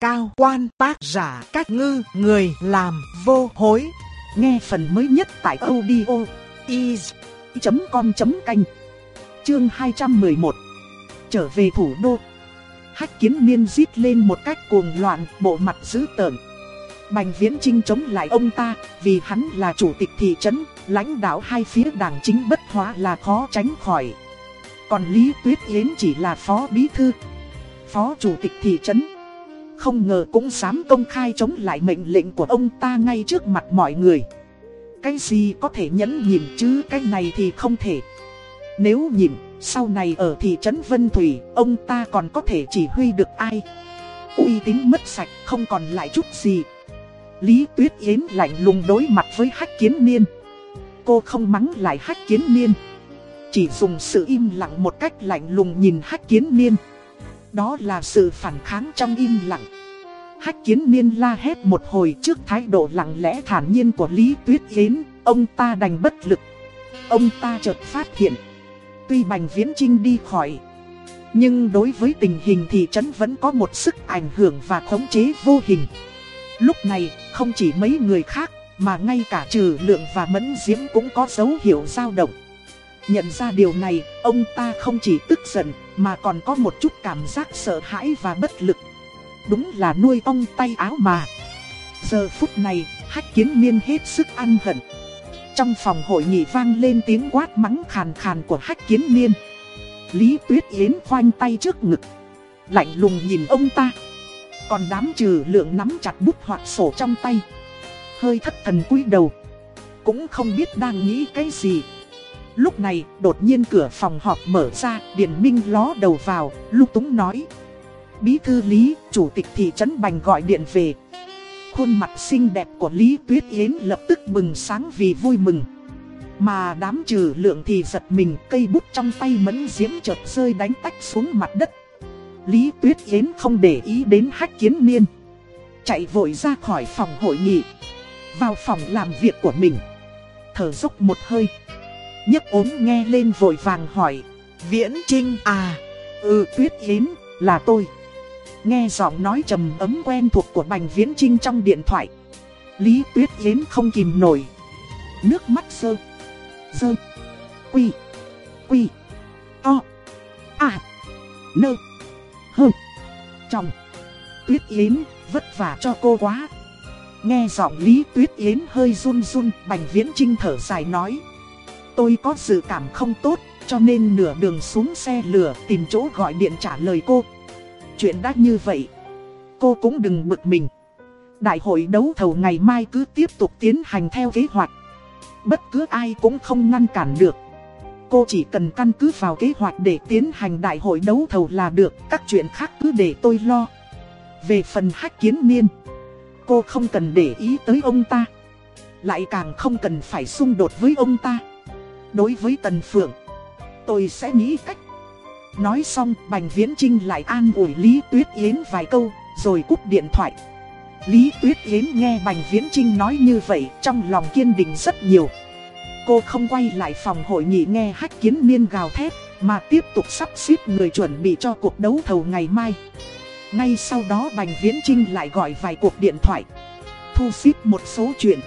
cao quan tác giả cách ngư người làm vô hối. Nghe phần mới nhất tại audio is.com.canh Chương 211 Trở về thủ đô Hách kiến niên rít lên một cách cuồng loạn, bộ mặt dữ tợn. Bành Viễn Trinh chống lại ông ta, vì hắn là chủ tịch thị trấn, lãnh đạo hai phía đảng chính bất hóa là khó tránh khỏi. Còn Lý Tuyết Yến chỉ là phó bí thư, phó chủ tịch thị trấn. Không ngờ cũng dám công khai chống lại mệnh lệnh của ông ta ngay trước mặt mọi người. Cái gì có thể nhẫn nhịn chứ cái này thì không thể. Nếu nhịn, sau này ở thị trấn Vân Thủy, ông ta còn có thể chỉ huy được ai? uy tín mất sạch, không còn lại chút gì. Lý Tuyết Yến lạnh lùng đối mặt với Hách Kiến Niên. Cô không mắng lại Hách Kiến Niên. Chỉ dùng sự im lặng một cách lạnh lùng nhìn Hách Kiến Niên. Đó là sự phản kháng trong im lặng. Hách Kiến Niên la hét một hồi trước thái độ lặng lẽ thản nhiên của Lý Tuyết Yến. Ông ta đành bất lực. Ông ta chợt phát hiện. Tuy Bành Viễn Trinh đi khỏi. Nhưng đối với tình hình thị trấn vẫn có một sức ảnh hưởng và khống chế vô hình. Lúc này, không chỉ mấy người khác, mà ngay cả trừ lượng và mẫn diễm cũng có dấu hiệu dao động. Nhận ra điều này, ông ta không chỉ tức giận, mà còn có một chút cảm giác sợ hãi và bất lực. Đúng là nuôi ong tay áo mà. Giờ phút này, hách kiến niên hết sức ăn hận. Trong phòng hội nghị vang lên tiếng quát mắng khàn khàn của hách kiến niên. Lý Tuyết Yến khoanh tay trước ngực. Lạnh lùng nhìn ông ta. Còn đám trừ lượng nắm chặt bút hoặc sổ trong tay. Hơi thất thần cúi đầu. Cũng không biết đang nghĩ cái gì. Lúc này, đột nhiên cửa phòng họp mở ra, Điền Minh ló đầu vào, lúc túng nói. Bí thư Lý, chủ tịch thị trấn Bành gọi điện về. Khuôn mặt xinh đẹp của Lý Tuyết Yến lập tức bừng sáng vì vui mừng. Mà đám trừ lượng thì giật mình cây bút trong tay mẫn diễm chợt rơi đánh tách xuống mặt đất. Lý Tuyết Yến không để ý đến hách kiến niên. Chạy vội ra khỏi phòng hội nghị. Vào phòng làm việc của mình. Thở dốc một hơi nhấc ốm nghe lên vội vàng hỏi. Viễn Trinh à. Ừ Tuyết Yến là tôi. Nghe giọng nói trầm ấm quen thuộc của Bành Viễn Trinh trong điện thoại. Lý Tuyết Yến không kìm nổi. Nước mắt sơ. Sơ. Quy. Quy. To. À. Nơ. Hơ. Trong. Tuyết Yến, vất vả cho cô quá. Nghe giọng Lý Tuyết Yến hơi run run, Bành Viễn Trinh thở dài nói. Tôi có dự cảm không tốt, cho nên nửa đường xuống xe lửa tìm chỗ gọi điện trả lời cô. Chuyện đã như vậy, cô cũng đừng bực mình. Đại hội đấu thầu ngày mai cứ tiếp tục tiến hành theo kế hoạch. Bất cứ ai cũng không ngăn cản được. Cô chỉ cần căn cứ vào kế hoạch để tiến hành đại hội đấu thầu là được, các chuyện khác cứ để tôi lo. Về phần hách kiến niên, cô không cần để ý tới ông ta. Lại càng không cần phải xung đột với ông ta. Đối với Tần Phượng, tôi sẽ nghĩ cách. Nói xong, Bành Viễn Trinh lại an ủi Lý Tuyết Yến vài câu, rồi cúp điện thoại. Lý Tuyết Yến nghe Bành Viễn Trinh nói như vậy, trong lòng kiên định rất nhiều. Cô không quay lại phòng hội nghị nghe hách kiến niên gào thét, mà tiếp tục sắp xếp người chuẩn bị cho cuộc đấu thầu ngày mai. Ngay sau đó Bành Viễn Trinh lại gọi vài cuộc điện thoại, thu xếp một số chuyện.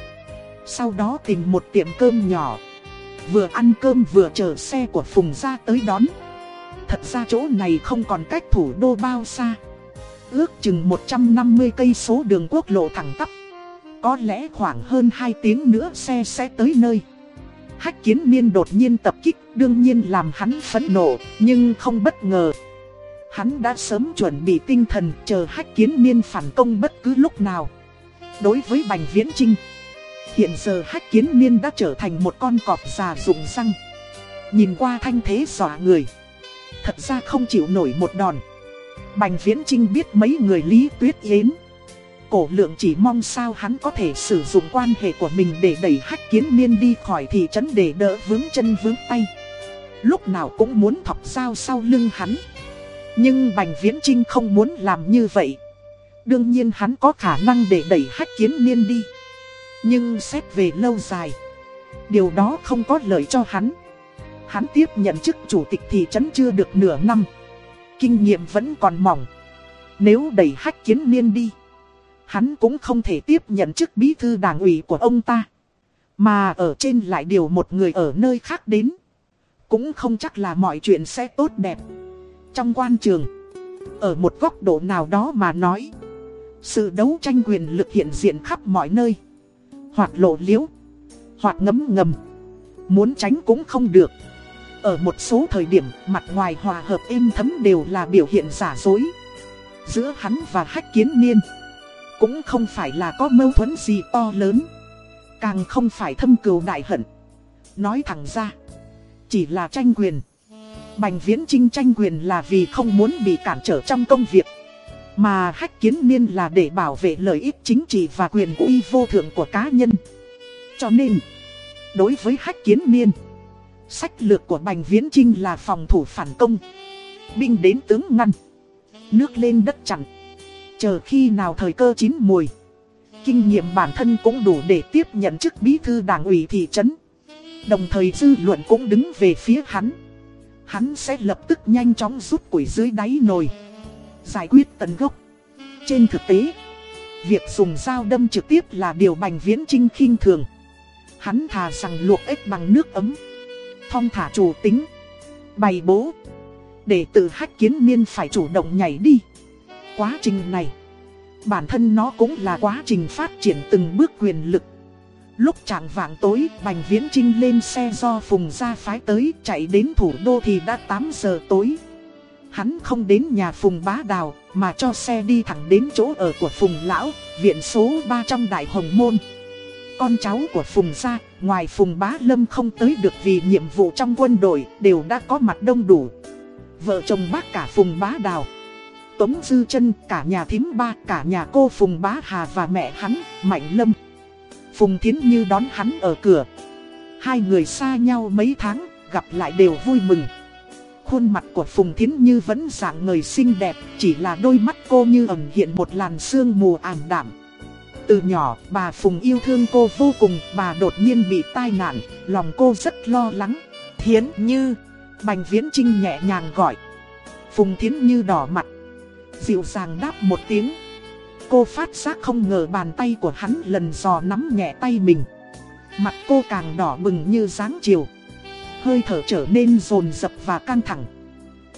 Sau đó tìm một tiệm cơm nhỏ, vừa ăn cơm vừa chờ xe của Phùng ra tới đón. Thật ra chỗ này không còn cách thủ đô bao xa. Ước chừng 150 cây số đường quốc lộ thẳng tắp. Có lẽ khoảng hơn 2 tiếng nữa xe sẽ tới nơi. Hách kiến Miên đột nhiên tập kích đương nhiên làm hắn phẫn nộ, nhưng không bất ngờ. Hắn đã sớm chuẩn bị tinh thần chờ hách kiến Miên phản công bất cứ lúc nào. Đối với Bành Viễn Trinh, hiện giờ hách kiến niên đã trở thành một con cọp già rụng răng. Nhìn qua thanh thế dọa người. Thật ra không chịu nổi một đòn. Bành Viễn Trinh biết mấy người Lý Tuyết Yến. Cổ lượng chỉ mong sao hắn có thể sử dụng quan hệ của mình để đẩy hách kiến niên đi khỏi thị trấn để đỡ vướng chân vướng tay. Lúc nào cũng muốn thọc dao sau lưng hắn. Nhưng Bành Viễn Trinh không muốn làm như vậy. Đương nhiên hắn có khả năng để đẩy hách kiến niên đi. Nhưng xét về lâu dài, điều đó không có lợi cho hắn. Hắn tiếp nhận chức chủ tịch thị trấn chưa được nửa năm. Kinh nghiệm vẫn còn mỏng. Nếu đẩy hách kiến niên đi, hắn cũng không thể tiếp nhận chức bí thư đảng ủy của ông ta. Mà ở trên lại điều một người ở nơi khác đến. Cũng không chắc là mọi chuyện sẽ tốt đẹp. Trong quan trường, ở một góc độ nào đó mà nói, sự đấu tranh quyền lực hiện diện khắp mọi nơi. Hoặc lộ liễu, hoặc ngấm ngầm. Muốn tránh cũng không được. Ở một số thời điểm, mặt ngoài hòa hợp êm thấm đều là biểu hiện giả dối. Giữa hắn và hách kiến niên, cũng không phải là có mâu thuẫn gì to lớn. Càng không phải thâm cừu đại hận. Nói thẳng ra, chỉ là tranh quyền. Bành Viễn Trinh tranh quyền là vì không muốn bị cản trở trong công việc. Mà hách kiến niên là để bảo vệ lợi ích chính trị và quyền uy vô thượng của cá nhân. Cho nên, đối với hách kiến niên, sách lược của Bành Viễn Trinh là phòng thủ phản công. Binh đến tướng ngăn, nước lên đất chặn. Chờ khi nào thời cơ chín mùi, kinh nghiệm bản thân cũng đủ để tiếp nhận chức bí thư đảng ủy thị trấn. Đồng thời dư luận cũng đứng về phía hắn. Hắn sẽ lập tức nhanh chóng rút củi dưới đáy nồi. Giải quyết tận gốc. Trên thực tế, việc dùng dao đâm trực tiếp là điều bành viễn trinh khinh thường. Hắn thà rằng luộc ếch bằng nước ấm. Thong thả chủ tính. Bày bố. Để tự hách kiến niên phải chủ động nhảy đi. Quá trình này, bản thân nó cũng là quá trình phát triển từng bước quyền lực. Lúc trạng vạng tối, Bành Viễn Trinh lên xe do Phùng Gia phái tới, chạy đến thủ đô thì đã 8 giờ tối. Hắn không đến nhà Phùng Bá Đào, mà cho xe đi thẳng đến chỗ ở của Phùng Lão, viện số 3 trong Đại Hồng Môn. Con cháu của Phùng Gia, ngoài Phùng Bá Lâm không tới được vì nhiệm vụ trong quân đội, đều đã có mặt đông đủ. Vợ chồng bác cả Phùng Bá Đào. Tống Dư chân cả nhà thím ba, cả nhà cô Phùng Bá Hà và mẹ hắn, Mạnh Lâm. Phùng Thiến Như đón hắn ở cửa. Hai người xa nhau mấy tháng, gặp lại đều vui mừng. Khuôn mặt của Phùng Thiến Như vẫn dạng người xinh đẹp, chỉ là đôi mắt cô như ẩn hiện một làn sương mù ảm đạm. Từ nhỏ, bà Phùng yêu thương cô vô cùng, bà đột nhiên bị tai nạn, lòng cô rất lo lắng. Thiến Như, Bành Viễn Trinh nhẹ nhàng gọi. Phùng Thiến Như đỏ mặt, dịu dàng đáp một tiếng. Cô phát giác không ngờ bàn tay của hắn lần dò nắm nhẹ tay mình. Mặt cô càng đỏ bừng như dáng chiều. Hơi thở trở nên rồn rập và căng thẳng.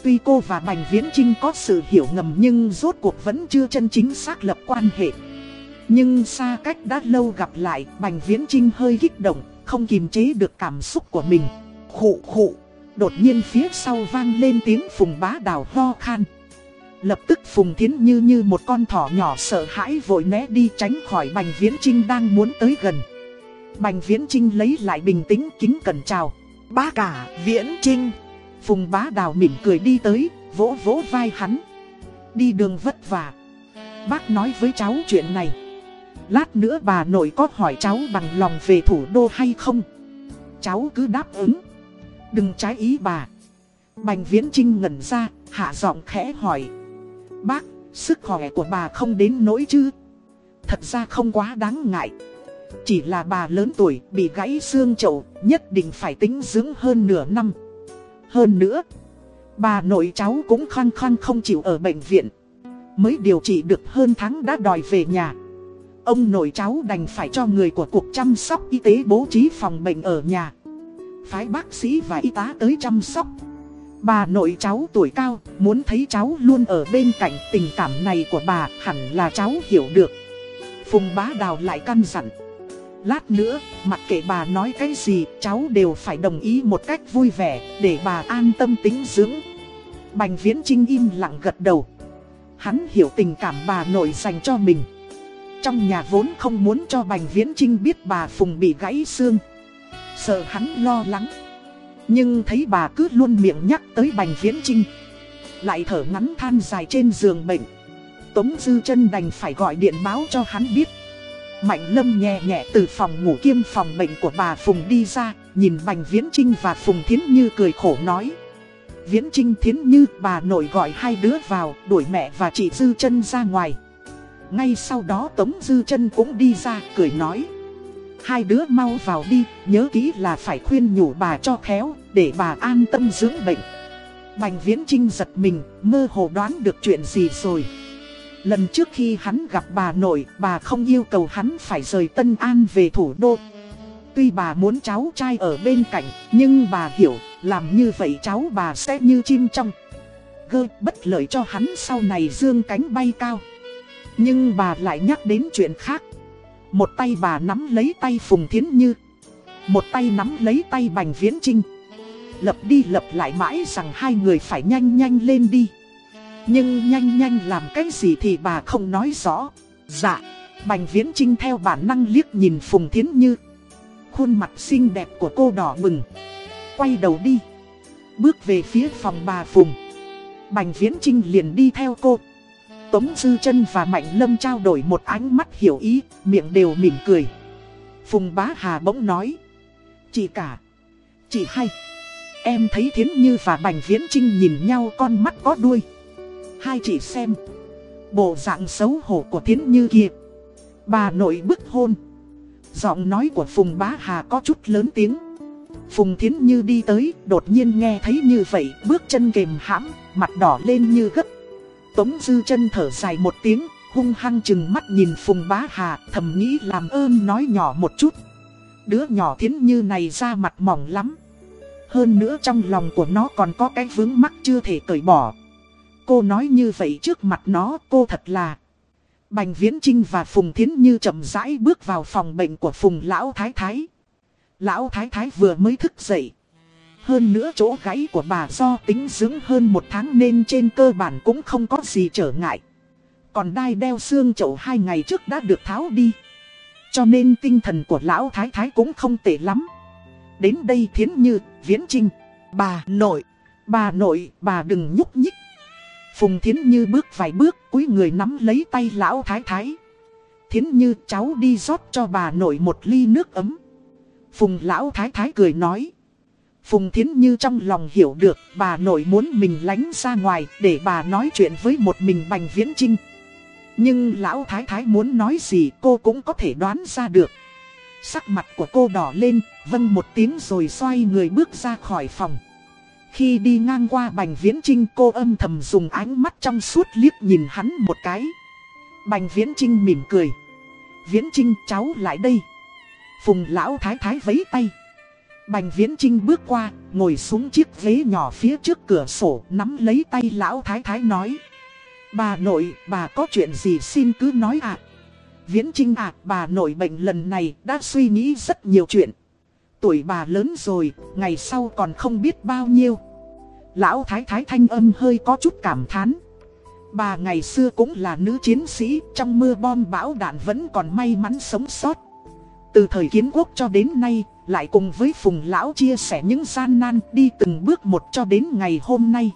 Tuy cô và Bành Viễn Trinh có sự hiểu ngầm nhưng rốt cuộc vẫn chưa chân chính xác lập quan hệ. Nhưng xa cách đã lâu gặp lại, Bành Viễn Trinh hơi kích động, không kìm chế được cảm xúc của mình. Khụ khụ, đột nhiên phía sau vang lên tiếng phùng bá đào ho khan. Lập tức Phùng Thiến Như như một con thỏ nhỏ sợ hãi vội né đi tránh khỏi Bành Viễn Trinh đang muốn tới gần. Bành Viễn Trinh lấy lại bình tĩnh kính cẩn chào. Bá cả Viễn Trinh. Phùng bá đào mỉm cười đi tới, vỗ vỗ vai hắn. Đi đường vất vả. Bác nói với cháu chuyện này. Lát nữa bà nội có hỏi cháu bằng lòng về thủ đô hay không? Cháu cứ đáp ứng. Đừng trái ý bà. Bành Viễn Trinh ngẩn ra, hạ giọng khẽ hỏi. Bác, sức khỏe của bà không đến nỗi chứ? Thật ra không quá đáng ngại. Chỉ là bà lớn tuổi, bị gãy xương chậu, nhất định phải tính dưỡng hơn nửa năm. Hơn nữa, bà nội cháu cũng khăng khăng không chịu ở bệnh viện. Mới điều trị được hơn tháng đã đòi về nhà. Ông nội cháu đành phải cho người của cuộc chăm sóc y tế bố trí phòng bệnh ở nhà. Phái bác sĩ và y tá tới chăm sóc. Bà nội cháu tuổi cao, muốn thấy cháu luôn ở bên cạnh tình cảm này của bà hẳn là cháu hiểu được. Phùng bá đào lại căn dặn. Lát nữa, mặc kệ bà nói cái gì, cháu đều phải đồng ý một cách vui vẻ, để bà an tâm tính dưỡng. Bành viễn trinh im lặng gật đầu. Hắn hiểu tình cảm bà nội dành cho mình. Trong nhà vốn không muốn cho Bành Viễn Trinh biết bà Phùng bị gãy xương. Sợ hắn lo lắng. Nhưng thấy bà cứ luôn miệng nhắc tới Bành Viễn Trinh. Lại thở ngắn than dài trên giường bệnh. Tống Dư chân đành phải gọi điện báo cho hắn biết. Mạnh Lâm nhẹ nhẹ từ phòng ngủ kiêm phòng bệnh của bà Phùng đi ra, nhìn Bành Viễn Trinh và Phùng Thiến Như cười khổ nói. Viễn Trinh Thiến Như bà nội gọi hai đứa vào, đuổi mẹ và chị Dư chân ra ngoài. Ngay sau đó Tống Dư chân cũng đi ra, cười nói. Hai đứa mau vào đi, nhớ kỹ là phải khuyên nhủ bà cho khéo, để bà an tâm dưỡng bệnh. Bành Viễn Trinh giật mình, mơ hồ đoán được chuyện gì rồi. Lần trước khi hắn gặp bà nội, bà không yêu cầu hắn phải rời Tân An về thủ đô. Tuy bà muốn cháu trai ở bên cạnh, nhưng bà hiểu, làm như vậy cháu bà sẽ như chim trong. Gơ bất lợi cho hắn sau này dương cánh bay cao. Nhưng bà lại nhắc đến chuyện khác. Một tay bà nắm lấy tay Phùng Thiến Như. Một tay nắm lấy tay Bành Viễn Trinh. Lập đi lập lại mãi rằng hai người phải nhanh nhanh lên đi. Nhưng nhanh nhanh làm cái gì thì bà không nói rõ. Dạ, Bành Viễn Trinh theo bản năng liếc nhìn Phùng Thiến Như. Khuôn mặt xinh đẹp của cô đỏ bừng. Quay đầu đi. Bước về phía phòng bà Phùng. Bành Viễn Trinh liền đi theo cô. Tống Dư chân và Mạnh Lâm trao đổi một ánh mắt hiểu ý, miệng đều mỉm cười. Phùng Bá Hà bỗng nói. Chị cả. Chị hay. Em thấy Thiến Như và Bành Viễn Trinh nhìn nhau con mắt có đuôi. Hai chị xem. Bộ dạng xấu hổ của Thiến Như kia. Bà nội bức hôn. Giọng nói của Phùng Bá Hà có chút lớn tiếng. Phùng Thiến Như đi tới, đột nhiên nghe thấy như vậy, bước chân kềm hãm, mặt đỏ lên như gấp. Tống Dư chân thở dài một tiếng, hung hăng chừng mắt nhìn Phùng Bá Hà, thầm nghĩ làm ơn nói nhỏ một chút. Đứa nhỏ Thiến Như này ra mặt mỏng lắm. Hơn nữa trong lòng của nó còn có cái vướng mắc chưa thể cởi bỏ. Cô nói như vậy trước mặt nó, cô thật là... Bành Viễn Trinh và Phùng Thiến Như chậm rãi bước vào phòng bệnh của Phùng Lão Thái Thái. Lão Thái Thái vừa mới thức dậy. Hơn nữa chỗ gãy của bà do tính dưỡng hơn một tháng nên trên cơ bản cũng không có gì trở ngại. Còn đai đeo xương chậu hai ngày trước đã được tháo đi. Cho nên tinh thần của Lão Thái Thái cũng không tệ lắm. Đến đây Thiến Như, Viễn Trinh, bà nội, bà nội, bà đừng nhúc nhích. Phùng Thiến Như bước vài bước cúi người nắm lấy tay lão thái thái. Thiến Như cháu đi rót cho bà nội một ly nước ấm. Phùng lão thái thái cười nói. Phùng Thiến Như trong lòng hiểu được bà nội muốn mình lánh ra ngoài để bà nói chuyện với một mình Bành Viễn Trinh. Nhưng lão thái thái muốn nói gì cô cũng có thể đoán ra được. Sắc mặt của cô đỏ lên, vâng một tiếng rồi xoay người bước ra khỏi phòng. Khi đi ngang qua Bành Viễn Trinh cô âm thầm dùng ánh mắt trong suốt liếc nhìn hắn một cái. Bành Viễn Trinh mỉm cười. Viễn Trinh cháu lại đây. Phùng lão thái thái vấy tay. Bành Viễn Trinh bước qua, ngồi xuống chiếc ghế nhỏ phía trước cửa sổ, nắm lấy tay lão thái thái nói. Bà nội, bà có chuyện gì xin cứ nói ạ. Viễn Trinh ạ, bà nội bệnh lần này đã suy nghĩ rất nhiều chuyện tuổi bà lớn rồi, ngày sau còn không biết bao nhiêu. Lão Thái Thái thanh âm hơi có chút cảm thán. Bà ngày xưa cũng là nữ chiến sĩ, trong mưa bom bão đạn vẫn còn may mắn sống sót. Từ thời kiến quốc cho đến nay, lại cùng với Phùng Lão chia sẻ những gian nan đi từng bước một cho đến ngày hôm nay.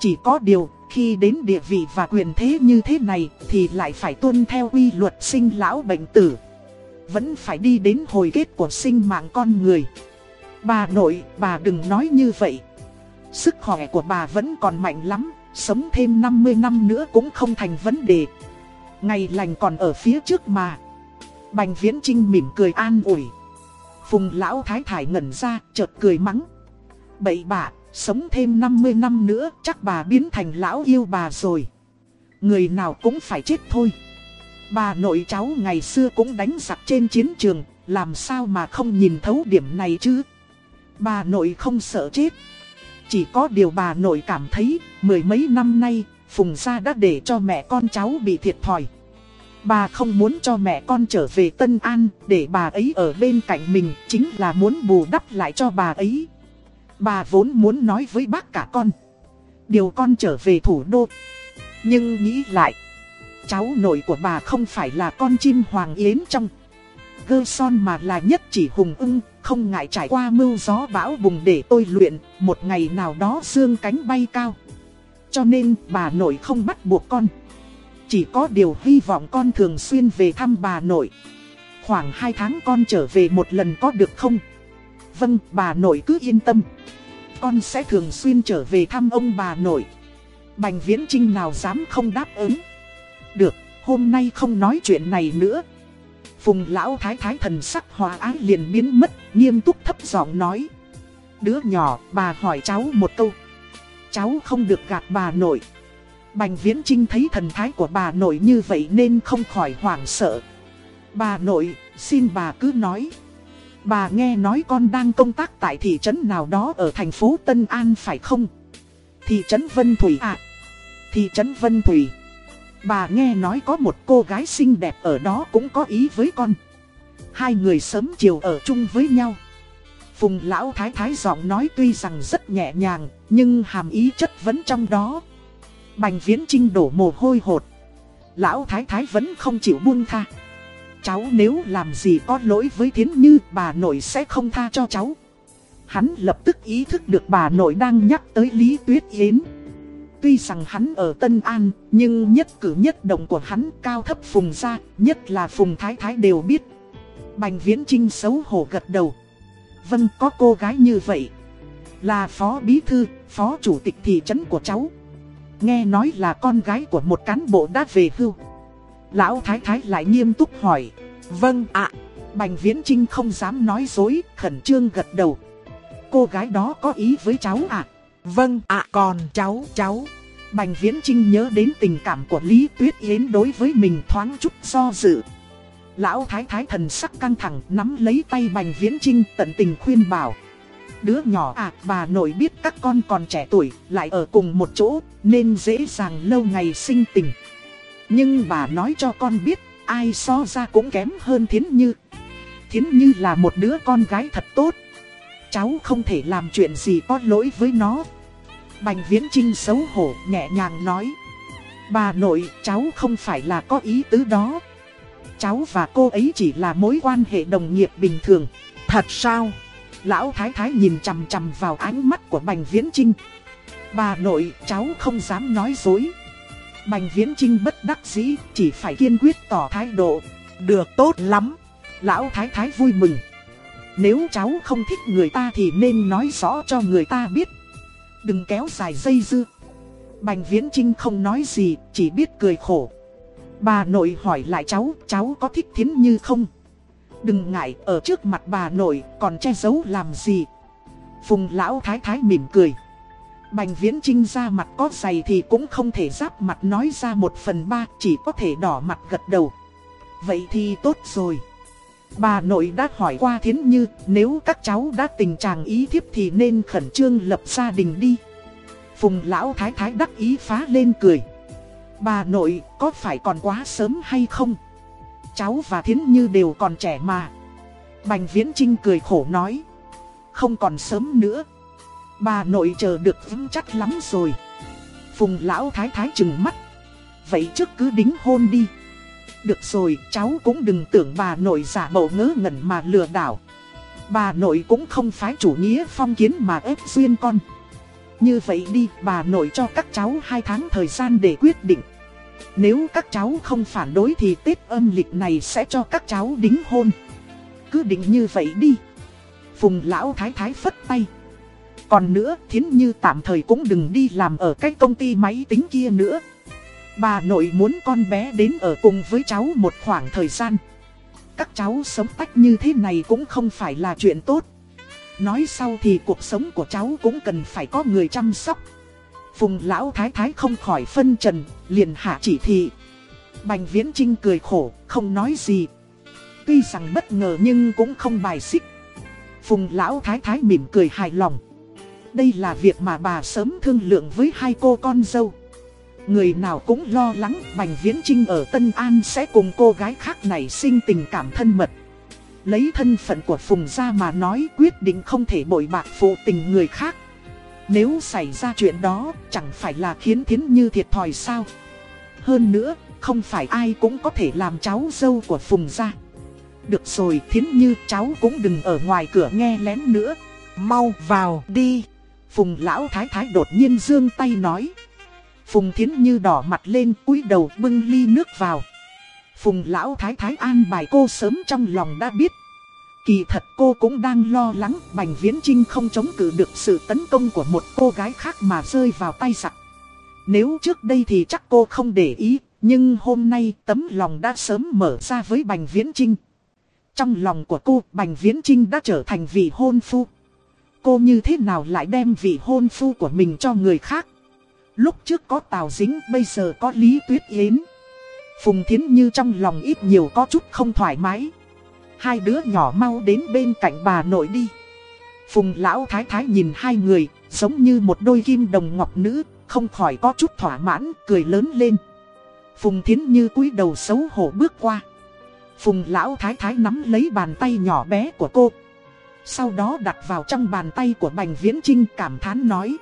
Chỉ có điều, khi đến địa vị và quyền thế như thế này thì lại phải tuân theo quy luật sinh lão bệnh tử vẫn phải đi đến hồi kết của sinh mạng con người. Bà nội, bà đừng nói như vậy. Sức khỏe của bà vẫn còn mạnh lắm, sống thêm 50 năm nữa cũng không thành vấn đề. Ngày lành còn ở phía trước mà. Bành Viễn Trinh mỉm cười an ủi. Phùng lão thái thải ngẩn ra, chợt cười mắng. Bậy bà, sống thêm 50 năm nữa chắc bà biến thành lão yêu bà rồi. Người nào cũng phải chết thôi. Bà nội cháu ngày xưa cũng đánh giặc trên chiến trường, làm sao mà không nhìn thấu điểm này chứ? Bà nội không sợ chết. Chỉ có điều bà nội cảm thấy, mười mấy năm nay, Phùng Gia đã để cho mẹ con cháu bị thiệt thòi. Bà không muốn cho mẹ con trở về Tân An, để bà ấy ở bên cạnh mình, chính là muốn bù đắp lại cho bà ấy. Bà vốn muốn nói với bác cả con. Điều con trở về thủ đô. Nhưng nghĩ lại cháu nội của bà không phải là con chim hoàng yến trong gơ son mà là nhất chỉ hùng ưng, không ngại trải qua mưu gió bão bùng để tôi luyện, một ngày nào đó dương cánh bay cao. Cho nên bà nội không bắt buộc con. Chỉ có điều hy vọng con thường xuyên về thăm bà nội. Khoảng 2 tháng con trở về một lần có được không? Vâng, bà nội cứ yên tâm. Con sẽ thường xuyên trở về thăm ông bà nội. Bành Viễn Trinh nào dám không đáp ứng. Được, hôm nay không nói chuyện này nữa. Phùng lão thái thái thần sắc hòa ái liền biến mất, nghiêm túc thấp giọng nói. Đứa nhỏ, bà hỏi cháu một câu. Cháu không được gạt bà nội. Bành Viễn Trinh thấy thần thái của bà nội như vậy nên không khỏi hoảng sợ. Bà nội, xin bà cứ nói. Bà nghe nói con đang công tác tại thị trấn nào đó ở thành phố Tân An phải không? Thị trấn Vân Thủy à? Thị trấn Vân Thủy. Bà nghe nói có một cô gái xinh đẹp ở đó cũng có ý với con. Hai người sớm chiều ở chung với nhau. Phùng lão thái thái giọng nói tuy rằng rất nhẹ nhàng, nhưng hàm ý chất vấn trong đó. Bành viễn trinh đổ mồ hôi hột. Lão thái thái vẫn không chịu buông tha. Cháu nếu làm gì có lỗi với thiến như bà nội sẽ không tha cho cháu. Hắn lập tức ý thức được bà nội đang nhắc tới Lý Tuyết Yến. Tuy rằng hắn ở Tân An, nhưng nhất cử nhất động của hắn cao thấp phùng ra, nhất là phùng thái thái đều biết. Bành viễn trinh xấu hổ gật đầu. Vâng có cô gái như vậy. Là phó bí thư, phó chủ tịch thị trấn của cháu. Nghe nói là con gái của một cán bộ đã về hưu. Lão thái thái lại nghiêm túc hỏi. Vâng ạ. Bành viễn trinh không dám nói dối, khẩn trương gật đầu. Cô gái đó có ý với cháu ạ. Vâng ạ còn cháu cháu. Bành Viễn Trinh nhớ đến tình cảm của Lý Tuyết Yến đối với mình thoáng chút do dự. Lão thái thái thần sắc căng thẳng nắm lấy tay Bành Viễn Trinh tận tình khuyên bảo. Đứa nhỏ à, bà nội biết các con còn trẻ tuổi, lại ở cùng một chỗ, nên dễ dàng lâu ngày sinh tình. Nhưng bà nói cho con biết, ai so ra cũng kém hơn Thiến Như. Thiến Như là một đứa con gái thật tốt. Cháu không thể làm chuyện gì có lỗi với nó. Bành Viễn Trinh xấu hổ nhẹ nhàng nói. Bà nội, cháu không phải là có ý tứ đó. Cháu và cô ấy chỉ là mối quan hệ đồng nghiệp bình thường. Thật sao? Lão Thái Thái nhìn chằm chằm vào ánh mắt của Bành Viễn Trinh. Bà nội, cháu không dám nói dối. Bành Viễn Trinh bất đắc dĩ, chỉ phải kiên quyết tỏ thái độ. Được tốt lắm. Lão Thái Thái vui mừng. Nếu cháu không thích người ta thì nên nói rõ cho người ta biết. Đừng kéo dài dây dưa. Bành Viễn Trinh không nói gì, chỉ biết cười khổ. Bà nội hỏi lại cháu, cháu có thích Thiến Như không? Đừng ngại, ở trước mặt bà nội, còn che giấu làm gì? Phùng lão thái thái mỉm cười. Bành viễn trinh ra mặt có dày thì cũng không thể giáp mặt nói ra một phần ba, chỉ có thể đỏ mặt gật đầu. Vậy thì tốt rồi. Bà nội đã hỏi qua thiến như, nếu các cháu đã tình trạng ý thiếp thì nên khẩn trương lập gia đình đi. Phùng lão thái thái đắc ý phá lên cười. Bà nội, có phải còn quá sớm hay không? Cháu và Thiến Như đều còn trẻ mà. Bành Viễn Trinh cười khổ nói. Không còn sớm nữa. Bà nội chờ được vững chắc lắm rồi. Phùng lão thái thái chừng mắt. Vậy trước cứ đính hôn đi. Được rồi, cháu cũng đừng tưởng bà nội giả bộ ngớ ngẩn mà lừa đảo. Bà nội cũng không phái chủ nghĩa phong kiến mà ép duyên con. Như vậy đi, bà nội cho các cháu 2 tháng thời gian để quyết định. Nếu các cháu không phản đối thì Tết âm lịch này sẽ cho các cháu đính hôn. Cứ định như vậy đi. Phùng lão thái thái phất tay. Còn nữa, thiến như tạm thời cũng đừng đi làm ở cái công ty máy tính kia nữa. Bà nội muốn con bé đến ở cùng với cháu một khoảng thời gian. Các cháu sống tách như thế này cũng không phải là chuyện tốt. Nói sau thì cuộc sống của cháu cũng cần phải có người chăm sóc. Phùng lão thái thái không khỏi phân trần, liền hạ chỉ thị. Bành viễn trinh cười khổ, không nói gì. Tuy rằng bất ngờ nhưng cũng không bài xích. Phùng lão thái thái mỉm cười hài lòng. Đây là việc mà bà sớm thương lượng với hai cô con dâu. Người nào cũng lo lắng Bành Viễn Trinh ở Tân An sẽ cùng cô gái khác này sinh tình cảm thân mật. Lấy thân phận của Phùng ra mà nói quyết định không thể bội bạc phụ tình người khác. Nếu xảy ra chuyện đó, chẳng phải là khiến Thiến Như thiệt thòi sao? Hơn nữa, không phải ai cũng có thể làm cháu dâu của Phùng gia. Được rồi, Thiến Như cháu cũng đừng ở ngoài cửa nghe lén nữa. Mau vào đi. Phùng lão thái thái đột nhiên dương tay nói. Phùng Thiến Như đỏ mặt lên cúi đầu bưng ly nước vào. Phùng lão thái thái an bài cô sớm trong lòng đã biết Kỳ thật cô cũng đang lo lắng Bành Viễn Trinh không chống cự được sự tấn công của một cô gái khác mà rơi vào tay giặc. Nếu trước đây thì chắc cô không để ý, nhưng hôm nay tấm lòng đã sớm mở ra với Bành Viễn Trinh. Trong lòng của cô, Bành Viễn Trinh đã trở thành vị hôn phu. Cô như thế nào lại đem vị hôn phu của mình cho người khác? Lúc trước có Tào Dính, bây giờ có Lý Tuyết Yến. Phùng Thiến Như trong lòng ít nhiều có chút không thoải mái. Hai đứa nhỏ mau đến bên cạnh bà nội đi. Phùng lão thái thái nhìn hai người, giống như một đôi kim đồng ngọc nữ, không khỏi có chút thỏa mãn, cười lớn lên. Phùng Thiến Như cúi đầu xấu hổ bước qua. Phùng lão thái thái nắm lấy bàn tay nhỏ bé của cô. Sau đó đặt vào trong bàn tay của Bành Viễn Trinh cảm thán nói.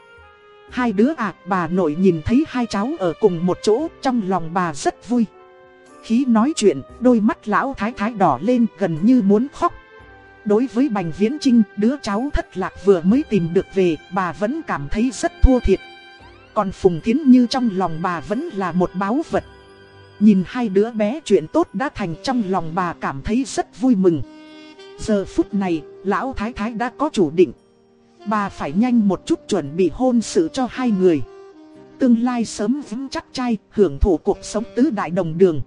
Hai đứa à, bà nội nhìn thấy hai cháu ở cùng một chỗ, trong lòng bà rất vui. Khí nói chuyện, đôi mắt lão thái thái đỏ lên gần như muốn khóc. Đối với Bành Viễn Trinh, đứa cháu thất lạc vừa mới tìm được về, bà vẫn cảm thấy rất thua thiệt. Còn Phùng Thiến Như trong lòng bà vẫn là một báu vật. Nhìn hai đứa bé chuyện tốt đã thành trong lòng bà cảm thấy rất vui mừng. Giờ phút này, lão thái thái đã có chủ định. Bà phải nhanh một chút chuẩn bị hôn sự cho hai người. Tương lai sớm vững chắc trai, hưởng thụ cuộc sống tứ đại đồng đường.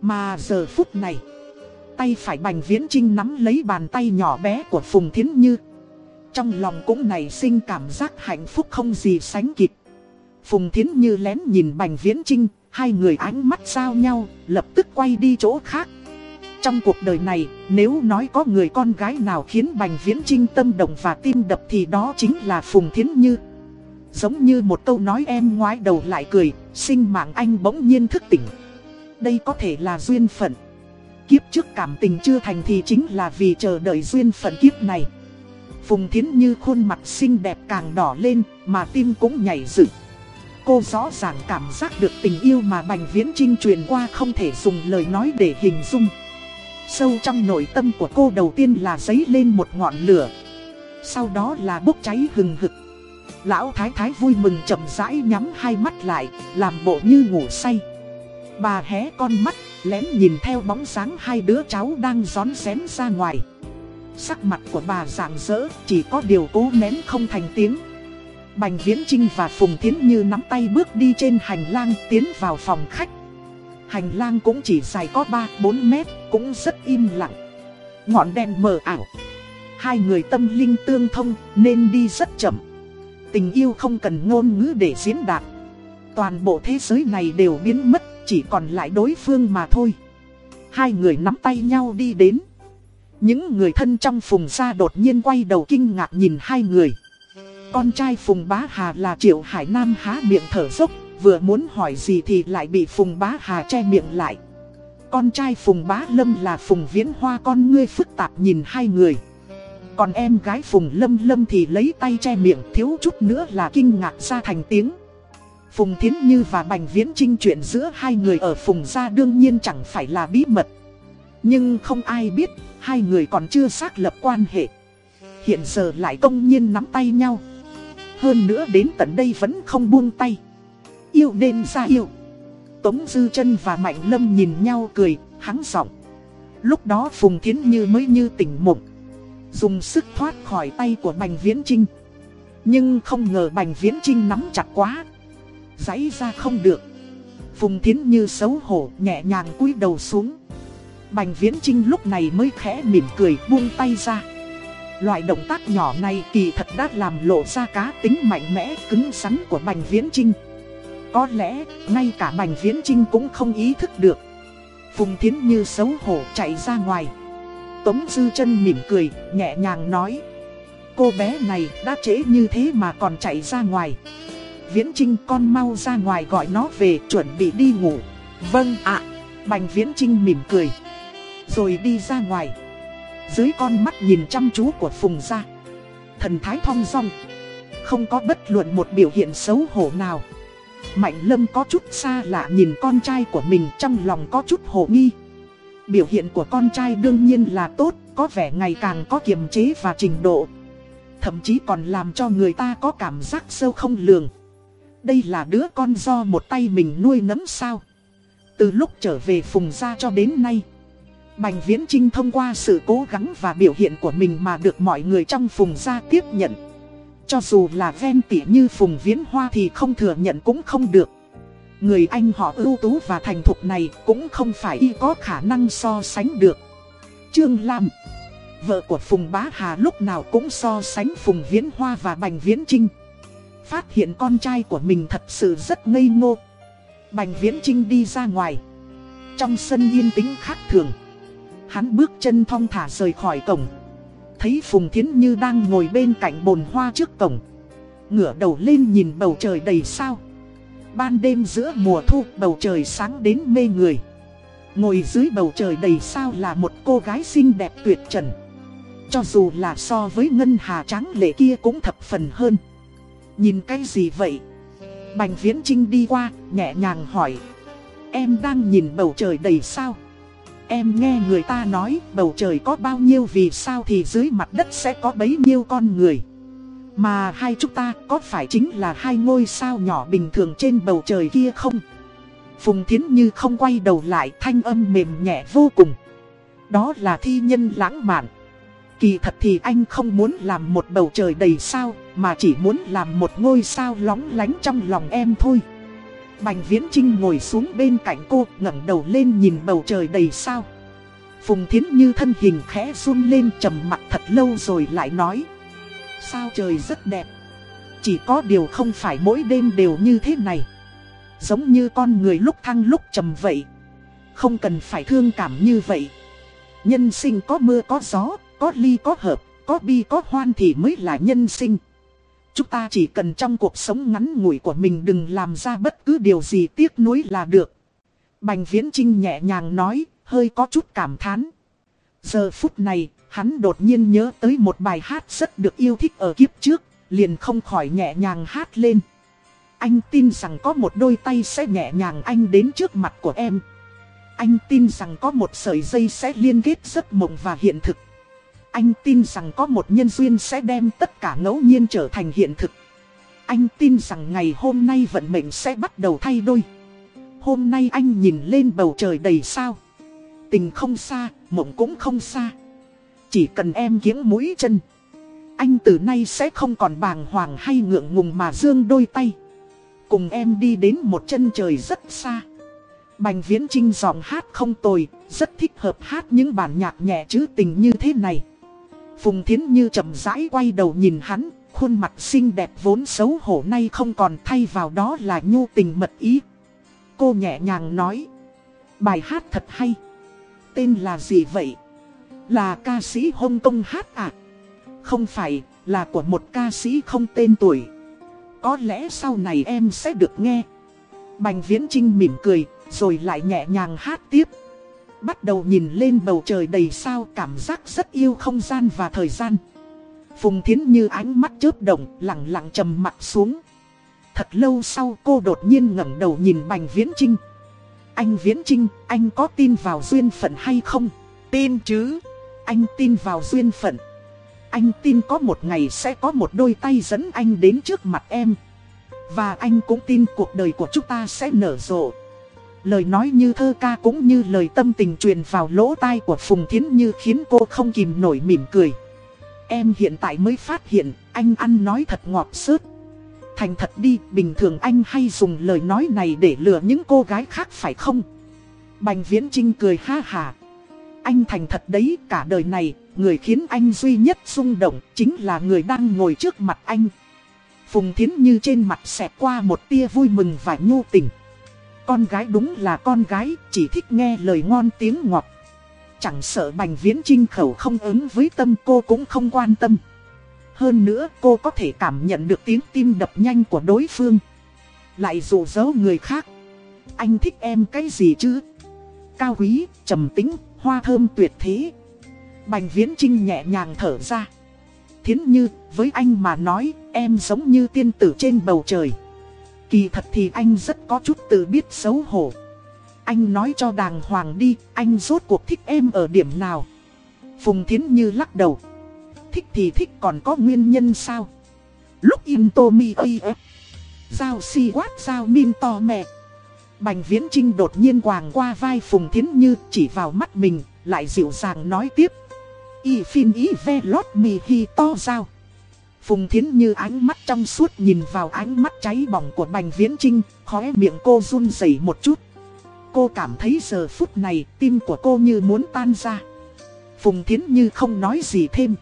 Mà giờ phút này, tay phải Bành Viễn Trinh nắm lấy bàn tay nhỏ bé của Phùng Thiến Như. Trong lòng cũng nảy sinh cảm giác hạnh phúc không gì sánh kịp. Phùng Thiến Như lén nhìn Bành Viễn Trinh, hai người ánh mắt giao nhau, lập tức quay đi chỗ khác. Trong cuộc đời này, nếu nói có người con gái nào khiến Bành Viễn Trinh tâm động và tim đập thì đó chính là Phùng Thiến Như. Giống như một câu nói em ngoái đầu lại cười, sinh mạng anh bỗng nhiên thức tỉnh. Đây có thể là duyên phận. Kiếp trước cảm tình chưa thành thì chính là vì chờ đợi duyên phận kiếp này. Phùng Thiến Như khuôn mặt xinh đẹp càng đỏ lên, mà tim cũng nhảy dựng. Cô rõ ràng cảm giác được tình yêu mà Bành Viễn Trinh truyền qua không thể dùng lời nói để hình dung. Sâu trong nội tâm của cô đầu tiên là giấy lên một ngọn lửa. Sau đó là bốc cháy hừng hực. Lão Thái Thái vui mừng chậm rãi nhắm hai mắt lại, làm bộ như ngủ say. Bà hé con mắt, lén nhìn theo bóng sáng hai đứa cháu đang gión xén ra ngoài. Sắc mặt của bà rạng rỡ, chỉ có điều cố nén không thành tiếng. Bành Viễn Trinh và Phùng Thiến Như nắm tay bước đi trên hành lang tiến vào phòng khách. Hành lang cũng chỉ dài có 3-4 mét, cũng rất im lặng. Ngọn đèn mờ ảo. Hai người tâm linh tương thông nên đi rất chậm. Tình yêu không cần ngôn ngữ để diễn đạt. Toàn bộ thế giới này đều biến mất, chỉ còn lại đối phương mà thôi. Hai người nắm tay nhau đi đến. Những người thân trong phùng gia đột nhiên quay đầu kinh ngạc nhìn hai người. Con trai Phùng Bá Hà là Triệu Hải Nam há miệng thở dốc, vừa muốn hỏi gì thì lại bị Phùng Bá Hà che miệng lại. Con trai Phùng Bá Lâm là Phùng Viễn Hoa con ngươi phức tạp nhìn hai người. Còn em gái Phùng Lâm Lâm thì lấy tay che miệng thiếu chút nữa là kinh ngạc ra thành tiếng. Phùng Thiến Như và Bành Viễn Trinh chuyện giữa hai người ở Phùng gia đương nhiên chẳng phải là bí mật. Nhưng không ai biết, hai người còn chưa xác lập quan hệ. Hiện giờ lại công nhiên nắm tay nhau. Hơn nữa đến tận đây vẫn không buông tay Yêu nên ra yêu Tống Dư chân và Mạnh Lâm nhìn nhau cười, hắng giọng. Lúc đó Phùng Thiến Như mới như tỉnh mộng Dùng sức thoát khỏi tay của Bành Viễn Trinh Nhưng không ngờ Bành Viễn Trinh nắm chặt quá Giấy ra không được. Phùng Thiến Như xấu hổ nhẹ nhàng cúi đầu xuống. Bành Viễn Trinh lúc này mới khẽ mỉm cười buông tay ra. Loại động tác nhỏ này kỳ thật đã làm lộ ra cá tính mạnh mẽ cứng rắn của Bành Viễn Trinh. Có lẽ, ngay cả Bành Viễn Trinh cũng không ý thức được. Phùng Thiến Như xấu hổ chạy ra ngoài. Tống Dư chân mỉm cười, nhẹ nhàng nói. Cô bé này đã trễ như thế mà còn chạy ra ngoài. Viễn Trinh con mau ra ngoài gọi nó về chuẩn bị đi ngủ. Vâng ạ. Bành Viễn Trinh mỉm cười. Rồi đi ra ngoài. Dưới con mắt nhìn chăm chú của Phùng ra Thần thái thong rong. Không có bất luận một biểu hiện xấu hổ nào Mạnh lâm có chút xa lạ nhìn con trai của mình trong lòng có chút hồ nghi. Biểu hiện của con trai đương nhiên là tốt, Có vẻ ngày càng có kiềm chế và trình độ. Thậm chí còn làm cho người ta có cảm giác sâu không lường. Đây là đứa con do một tay mình nuôi nấng sao? Từ lúc trở về phùng gia cho đến nay, Bành Viễn Trinh thông qua sự cố gắng và biểu hiện của mình mà được mọi người trong phùng gia tiếp nhận. Cho dù là ven tỉ như phùng viễn hoa thì không thừa nhận cũng không được. Người anh họ ưu tú và thành thục này cũng không phải y có khả năng so sánh được. Trương Lam, Vợ của Phùng Bá Hà lúc nào cũng so sánh Phùng Viễn Hoa và Bành Viễn Trinh. Phát hiện con trai của mình thật sự rất ngây ngô Bành Viễn Trinh đi ra ngoài Trong sân yên tĩnh khác thường, Hắn bước chân thong thả rời khỏi cổng Thấy Phùng Thiến Như đang ngồi bên cạnh bồn hoa trước cổng. Ngửa đầu lên nhìn bầu trời đầy sao. Ban đêm giữa mùa thu bầu trời sáng đến mê người. Ngồi dưới bầu trời đầy sao là một cô gái xinh đẹp tuyệt trần. Cho dù là so với ngân hà trắng lệ kia cũng thập phần hơn. Nhìn cái gì vậy? Bành viễn trinh đi qua, nhẹ nhàng hỏi. Em đang nhìn bầu trời đầy sao? Em nghe người ta nói, bầu trời có bao nhiêu vì sao thì dưới mặt đất sẽ có bấy nhiêu con người. Mà hai chúng ta có phải chính là hai ngôi sao nhỏ bình thường trên bầu trời kia không? Phùng Thiến Như không quay đầu lại, thanh âm mềm nhẹ vô cùng. Đó là thi nhân lãng mạn. Kỳ thật thì anh không muốn làm một bầu trời đầy sao, Mà chỉ muốn làm một ngôi sao lóng lánh trong lòng em thôi. Bành Viễn Trinh ngồi xuống bên cạnh cô, ngẩng đầu lên nhìn bầu trời đầy sao. Phùng Thiến Như thân hình khẽ run lên trầm mặt thật lâu rồi lại nói, Sao trời rất đẹp? Chỉ có điều không phải mỗi đêm đều như thế này. Giống như con người lúc thăng lúc trầm vậy. Không cần phải thương cảm như vậy. Nhân sinh có mưa có gió, Có ly có hợp, Có bi có hoan thì mới là nhân sinh. Chúng ta chỉ cần trong cuộc sống ngắn ngủi của mình đừng làm ra bất cứ điều gì tiếc nuối là được. Bành Viễn Trinh nhẹ nhàng nói, hơi có chút cảm thán. Giờ phút này, hắn đột nhiên nhớ tới một bài hát rất được yêu thích ở kiếp trước, liền không khỏi nhẹ nhàng hát lên. Anh tin rằng có một đôi tay sẽ nhẹ nhàng anh đến trước mặt của em. Anh tin rằng có một sợi dây sẽ liên kết giấc mộng và hiện thực. Anh tin rằng có một nhân duyên sẽ đem tất cả ngẫu nhiên trở thành hiện thực. Anh tin rằng ngày hôm nay vận mệnh sẽ bắt đầu thay đổi. Hôm nay anh nhìn lên bầu trời đầy sao. Tình không xa, mộng cũng không xa. Chỉ cần em kiếng mũi chân. Anh từ nay sẽ không còn bàng hoàng hay ngượng ngùng mà dương đôi tay. Cùng em đi đến một chân trời rất xa. Bành Viễn Trinh giọng hát không tồi, rất thích hợp hát những bản nhạc nhẹ trữ tình như thế này. Phùng Thiến Như chậm rãi quay đầu nhìn hắn, khuôn mặt xinh đẹp vốn xấu hổ nay không còn thay vào đó là nhu tình mật ý. Cô nhẹ nhàng nói, bài hát thật hay. Tên là gì vậy? Là ca sĩ Hong Kong hát à? Không phải, là của một ca sĩ không tên tuổi. Có lẽ sau này em sẽ được nghe. Bành Viễn Trinh mỉm cười, rồi lại nhẹ nhàng hát tiếp bắt đầu nhìn lên bầu trời đầy sao cảm giác rất yêu không gian và thời gian. Phùng Thiến như ánh mắt chớp động, lặng lặng trầm mặt xuống. Thật lâu sau cô đột nhiên ngẩng đầu nhìn Bành Viễn Trinh. Anh Viễn Trinh, anh có tin vào duyên phận hay không? Tin chứ. Anh tin vào duyên phận. Anh tin có một ngày sẽ có một đôi tay dẫn anh đến trước mặt em. Và anh cũng tin cuộc đời của chúng ta sẽ nở rộ. Lời nói như thơ ca cũng như lời tâm tình truyền vào lỗ tai của Phùng Thiến Như khiến cô không kìm nổi mỉm cười. Em hiện tại mới phát hiện, anh ăn nói thật ngọt sớt. Thành thật đi, bình thường anh hay dùng lời nói này để lừa những cô gái khác phải không? Bành Viễn Trinh cười ha hà. Anh thành thật đấy, cả đời này, người khiến anh duy nhất rung động chính là người đang ngồi trước mặt anh. Phùng Thiến Như trên mặt xẹt qua một tia vui mừng và nhu tình. Con gái đúng là con gái, chỉ thích nghe lời ngon tiếng ngọt. Chẳng sợ bành viễn trinh khẩu không ứng với tâm cô cũng không quan tâm. Hơn nữa cô có thể cảm nhận được tiếng tim đập nhanh của đối phương. Lại dụ dỗ người khác. Anh thích em cái gì chứ? Cao quý, trầm tính, hoa thơm tuyệt thế. Bành viễn trinh nhẹ nhàng thở ra. Thiến như, với anh mà nói, em giống như tiên tử trên bầu trời. Kỳ thật thì anh rất có chút tự biết xấu hổ. Anh nói cho đàng hoàng đi, anh rốt cuộc thích em ở điểm nào? Phùng Thiến Như lắc đầu. Thích thì thích còn có nguyên nhân sao? Lúc in tô mi ef. Giao si quát giao min to mẹ. Bành Viễn Trinh đột nhiên quàng qua vai Phùng Thiến Như chỉ vào mắt mình, lại dịu dàng nói tiếp. Y phin y ve lót mi hi to giao. Phùng Thiến như ánh mắt trong suốt nhìn vào ánh mắt cháy bỏng của Bành Viễn Trinh, khóe miệng cô run rẩy một chút. Cô cảm thấy giờ phút này tim của cô như muốn tan ra. Phùng Thiến như không nói gì thêm.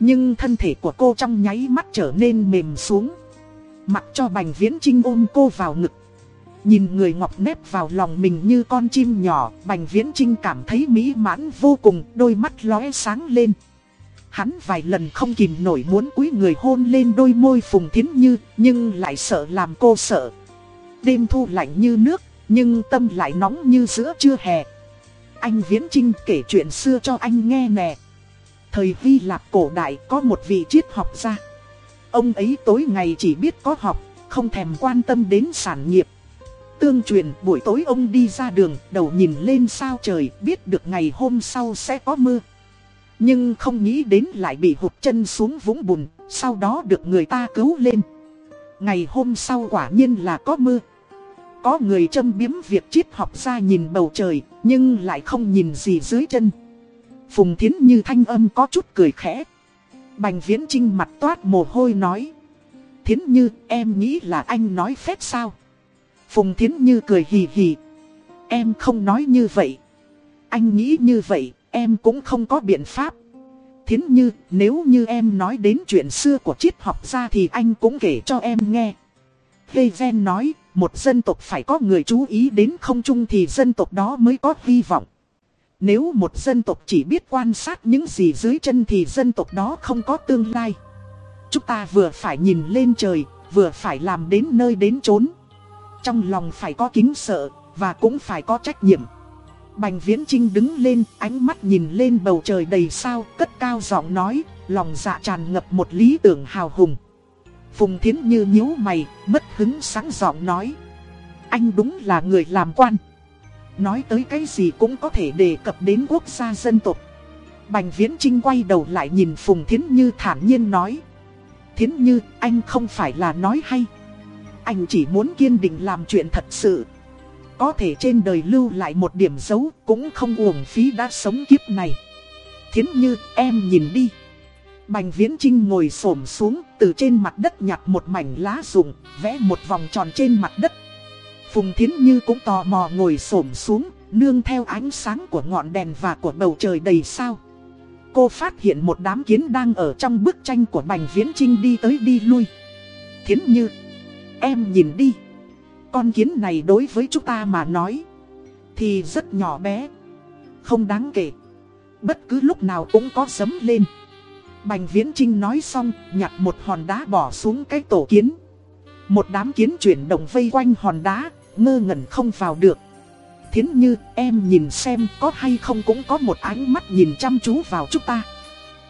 Nhưng thân thể của cô trong nháy mắt trở nên mềm xuống. Mặc cho Bành Viễn Trinh ôm cô vào ngực Nhìn người ngọc nếp vào lòng mình như con chim nhỏ Bành Viễn Trinh cảm thấy mỹ mãn vô cùng Đôi mắt lóe sáng lên Hắn vài lần không kìm nổi muốn cúi người hôn lên đôi môi Phùng Thiến Như, Nhưng lại sợ làm cô sợ. Đêm thu lạnh như nước, Nhưng tâm lại nóng như giữa trưa hè. Anh Viễn Trinh kể chuyện xưa cho anh nghe nè. Thời Hy Lạp cổ đại có một vị triết học gia. Ông ấy tối ngày chỉ biết có học, Không thèm quan tâm đến sản nghiệp. Tương truyền buổi tối ông đi ra đường, Đầu nhìn lên sao trời, Biết được ngày hôm sau sẽ có mưa. Nhưng không nghĩ đến lại bị hụt chân xuống vũng bùn Sau đó được người ta cứu lên Ngày hôm sau quả nhiên là có mưa Có người châm biếm việc triết học ra nhìn bầu trời Nhưng lại không nhìn gì dưới chân Phùng Thiến Như thanh âm có chút cười khẽ. Bành Viễn Trinh mặt toát mồ hôi nói. Thiến Như em nghĩ là anh nói phép sao? Phùng Thiến Như cười hì hì. Em không nói như vậy. Anh nghĩ như vậy, em cũng không có biện pháp. Thiến Như, nếu như em nói đến chuyện xưa của triết học gia thì anh cũng kể cho em nghe. Hê nói, một dân tộc phải có người chú ý đến không chung thì dân tộc đó mới có hy vọng. Nếu một dân tộc chỉ biết quan sát những gì dưới chân thì dân tộc đó không có tương lai. Chúng ta vừa phải nhìn lên trời, vừa phải làm đến nơi đến chốn. Trong lòng phải có kính sợ, và cũng phải có trách nhiệm. Bành Viễn Trinh đứng lên, ánh mắt nhìn lên bầu trời đầy sao, cất cao giọng nói, lòng dạ tràn ngập một lý tưởng hào hùng. Phùng Thiến Như nhíu mày, mất hứng sáng giọng nói. Anh đúng là người làm quan. Nói tới cái gì cũng có thể đề cập đến quốc gia dân tộc Bành Viễn Trinh quay đầu lại nhìn Phùng Thiến Như thản nhiên nói Thiến Như anh không phải là nói hay Anh chỉ muốn kiên định làm chuyện thật sự có thể trên đời lưu lại một điểm dấu Cũng không uổng phí đã sống kiếp này Thiến Như em nhìn đi Bành Viễn Trinh ngồi xổm xuống Từ trên mặt đất nhặt một mảnh lá rụng Vẽ một vòng tròn trên mặt đất Phùng Thiến Như cũng tò mò ngồi xổm xuống, nương theo ánh sáng của ngọn đèn và của bầu trời đầy sao. Cô phát hiện một đám kiến đang ở trong bức tranh của Bành Viễn Trinh đi tới đi lui. Thiến Như, em nhìn đi. Con kiến này đối với chúng ta mà nói, thì rất nhỏ bé, không đáng kể. Bất cứ lúc nào cũng có sấm lên. Bành Viễn Trinh nói xong, nhặt một hòn đá bỏ xuống cái tổ kiến. Một đám kiến chuyển động vây quanh hòn đá, ngơ ngẩn không vào được. Thiến như em nhìn xem có hay không cũng có một ánh mắt nhìn chăm chú vào chúng ta.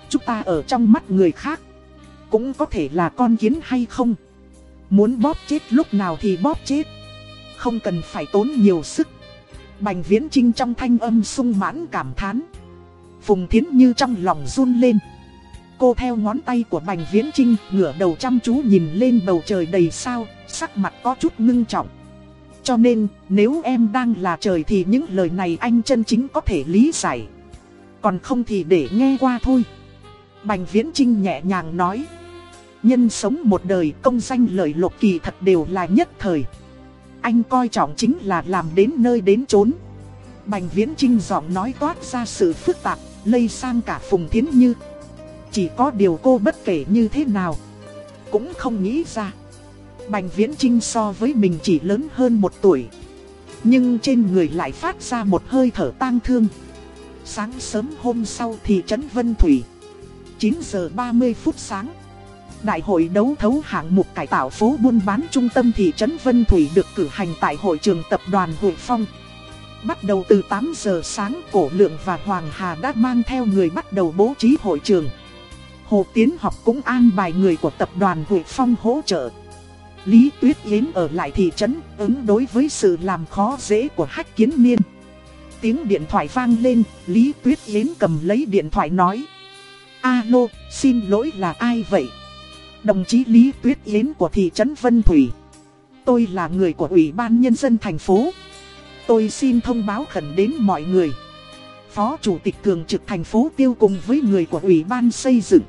Chúng ta ở trong mắt người khác. Cũng có thể là con kiến hay không. Muốn bóp chết lúc nào thì bóp chết. Không cần phải tốn nhiều sức. Bành viễn trinh trong thanh âm sung mãn cảm thán. Phùng Thiến Như trong lòng run lên. Cô theo ngón tay của Bành Viễn Trinh ngửa đầu chăm chú nhìn lên bầu trời đầy sao, sắc mặt có chút ngưng trọng. Cho nên, nếu em đang là trời thì những lời này anh chân chính có thể lý giải. Còn không thì để nghe qua thôi. Bành Viễn Trinh nhẹ nhàng nói. Nhân sống một đời công danh lợi lộc kỳ thật đều là nhất thời. Anh coi trọng chính là làm đến nơi đến chốn. Bành Viễn Trinh giọng nói toát ra sự phức tạp, lây sang cả Phùng Thiến Như. Chỉ có điều cô bất kể như thế nào, cũng không nghĩ ra. Bành Viễn Trinh so với mình chỉ lớn hơn một tuổi. Nhưng trên người lại phát ra một hơi thở tang thương. Sáng sớm hôm sau thì trấn Vân Thủy. 9 giờ 30 phút sáng. Đại hội đấu thấu hạng mục cải tạo phố buôn bán trung tâm thị trấn Vân Thủy được cử hành tại hội trường tập đoàn Hội Phong. Bắt đầu từ 8 giờ sáng, Cổ Lượng và Hoàng Hà đã mang theo người bắt đầu bố trí hội trường. Hồ Tiến Học cũng an bài người của tập đoàn Hội Phong hỗ trợ. Lý Tuyết Yến ở lại thị trấn ứng đối với sự làm khó dễ của hách kiến niên. Tiếng điện thoại vang lên, Lý Tuyết Yến cầm lấy điện thoại nói. Alo, xin lỗi là ai vậy? Đồng chí Lý Tuyết Yến của thị trấn Vân Thủy. Tôi là người của Ủy ban Nhân dân thành phố. Tôi xin thông báo khẩn đến mọi người. Phó Chủ tịch Thường trực thành phố tiêu cùng với người của Ủy ban xây dựng.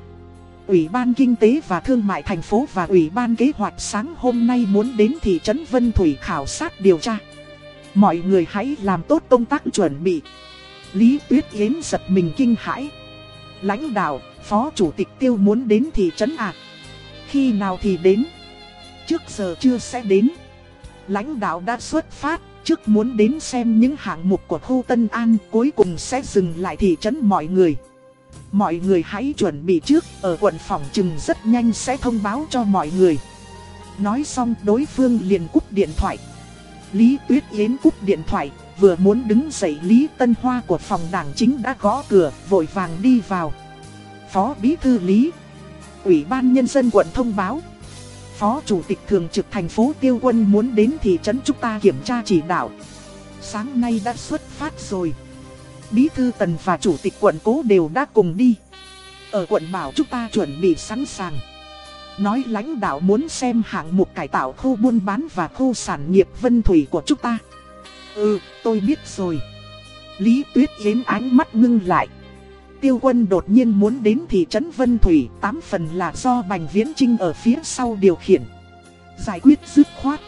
Ủy ban Kinh tế và Thương mại thành phố và Ủy ban Kế hoạch sáng hôm nay muốn đến thị trấn Vân Thủy khảo sát điều tra. Mọi người hãy làm tốt công tác chuẩn bị. Lý Tuyết Yến giật mình kinh hãi. Lãnh đạo, Phó Chủ tịch Tiêu muốn đến thị trấn à? Khi nào thì đến? trước giờ chưa sẽ đến. Lãnh đạo đã xuất phát, trước muốn đến xem những hạng mục của khu Tân An cuối cùng sẽ dừng lại thị trấn mọi người. Mọi người hãy chuẩn bị trước, ở quận phòng chừng rất nhanh sẽ thông báo cho mọi người. Nói xong đối phương liền cúp điện thoại. Lý Tuyết Yến cúp điện thoại, vừa muốn đứng dậy Lý Tân Hoa của phòng đảng chính đã gõ cửa, vội vàng đi vào. Phó Bí Thư Lý Ủy ban Nhân dân quận thông báo. Phó Chủ tịch Thường trực thành phố Tiêu Quân muốn đến thị trấn chúng ta kiểm tra chỉ đạo. Sáng nay đã xuất phát rồi. Bí Thư Tần và Chủ tịch quận Cố đều đã cùng đi. Ở quận Bảo chúng ta chuẩn bị sẵn sàng. Nói lãnh đạo muốn xem hạng mục cải tạo khu buôn bán và khu sản nghiệp vân thủy của chúng ta. Ừ, tôi biết rồi. Lý Tuyết Yến ánh mắt ngưng lại. Tiêu quân đột nhiên muốn đến thị trấn Vân Thủy, tám phần là do Bành Viễn Trinh ở phía sau điều khiển. Giải quyết dứt khoát.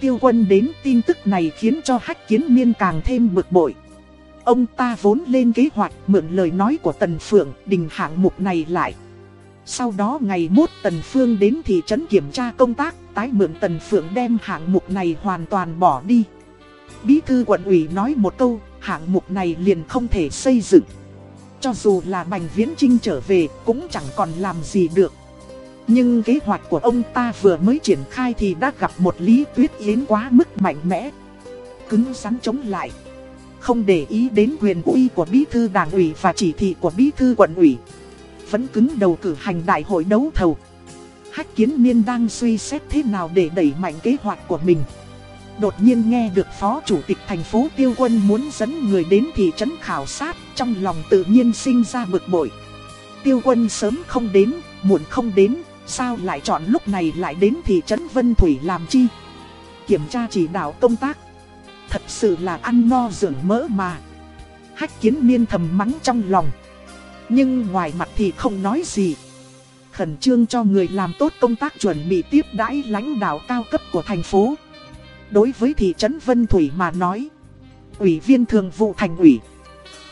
Tiêu quân đến tin tức này khiến cho hách kiến niên càng thêm bực bội. Ông ta vốn lên kế hoạch mượn lời nói của Tần Phượng đình hạng mục này lại. Sau đó ngày mốt Tần Phương đến thị trấn kiểm tra công tác, tái mượn Tần Phượng đem hạng mục này hoàn toàn bỏ đi. Bí thư quận ủy nói một câu, hạng mục này liền không thể xây dựng. Cho dù là Bành Viễn Trinh trở về cũng chẳng còn làm gì được. Nhưng kế hoạch của ông ta vừa mới triển khai thì đã gặp một Lý Tuyết Yến quá mức mạnh mẽ. Cứng rắn chống lại. Không để ý đến quyền uy của bí thư đảng ủy và chỉ thị của bí thư quận ủy. Vẫn cứng đầu cử hành đại hội đấu thầu. Hách kiến niên đang suy xét thế nào để đẩy mạnh kế hoạch của mình. Đột nhiên nghe được Phó Chủ tịch thành phố Tiêu Quân muốn dẫn người đến thị trấn khảo sát, trong lòng tự nhiên sinh ra bực bội. Tiêu Quân sớm không đến, muộn không đến, sao lại chọn lúc này lại đến thị trấn Vân Thủy làm chi? Kiểm tra chỉ đạo công tác. Thật sự là ăn no dưỡng mỡ mà. Hách kiến miên thầm mắng trong lòng. Nhưng ngoài mặt thì không nói gì. Khẩn trương cho người làm tốt công tác chuẩn bị tiếp đãi lãnh đạo cao cấp của thành phố. Đối với thị trấn Vân Thủy mà nói Ủy viên thường vụ thành ủy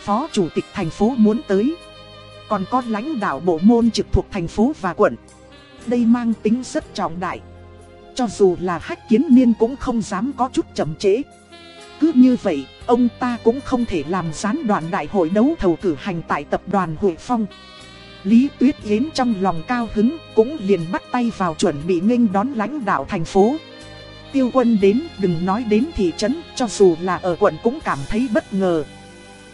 Phó chủ tịch thành phố muốn tới. Còn có lãnh đạo bộ môn trực thuộc thành phố và quận. Đây mang tính rất trọng đại. Cho dù là hách kiến niên cũng không dám có chút chậm trễ. Cứ như vậy, ông ta cũng không thể làm gián đoạn đại hội đấu thầu cử hành tại tập đoàn Hội Phong. Lý Tuyết Yến trong lòng cao hứng cũng liền bắt tay vào chuẩn bị nghênh đón lãnh đạo thành phố. Tiêu quân đến đừng nói đến thị trấn cho dù là ở quận cũng cảm thấy bất ngờ.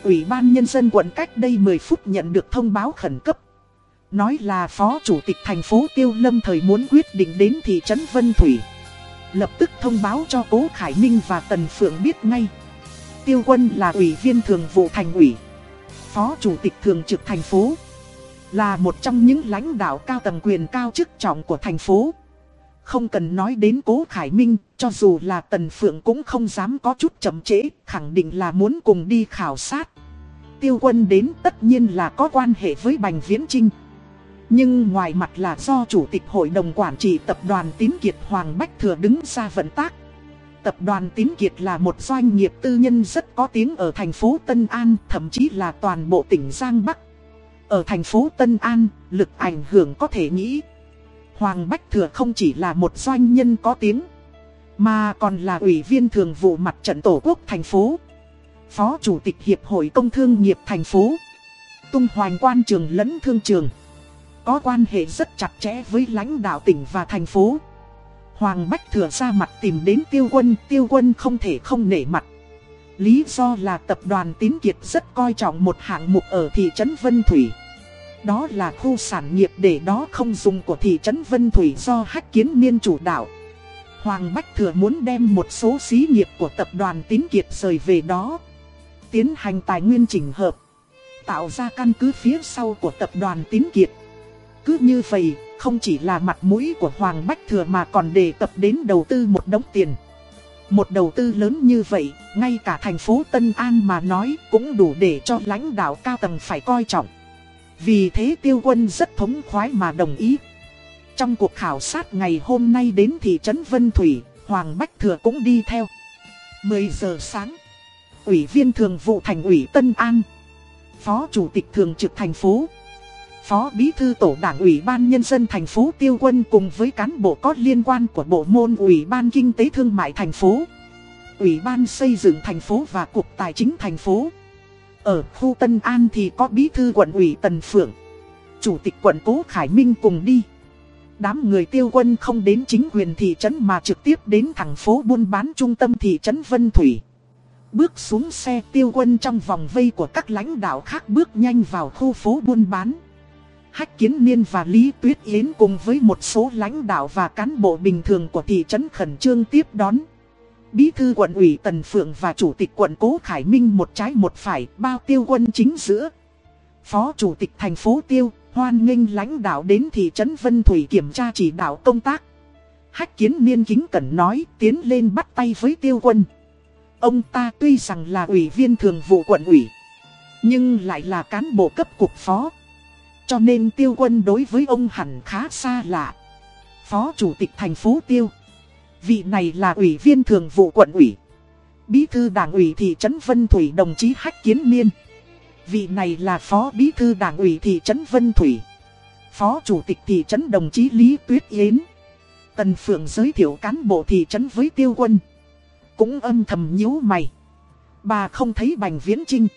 Ủy ban Nhân dân quận cách đây 10 phút nhận được thông báo khẩn cấp. Nói là Phó Chủ tịch thành phố Tiêu Lâm thời muốn quyết định đến thị trấn Vân Thủy. Lập tức thông báo cho Cố Khải Minh và Tần Phượng biết ngay. Tiêu Quân là ủy viên thường vụ thành ủy. Phó Chủ tịch thường trực thành phố. Là một trong những lãnh đạo cao tầng quyền cao chức trọng của thành phố. Không cần nói đến cố Khải Minh, cho dù là Tần Phượng cũng không dám có chút chậm trễ, khẳng định là muốn cùng đi khảo sát. Tiêu quân đến tất nhiên là có quan hệ với Bành Viễn Trinh. Nhưng ngoài mặt là do Chủ tịch Hội đồng Quản trị Tập đoàn Tín Kiệt Hoàng Bách Thừa đứng ra vận tác. Tập đoàn Tín Kiệt là một doanh nghiệp tư nhân rất có tiếng ở thành phố Tân An, thậm chí là toàn bộ tỉnh Giang Bắc. Ở thành phố Tân An, lực ảnh hưởng có thể nghĩ Hoàng Bách Thừa không chỉ là một doanh nhân có tiếng, mà còn là ủy viên thường vụ mặt trận tổ quốc thành phố, phó chủ tịch hiệp hội công thương nghiệp thành phố, tung hoành quan trường lẫn thương trường, có quan hệ rất chặt chẽ với lãnh đạo tỉnh và thành phố. Hoàng Bách Thừa ra mặt tìm đến tiêu quân, tiêu quân không thể không nể mặt. Lý do là tập đoàn Tín Kiệt rất coi trọng một hạng mục ở thị trấn Vân Thủy. Đó là khu sản nghiệp để đó không dùng của thị trấn Vân Thủy do hách kiến niên chủ đạo. Hoàng Bách Thừa muốn đem một số xí nghiệp của tập đoàn tín kiệt rời về đó. Tiến hành tài nguyên chỉnh hợp. Tạo ra căn cứ phía sau của tập đoàn tín kiệt. Cứ như vậy, không chỉ là mặt mũi của Hoàng Bách Thừa mà còn đề cập đến đầu tư một đống tiền. Một đầu tư lớn như vậy, ngay cả thành phố Tân An mà nói cũng đủ để cho lãnh đạo cao tầng phải coi trọng. Vì thế tiêu quân rất thống khoái mà đồng ý. Trong cuộc khảo sát ngày hôm nay đến thị trấn Vân Thủy, Hoàng Bách Thừa cũng đi theo. 10 giờ sáng, Ủy viên Thường vụ Thành ủy Tân An, Phó Chủ tịch Thường trực thành phố, Phó Bí Thư Tổ đảng Ủy ban Nhân dân thành phố Tiêu Quân cùng với cán bộ có liên quan của Bộ môn Ủy ban Kinh tế Thương mại thành phố, Ủy ban Xây dựng thành phố và Cục Tài chính thành phố. Ở khu Tân An thì có Bí Thư quận ủy Tần Phượng, Chủ tịch quận Cố Khải Minh cùng đi. Đám người tiêu quân không đến chính quyền thị trấn mà trực tiếp đến thành phố buôn bán trung tâm thị trấn Vân Thủy. Bước xuống xe tiêu quân trong vòng vây của các lãnh đạo khác bước nhanh vào khu phố buôn bán. Hách Kiến Niên và Lý Tuyết Yến cùng với một số lãnh đạo và cán bộ bình thường của thị trấn khẩn trương tiếp đón. Bí thư quận ủy Tần Phượng và chủ tịch quận Cố Khải Minh một trái một phải bao tiêu quân chính giữa. Phó chủ tịch thành phố Tiêu, hoan nghênh lãnh đạo đến thị trấn Vân Thủy kiểm tra chỉ đạo công tác. Hách Kiến Niên kính cẩn nói tiến lên bắt tay với tiêu quân. Ông ta tuy rằng là ủy viên thường vụ quận ủy, nhưng lại là cán bộ cấp cục phó. Cho nên tiêu quân đối với ông hẳn khá xa lạ. Phó chủ tịch thành phố tiêu. Vị này là ủy viên thường vụ quận ủy. Bí thư đảng ủy thị trấn Vân Thủy đồng chí Hách Kiến Niên. Vị này là phó bí thư đảng ủy thị trấn Vân Thủy. Phó chủ tịch thị trấn đồng chí Lý Tuyết Yến. Tần Phượng giới thiệu cán bộ thị trấn với tiêu quân. Cũng âm thầm nhíu mày. Bà không thấy Bành Viễn Trinh.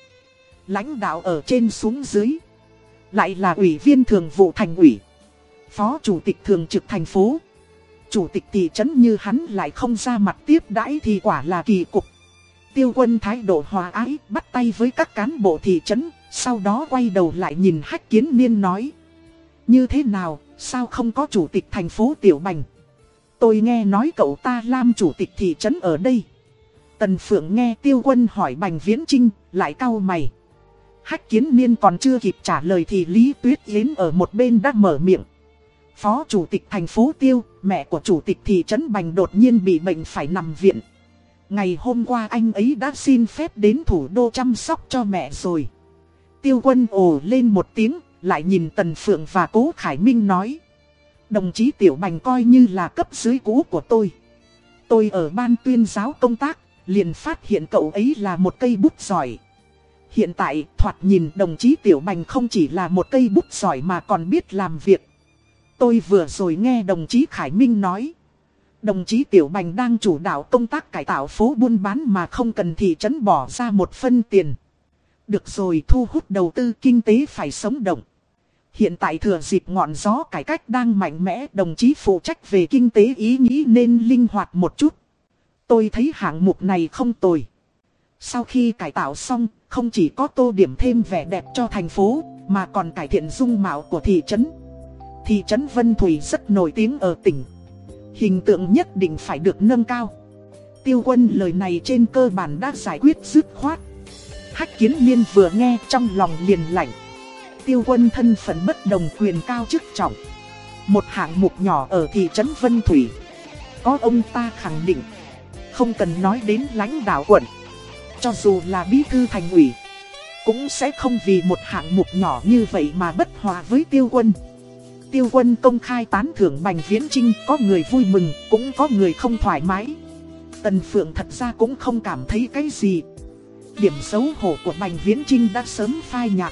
Lãnh đạo ở trên xuống dưới. Lại là ủy viên thường vụ thành ủy. Phó chủ tịch thường trực thành phố. Chủ tịch thị trấn như hắn lại không ra mặt tiếp đãi thì quả là kỳ cục. Tiêu quân thái độ hòa ái bắt tay với các cán bộ thị trấn. Sau đó quay đầu lại nhìn hách kiến niên nói. Như thế nào, sao không có chủ tịch thành phố Tiểu Bành? Tôi nghe nói cậu ta làm chủ tịch thị trấn ở đây. Tần Phượng nghe tiêu quân hỏi Bành Viễn Trinh, lại cau mày. Hách kiến niên còn chưa kịp trả lời thì Lý Tuyết Yến ở một bên đã mở miệng. Phó chủ tịch thành phố Tiêu, mẹ của chủ tịch thị trấn Bành đột nhiên bị bệnh phải nằm viện. Ngày hôm qua anh ấy đã xin phép đến thủ đô chăm sóc cho mẹ rồi. Tiêu quân ồ lên một tiếng, lại nhìn Tần Phượng và Cố Khải Minh nói. Đồng chí Tiểu Bành coi như là cấp dưới cũ của tôi. Tôi ở ban tuyên giáo công tác, liền phát hiện cậu ấy là một cây bút giỏi. Hiện tại, thoạt nhìn đồng chí Tiểu Bành không chỉ là một cây bút giỏi mà còn biết làm việc. Tôi vừa rồi nghe đồng chí Khải Minh nói. Đồng chí Tiểu Bành đang chủ đạo công tác cải tạo phố buôn bán mà không cần thị trấn bỏ ra một phân tiền. Được rồi thu hút đầu tư kinh tế phải sống động. Hiện tại thừa dịp ngọn gió cải cách đang mạnh mẽ đồng chí phụ trách về kinh tế ý nghĩ nên linh hoạt một chút. Tôi thấy hạng mục này không tồi. Sau khi cải tạo xong, không chỉ có tô điểm thêm vẻ đẹp cho thành phố, mà còn cải thiện dung mạo của thị trấn. Thị trấn Vân Thủy rất nổi tiếng ở tỉnh. Hình tượng nhất định phải được nâng cao. Tiêu quân lời này trên cơ bản đã giải quyết dứt khoát. Hách kiến liên vừa nghe trong lòng liền lạnh. Tiêu quân thân phận bất đồng quyền cao chức trọng. Một hạng mục nhỏ ở thị trấn Vân Thủy. Có ông ta khẳng định. Không cần nói đến lãnh đạo quận. Cho dù là bí thư thành ủy. Cũng sẽ không vì một hạng mục nhỏ như vậy mà bất hòa với tiêu quân. Tiêu quân công khai tán thưởng Bành Viễn Trinh có người vui mừng, cũng có người không thoải mái. Tần Phượng thật ra cũng không cảm thấy cái gì. Điểm xấu hổ của Bành Viễn Trinh đã sớm phai nhạt.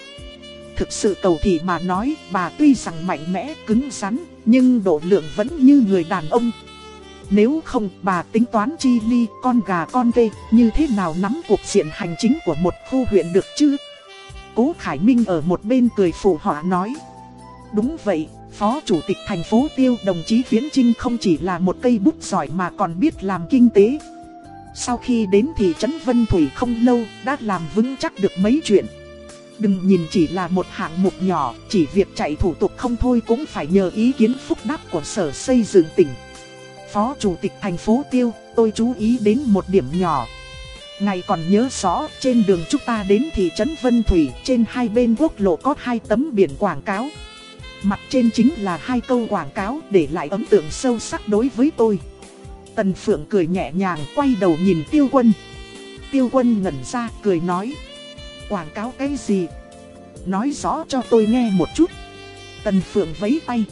Thực sự cầu thị mà nói, bà tuy rằng mạnh mẽ, cứng rắn, nhưng độ lượng vẫn như người đàn ông. Nếu không, bà tính toán chi ly, con gà con vê, như thế nào nắm cuộc diện hành chính của một khu huyện được chứ? Cố Khải Minh ở một bên cười phụ họa nói. Đúng vậy, Phó Chủ tịch thành phố Tiêu đồng chí Viễn Trinh không chỉ là một cây bút giỏi mà còn biết làm kinh tế. Sau khi đến thị trấn Vân Thủy không lâu đã làm vững chắc được mấy chuyện. Đừng nhìn chỉ là một hạng mục nhỏ, chỉ việc chạy thủ tục không thôi cũng phải nhờ ý kiến phúc đáp của sở xây dựng tỉnh. Phó Chủ tịch thành phố Tiêu, tôi chú ý đến một điểm nhỏ. Ngày còn nhớ rõ, trên đường chúng ta đến thị trấn Vân Thủy, trên hai bên quốc lộ có hai tấm biển quảng cáo. Mặt trên chính là hai câu quảng cáo để lại ấn tượng sâu sắc đối với tôi. Tần Phượng cười nhẹ nhàng quay đầu nhìn Tiêu Quân. Tiêu Quân ngẩn ra cười nói. Quảng cáo cái gì? Nói rõ cho tôi nghe một chút. Tần Phượng vấy tay.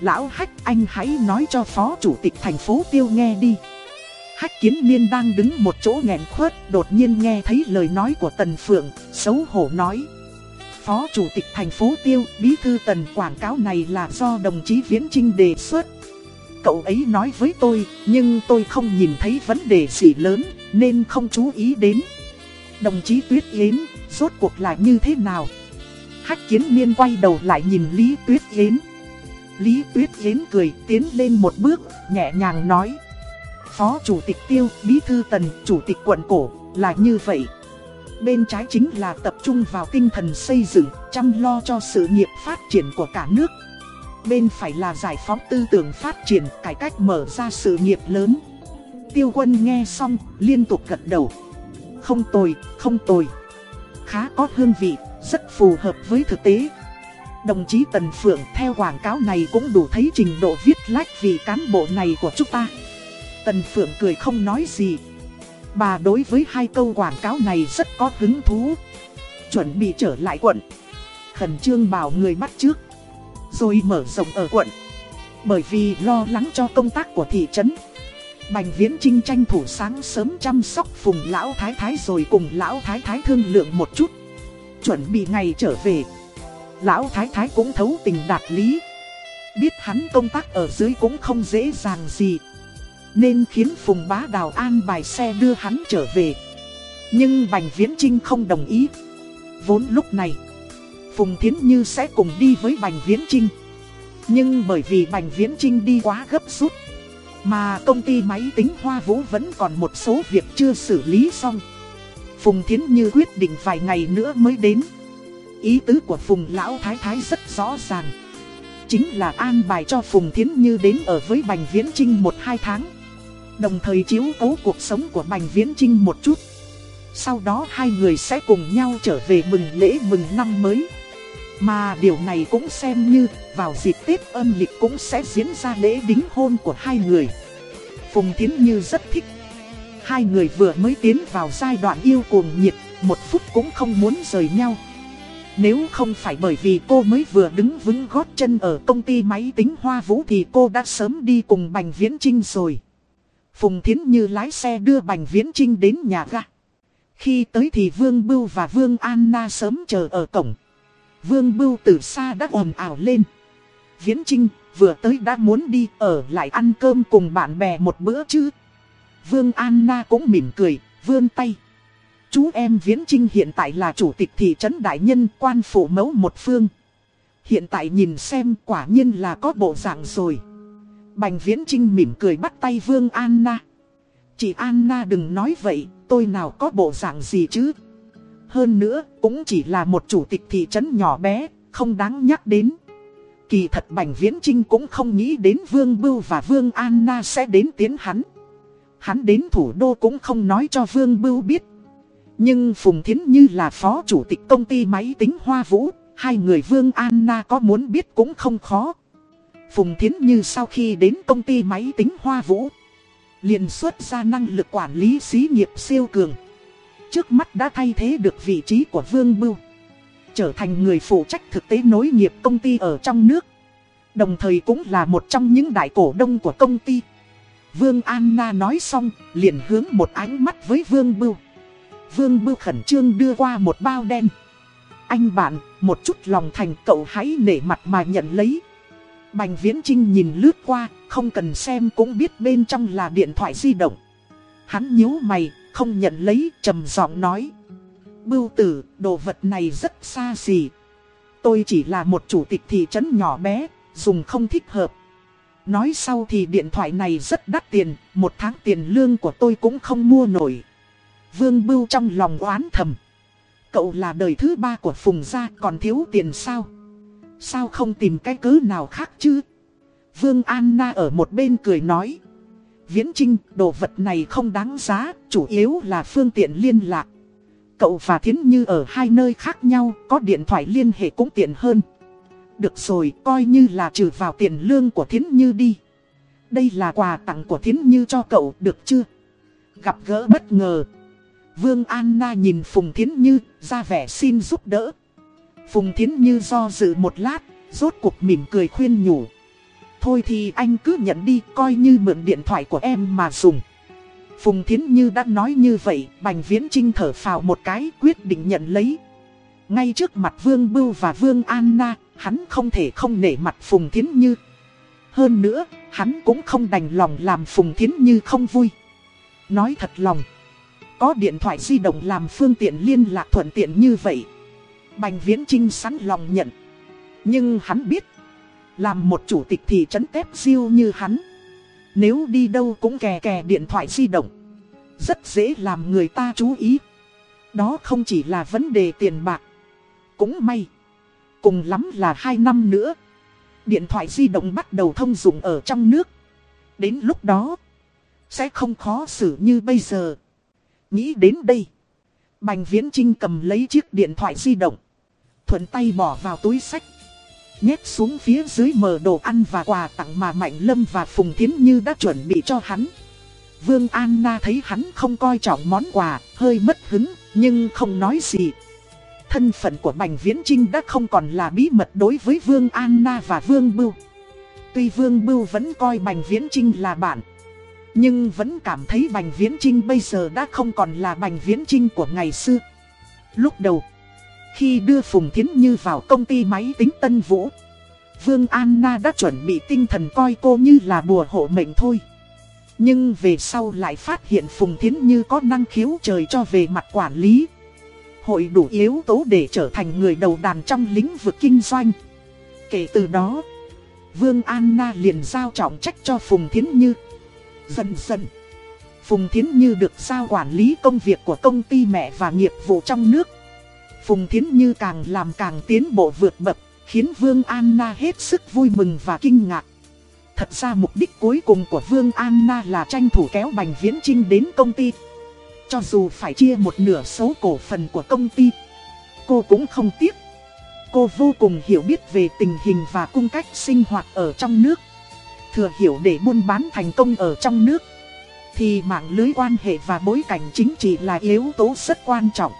Lão Hách anh hãy nói cho Phó Chủ tịch thành phố Tiêu nghe đi. Hách Kiến Niên đang đứng một chỗ nghẹn khuất, đột nhiên nghe thấy lời nói của Tần Phượng, xấu hổ nói. Phó Chủ tịch thành phố Tiêu, Bí thư Tần quảng cáo này là do đồng chí Viễn Trinh đề xuất. Cậu ấy nói với tôi, nhưng tôi không nhìn thấy vấn đề gì lớn, nên không chú ý đến. Đồng chí Tuyết Yến, rốt cuộc là như thế nào? Hách kiến niên quay đầu lại nhìn Lý Tuyết Yến. Lý Tuyết Yến cười tiến lên một bước, nhẹ nhàng nói. Phó Chủ tịch Tiêu, Bí thư Tần, Chủ tịch quận cổ, là như vậy. Bên trái chính là tập trung vào tinh thần xây dựng, chăm lo cho sự nghiệp phát triển của cả nước. Bên phải là giải phóng tư tưởng phát triển, cải cách mở ra sự nghiệp lớn. Tiêu quân nghe xong, liên tục gật đầu. Không tồi, không tồi. Khá có hương vị, rất phù hợp với thực tế. Đồng chí Tần Phượng theo quảng cáo này cũng đủ thấy trình độ viết lách vì cán bộ này của chúng ta. Tần Phượng cười không nói gì. Bà đối với hai câu quảng cáo này rất có hứng thú. Chuẩn bị trở lại quận. Khẩn trương bảo người bắt trước. Rồi mở rộng ở quận. Bởi vì lo lắng cho công tác của thị trấn. Bành Viễn Trinh tranh thủ sáng sớm chăm sóc phùng lão thái thái rồi cùng lão thái thái thương lượng một chút. Chuẩn bị ngày trở về. Lão thái thái cũng thấu tình đạt lý. Biết hắn công tác ở dưới cũng không dễ dàng gì. Nên khiến Phùng Bá Đào an bài xe đưa hắn trở về. Nhưng Bành Viễn Trinh không đồng ý. Vốn lúc này, Phùng Thiến Như sẽ cùng đi với Bành Viễn Trinh. Nhưng bởi vì Bành Viễn Trinh đi quá gấp rút, mà công ty máy tính Hoa Vũ vẫn còn một số việc chưa xử lý xong. Phùng Thiến Như quyết định vài ngày nữa mới đến. Ý tứ của Phùng Lão Thái Thái rất rõ ràng. Chính là an bài cho Phùng Thiến Như đến ở với Bành Viễn Trinh một hai tháng. Đồng thời chiếu cố cuộc sống của Bành Viễn Trinh một chút. Sau đó hai người sẽ cùng nhau trở về mừng lễ mừng năm mới. Mà điều này cũng xem như vào dịp Tết âm lịch cũng sẽ diễn ra lễ đính hôn của hai người. Phùng Thiến Như rất thích. Hai người vừa mới tiến vào giai đoạn yêu cuồng nhiệt, một phút cũng không muốn rời nhau. Nếu không phải bởi vì cô mới vừa đứng vững gót chân ở công ty máy tính Hoa Vũ thì cô đã sớm đi cùng Bành Viễn Trinh rồi. Phùng Thiến Như lái xe đưa Bành Viễn Trinh đến nhà ga. Khi tới thì Vương Bưu và Vương Anna sớm chờ ở cổng. Vương Bưu từ xa đã ồn ào lên. Viễn Trinh vừa tới đã muốn đi ở lại ăn cơm cùng bạn bè một bữa chứ. Vương Anna cũng mỉm cười, vươn tay. Chú em Viễn Trinh hiện tại là chủ tịch thị trấn đại nhân quan phủ mẫu một phương. Hiện tại nhìn xem quả nhiên là có bộ dạng rồi. Bành Viễn Trinh mỉm cười bắt tay Vương Anna. Chị Anna đừng nói vậy, tôi nào có bộ dạng gì chứ. Hơn nữa, cũng chỉ là một chủ tịch thị trấn nhỏ bé, không đáng nhắc đến. Kỳ thật Bành Viễn Trinh cũng không nghĩ đến Vương Bưu và Vương Anna sẽ đến tiến hắn. Hắn đến thủ đô cũng không nói cho Vương Bưu biết. Nhưng Phùng Thiến Như là phó chủ tịch công ty máy tính Hoa Vũ, hai người Vương Anna có muốn biết cũng không khó. Phùng Thiến Như sau khi đến công ty máy tính Hoa Vũ, liền xuất ra năng lực quản lý xí nghiệp siêu cường. Trước mắt đã thay thế được vị trí của Vương Bưu, trở thành người phụ trách thực tế nối nghiệp công ty ở trong nước. Đồng thời cũng là một trong những đại cổ đông của công ty. Vương Anna nói xong, liền hướng một ánh mắt với Vương Bưu. Vương Bưu khẩn trương đưa qua một bao đen. Anh bạn, một chút lòng thành cậu hãy nể mặt mà nhận lấy. Bành Viễn Trinh nhìn lướt qua, không cần xem cũng biết bên trong là điện thoại di động. Hắn nhíu mày, không nhận lấy, trầm giọng nói. Bưu tử, đồ vật này rất xa xỉ. Tôi chỉ là một chủ tịch thị trấn nhỏ bé, dùng không thích hợp. Nói sau thì điện thoại này rất đắt tiền, một tháng tiền lương của tôi cũng không mua nổi. Vương Bưu trong lòng oán thầm. Cậu là đời thứ ba của Phùng Gia còn thiếu tiền sao? Sao không tìm cái cớ nào khác chứ? Vương Anna ở một bên cười nói. Viễn Trinh, đồ vật này không đáng giá, chủ yếu là phương tiện liên lạc. Cậu và Thiến Như ở hai nơi khác nhau, có điện thoại liên hệ cũng tiện hơn. Được rồi, coi như là trừ vào tiền lương của Thiến Như đi. Đây là quà tặng của Thiến Như cho cậu, được chưa? Gặp gỡ bất ngờ. Vương Anna nhìn Phùng Thiến Như, ra vẻ xin giúp đỡ. Phùng Thiến Như do dự một lát, rốt cuộc mỉm cười khuyên nhủ. Thôi thì anh cứ nhận đi, coi như mượn điện thoại của em mà dùng. Phùng Thiến Như đã nói như vậy, Bành Viễn Trinh thở phào một cái quyết định nhận lấy. Ngay trước mặt Vương Bưu và Vương Anna, hắn không thể không nể mặt Phùng Thiến Như. Hơn nữa, hắn cũng không đành lòng làm Phùng Thiến Như không vui. Nói thật lòng, có điện thoại di động làm phương tiện liên lạc thuận tiện như vậy. Bành Viễn Trinh sẵn lòng nhận. Nhưng hắn biết, làm một chủ tịch thị trấn tép siêu như hắn. Nếu đi đâu cũng kè kè điện thoại di động. Rất dễ làm người ta chú ý. Đó không chỉ là vấn đề tiền bạc. Cũng may. Cùng lắm là 2 năm nữa. Điện thoại di động bắt đầu thông dụng ở trong nước. Đến lúc đó. Sẽ không khó xử như bây giờ. Nghĩ đến đây. Bành Viễn Trinh cầm lấy chiếc điện thoại di động. Thuận tay bỏ vào túi sách. Nhét xuống phía dưới mở đồ ăn và quà tặng mà Mạnh Lâm và Phùng Thiến Như đã chuẩn bị cho hắn. Vương Anna thấy hắn không coi trọng món quà, hơi mất hứng, nhưng không nói gì. Thân phận của Bành Viễn Trinh đã không còn là bí mật đối với Vương Anna và Vương Bưu. Tuy Vương Bưu vẫn coi Bành Viễn Trinh là bạn, nhưng vẫn cảm thấy Bành Viễn Trinh bây giờ đã không còn là Bành Viễn Trinh của ngày xưa. Lúc đầu, khi đưa Phùng Thiến Như vào công ty máy tính Tân Vũ, Vương Anna đã chuẩn bị tinh thần coi cô như là bùa hộ mệnh thôi. Nhưng về sau lại phát hiện Phùng Thiến Như có năng khiếu trời cho về mặt quản lý. Hội đủ yếu tố để trở thành người đầu đàn trong lĩnh vực kinh doanh. Kể từ đó, Vương Anna liền giao trọng trách cho Phùng Thiến Như. Dần dần, Phùng Thiến Như được giao quản lý công việc của công ty mẹ và nghiệp vụ trong nước. Phùng Thiến Như càng làm càng tiến bộ vượt bậc, khiến Vương Anna hết sức vui mừng và kinh ngạc. Thật ra mục đích cuối cùng của Vương Anna là tranh thủ kéo Bành Viễn Trinh đến công ty. Cho dù phải chia một nửa số cổ phần của công ty, cô cũng không tiếc. Cô vô cùng hiểu biết về tình hình và cung cách sinh hoạt ở trong nước. Thừa hiểu để buôn bán thành công ở trong nước, thì mạng lưới quan hệ và bối cảnh chính trị là yếu tố rất quan trọng.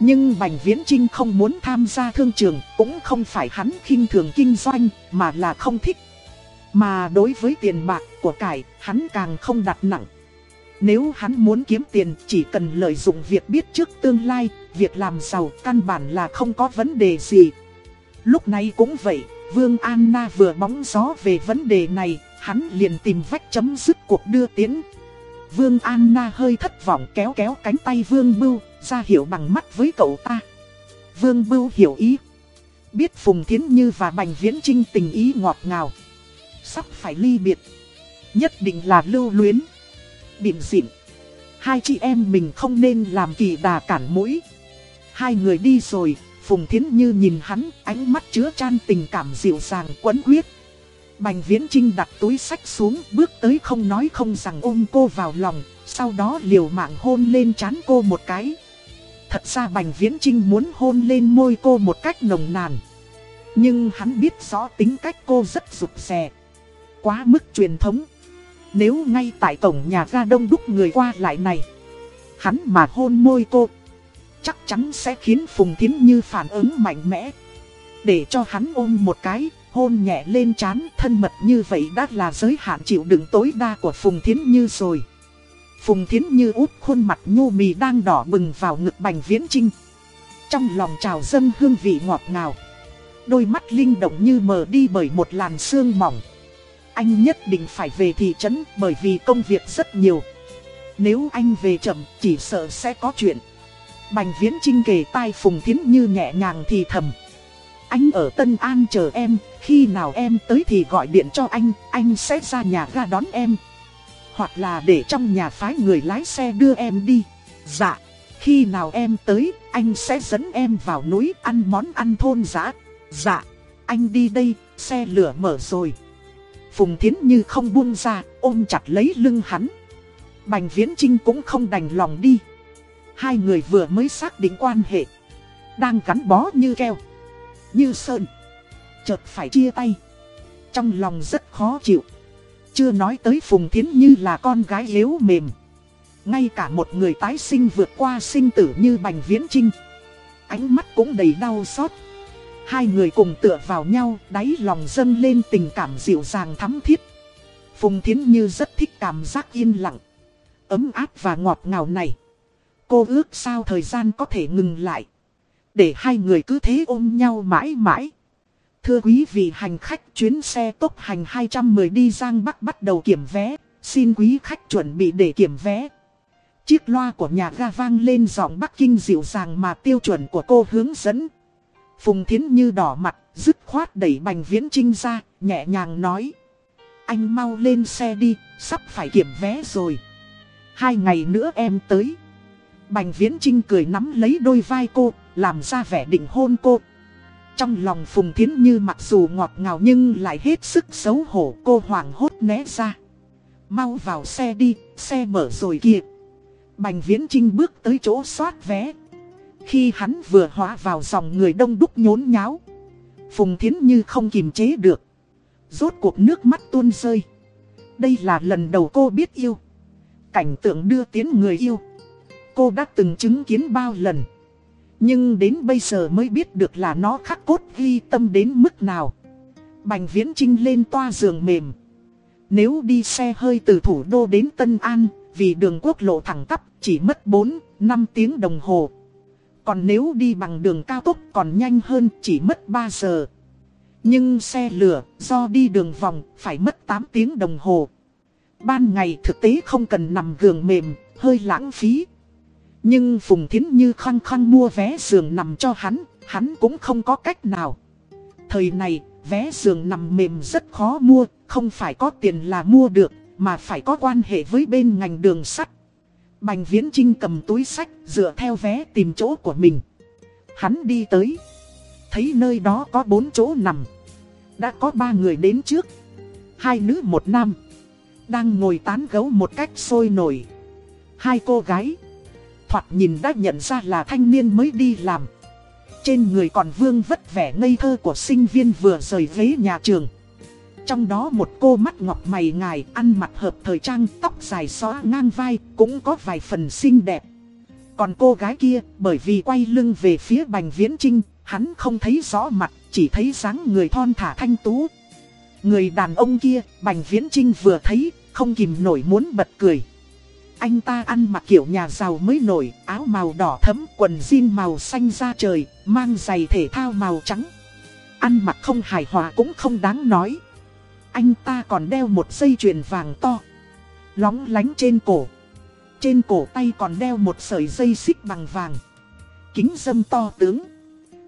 Nhưng Bành Viễn Trinh không muốn tham gia thương trường, cũng không phải hắn khinh thường kinh doanh, mà là không thích. Mà đối với tiền bạc của cải, hắn càng không đặt nặng. Nếu hắn muốn kiếm tiền, chỉ cần lợi dụng việc biết trước tương lai, việc làm giàu căn bản là không có vấn đề gì. Lúc này cũng vậy, Vương Anna vừa bóng gió về vấn đề này, hắn liền tìm vách chấm dứt cuộc đưa tiến. Vương Anna hơi thất vọng kéo kéo cánh tay Vương Bưu, ra hiểu bằng mắt với cậu ta. Vương Bưu hiểu ý. Biết Phùng Thiến Như và Bành Viễn Trinh tình ý ngọt ngào. Sắp phải ly biệt. Nhất định là lưu luyến. Bịm dịm. Hai chị em mình không nên làm kỳ đà cản mũi. Hai người đi rồi, Phùng Thiến Như nhìn hắn, ánh mắt chứa chan tình cảm dịu dàng quấn quyết. Bành Viễn Trinh đặt túi sách xuống, bước tới không nói không rằng ôm cô vào lòng, sau đó liều mạng hôn lên trán cô một cái. Thật ra Bành Viễn Trinh muốn hôn lên môi cô một cách nồng nàn. Nhưng hắn biết rõ tính cách cô rất rụt rè. Quá mức truyền thống. Nếu ngay tại cổng nhà ga đông đúc người qua lại này, hắn mà hôn môi cô, chắc chắn sẽ khiến Phùng Thiến Như phản ứng mạnh mẽ. Để cho hắn ôm một cái, hôn nhẹ lên trán thân mật như vậy đã là giới hạn chịu đựng tối đa của Phùng Thiến Như rồi. Phùng Thiến Như út khuôn mặt nhu mì đang đỏ bừng vào ngực Bành Viễn Trinh. Trong lòng trào dâng hương vị ngọt ngào. Đôi mắt linh động như mờ đi bởi một làn sương mỏng. Anh nhất định phải về thị trấn bởi vì công việc rất nhiều. Nếu anh về chậm chỉ sợ sẽ có chuyện. Bành Viễn Trinh kề tai Phùng Thiến Như nhẹ nhàng thì thầm. Anh ở Tân An chờ em, khi nào em tới thì gọi điện cho anh, anh sẽ ra nhà ga đón em. Hoặc là để trong nhà phái người lái xe đưa em đi. Dạ, khi nào em tới, anh sẽ dẫn em vào núi ăn món ăn thôn giã. Dạ, anh đi đây, xe lửa mở rồi. Phùng Thiến Như không buông ra, ôm chặt lấy lưng hắn. Bành Viễn Trinh cũng không đành lòng đi. Hai người vừa mới xác định quan hệ. Đang gắn bó như keo. Như sơn. Chợt phải chia tay. Trong lòng rất khó chịu. Chưa nói tới Phùng Thiến Như là con gái yếu mềm. Ngay cả một người tái sinh vượt qua sinh tử như Bành Viễn Trinh. Ánh mắt cũng đầy đau xót. Hai người cùng tựa vào nhau, đáy lòng dâng lên tình cảm dịu dàng thắm thiết. Phùng Thiến Như rất thích cảm giác yên lặng, ấm áp và ngọt ngào này. Cô ước sao thời gian có thể ngừng lại. Để hai người cứ thế ôm nhau mãi mãi. Thưa quý vị hành khách chuyến xe tốc hành 210 đi Giang Bắc bắt đầu kiểm vé. Xin quý khách chuẩn bị để kiểm vé. Chiếc loa của nhà ga vang lên giọng Bắc Kinh dịu dàng mà tiêu chuẩn của cô hướng dẫn. Phùng Thiến Như đỏ mặt, dứt khoát đẩy Bành Viễn Trinh ra, nhẹ nhàng nói. Anh mau lên xe đi, sắp phải kiểm vé rồi. Hai ngày nữa em tới. Bành Viễn Trinh cười nắm lấy đôi vai cô, làm ra vẻ định hôn cô. Trong lòng Phùng Thiến Như mặc dù ngọt ngào nhưng lại hết sức xấu hổ cô hoảng hốt né ra. Mau vào xe đi, xe mở rồi kìa. Bành Viễn Trinh bước tới chỗ soát vé. Khi hắn vừa hóa vào dòng người đông đúc nhốn nháo. Phùng Thiến Như không kìm chế được. Rốt cuộc nước mắt tuôn rơi. Đây là lần đầu cô biết yêu. Cảnh tượng đưa tiến người yêu. Cô đã từng chứng kiến bao lần. Nhưng đến bây giờ mới biết được là nó khắc cốt ghi tâm đến mức nào. Bành Viễn Trinh lên toa giường mềm. Nếu đi xe hơi từ thủ đô đến Tân An, vì đường quốc lộ thẳng tắp chỉ mất 4, 5 tiếng đồng hồ. Còn nếu đi bằng đường cao tốc còn nhanh hơn chỉ mất 3 giờ. Nhưng xe lửa do đi đường vòng phải mất 8 tiếng đồng hồ. Ban ngày thực tế không cần nằm giường mềm, hơi lãng phí. Nhưng Phùng Thiến Như khăng khăng mua vé giường nằm cho hắn, hắn cũng không có cách nào. Thời này, vé giường nằm mềm rất khó mua, không phải có tiền là mua được, mà phải có quan hệ với bên ngành đường sắt. Bành Viễn Trinh cầm túi sách, dựa theo vé tìm chỗ của mình. Hắn đi tới, thấy nơi đó có bốn chỗ nằm. Đã có ba người đến trước, hai nữ một nam, đang ngồi tán gấu một cách sôi nổi. Hai cô gái thoạt nhìn đã nhận ra là thanh niên mới đi làm. Trên người còn vương vất vẻ ngây thơ của sinh viên vừa rời ghế nhà trường. Trong đó một cô mắt ngọc mày ngài ăn mặc hợp thời trang tóc dài xóa ngang vai cũng có vài phần xinh đẹp. Còn cô gái kia bởi vì quay lưng về phía bành viễn trinh, hắn không thấy rõ mặt, chỉ thấy dáng người thon thả thanh tú. Người đàn ông kia, bành viễn trinh vừa thấy, không kìm nổi muốn bật cười. Anh ta ăn mặc kiểu nhà giàu mới nổi, áo màu đỏ thấm, quần jean màu xanh da trời, mang giày thể thao màu trắng. Ăn mặc không hài hòa cũng không đáng nói. Anh ta còn đeo một dây chuyền vàng to, lóng lánh trên cổ. Trên cổ tay còn đeo một sợi dây xích bằng vàng. Kính dâm to tướng.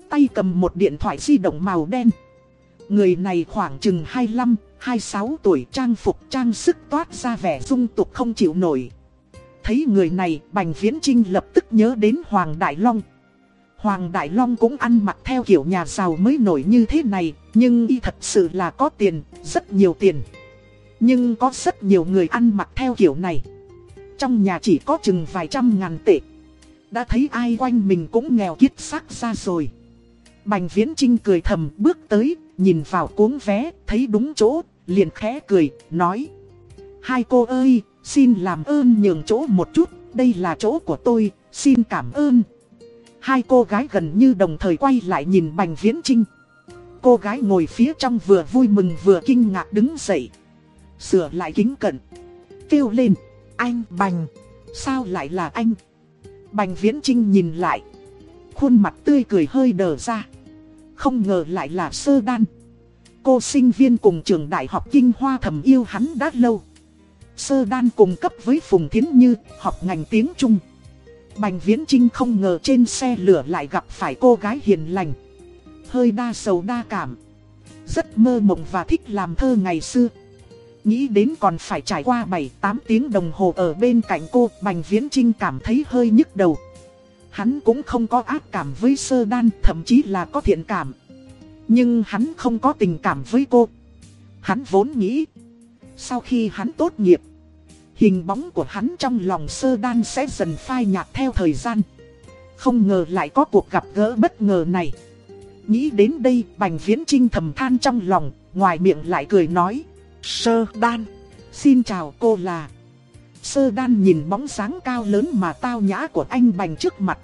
Tay cầm một điện thoại di động màu đen. Người này khoảng chừng 25, 26 tuổi trang phục trang sức toát ra vẻ dung tục không chịu nổi. Thấy người này, Bành Viễn Trinh lập tức nhớ đến Hoàng Đại Long. Hoàng Đại Long cũng ăn mặc theo kiểu nhà giàu mới nổi như thế này, nhưng y thật sự là có tiền, rất nhiều tiền. Nhưng có rất nhiều người ăn mặc theo kiểu này. Trong nhà chỉ có chừng vài trăm ngàn tệ. Đã thấy ai quanh mình cũng nghèo kiết xác ra rồi. Bành Viễn Trinh cười thầm bước tới, nhìn vào cuốn vé, thấy đúng chỗ, liền khẽ cười, nói. Hai cô ơi, Xin làm ơn nhường chỗ một chút, đây là chỗ của tôi, xin cảm ơn. Hai cô gái gần như đồng thời quay lại nhìn Bành Viễn Trinh. Cô gái ngồi phía trong vừa vui mừng vừa kinh ngạc đứng dậy. Sửa lại kính cận. Kêu lên, anh Bành, sao lại là anh? Bành Viễn Trinh nhìn lại. Khuôn mặt tươi cười hơi đờ ra. Không ngờ lại là sơ đan. Cô sinh viên cùng trường đại học Kinh Hoa thầm yêu hắn đã lâu. Sơ đan cùng cấp với Phùng Thiến Như, học ngành tiếng Trung. Bành Viễn Trinh không ngờ trên xe lửa lại gặp phải cô gái hiền lành. Hơi đa sầu đa cảm. Rất mơ mộng và thích làm thơ ngày xưa. Nghĩ đến còn phải trải qua 7-8 tiếng đồng hồ ở bên cạnh cô, Bành Viễn Trinh cảm thấy hơi nhức đầu. Hắn cũng không có ác cảm với sơ đan, thậm chí là có thiện cảm. Nhưng hắn không có tình cảm với cô. Hắn vốn nghĩ, sau khi hắn tốt nghiệp, Hình bóng của hắn trong lòng sơ đan sẽ dần phai nhạt theo thời gian. Không ngờ lại có cuộc gặp gỡ bất ngờ này. Nghĩ đến đây Bành Viễn Trinh thầm than trong lòng, ngoài miệng lại cười nói. Sơ đan, xin chào cô là. Sơ đan nhìn bóng sáng cao lớn mà tao nhã của anh Bành trước mặt.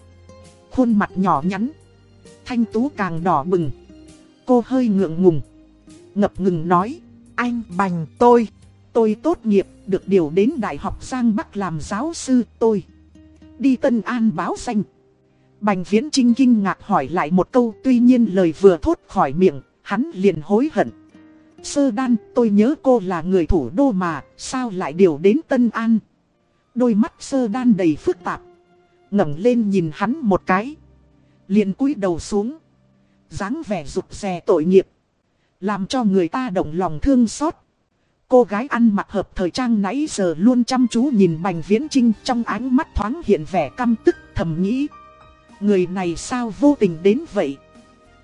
Khuôn mặt nhỏ nhắn, thanh tú càng đỏ bừng. Cô hơi ngượng ngùng, ngập ngừng nói. Anh Bành tôi Tôi tốt nghiệp, được điều đến Đại học Giang Bắc làm giáo sư tôi. Đi Tân An báo danh. Bành Viễn Trinh kinh ngạc hỏi lại một câu tuy nhiên lời vừa thốt khỏi miệng, hắn liền hối hận. Sơ đan, tôi nhớ cô là người thủ đô mà, sao lại điều đến Tân An? Đôi mắt sơ đan đầy phức tạp. ngẩng lên nhìn hắn một cái. Liền cúi đầu xuống. dáng vẻ rụt rè tội nghiệp. Làm cho người ta động lòng thương xót. Cô gái ăn mặc hợp thời trang nãy giờ luôn chăm chú nhìn Bành Viễn Trinh trong ánh mắt thoáng hiện vẻ căm tức thầm nghĩ. Người này sao vô tình đến vậy?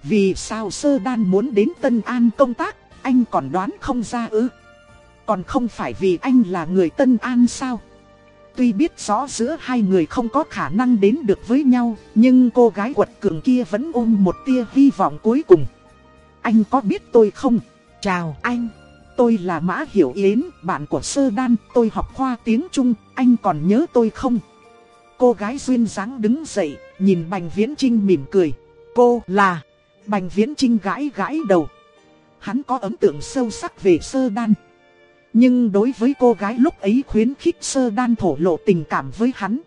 Vì sao sơ đan muốn đến Tân An công tác, anh còn đoán không ra ư? Còn không phải vì anh là người Tân An sao? Tuy biết rõ giữa hai người không có khả năng đến được với nhau, nhưng cô gái quật cường kia vẫn ôm một tia hy vọng cuối cùng. Anh có biết tôi không? Chào anh. Tôi là Mã Hiểu Yến, bạn của Sơ Đan, tôi học khoa tiếng Trung, anh còn nhớ tôi không? Cô gái duyên dáng đứng dậy, nhìn Bành Viễn Trinh mỉm cười. Cô là... Bành Viễn Trinh gãi gãi đầu. Hắn có ấn tượng sâu sắc về Sơ Đan. Nhưng đối với cô gái lúc ấy khuyến khích Sơ Đan thổ lộ tình cảm với hắn.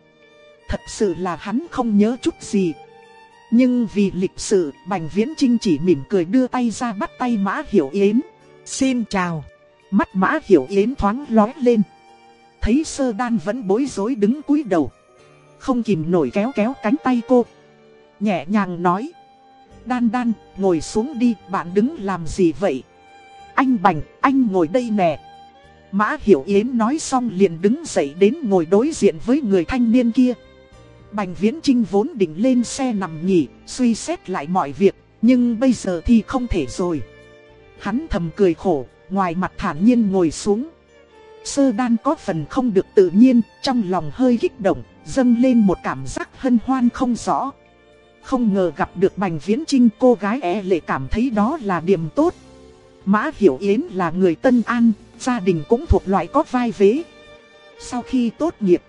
Thật sự là hắn không nhớ chút gì. Nhưng vì lịch sự, Bành Viễn Trinh chỉ mỉm cười đưa tay ra bắt tay Mã Hiểu Yến. Xin chào. Mắt Mã Hiểu Yến thoáng lói lên. Thấy Sơ Đan vẫn bối rối đứng cúi đầu. Không kìm nổi kéo kéo cánh tay cô. Nhẹ nhàng nói. Đan đan, ngồi xuống đi, bạn đứng làm gì vậy? Anh Bành, anh ngồi đây nè. Mã Hiểu Yến nói xong liền đứng dậy đến ngồi đối diện với người thanh niên kia. Bành Viễn Trinh vốn định lên xe nằm nghỉ, suy xét lại mọi việc, nhưng bây giờ thì không thể rồi. Hắn thầm cười khổ, ngoài mặt thản nhiên ngồi xuống. Sơ đan có phần không được tự nhiên, trong lòng hơi kích động, dâng lên một cảm giác hân hoan không rõ. Không ngờ gặp được Bành Viễn Trinh cô gái e lệ cảm thấy đó là điểm tốt. Mã Hiểu Yến là người Tân An, gia đình cũng thuộc loại có vai vế. Sau khi tốt nghiệp,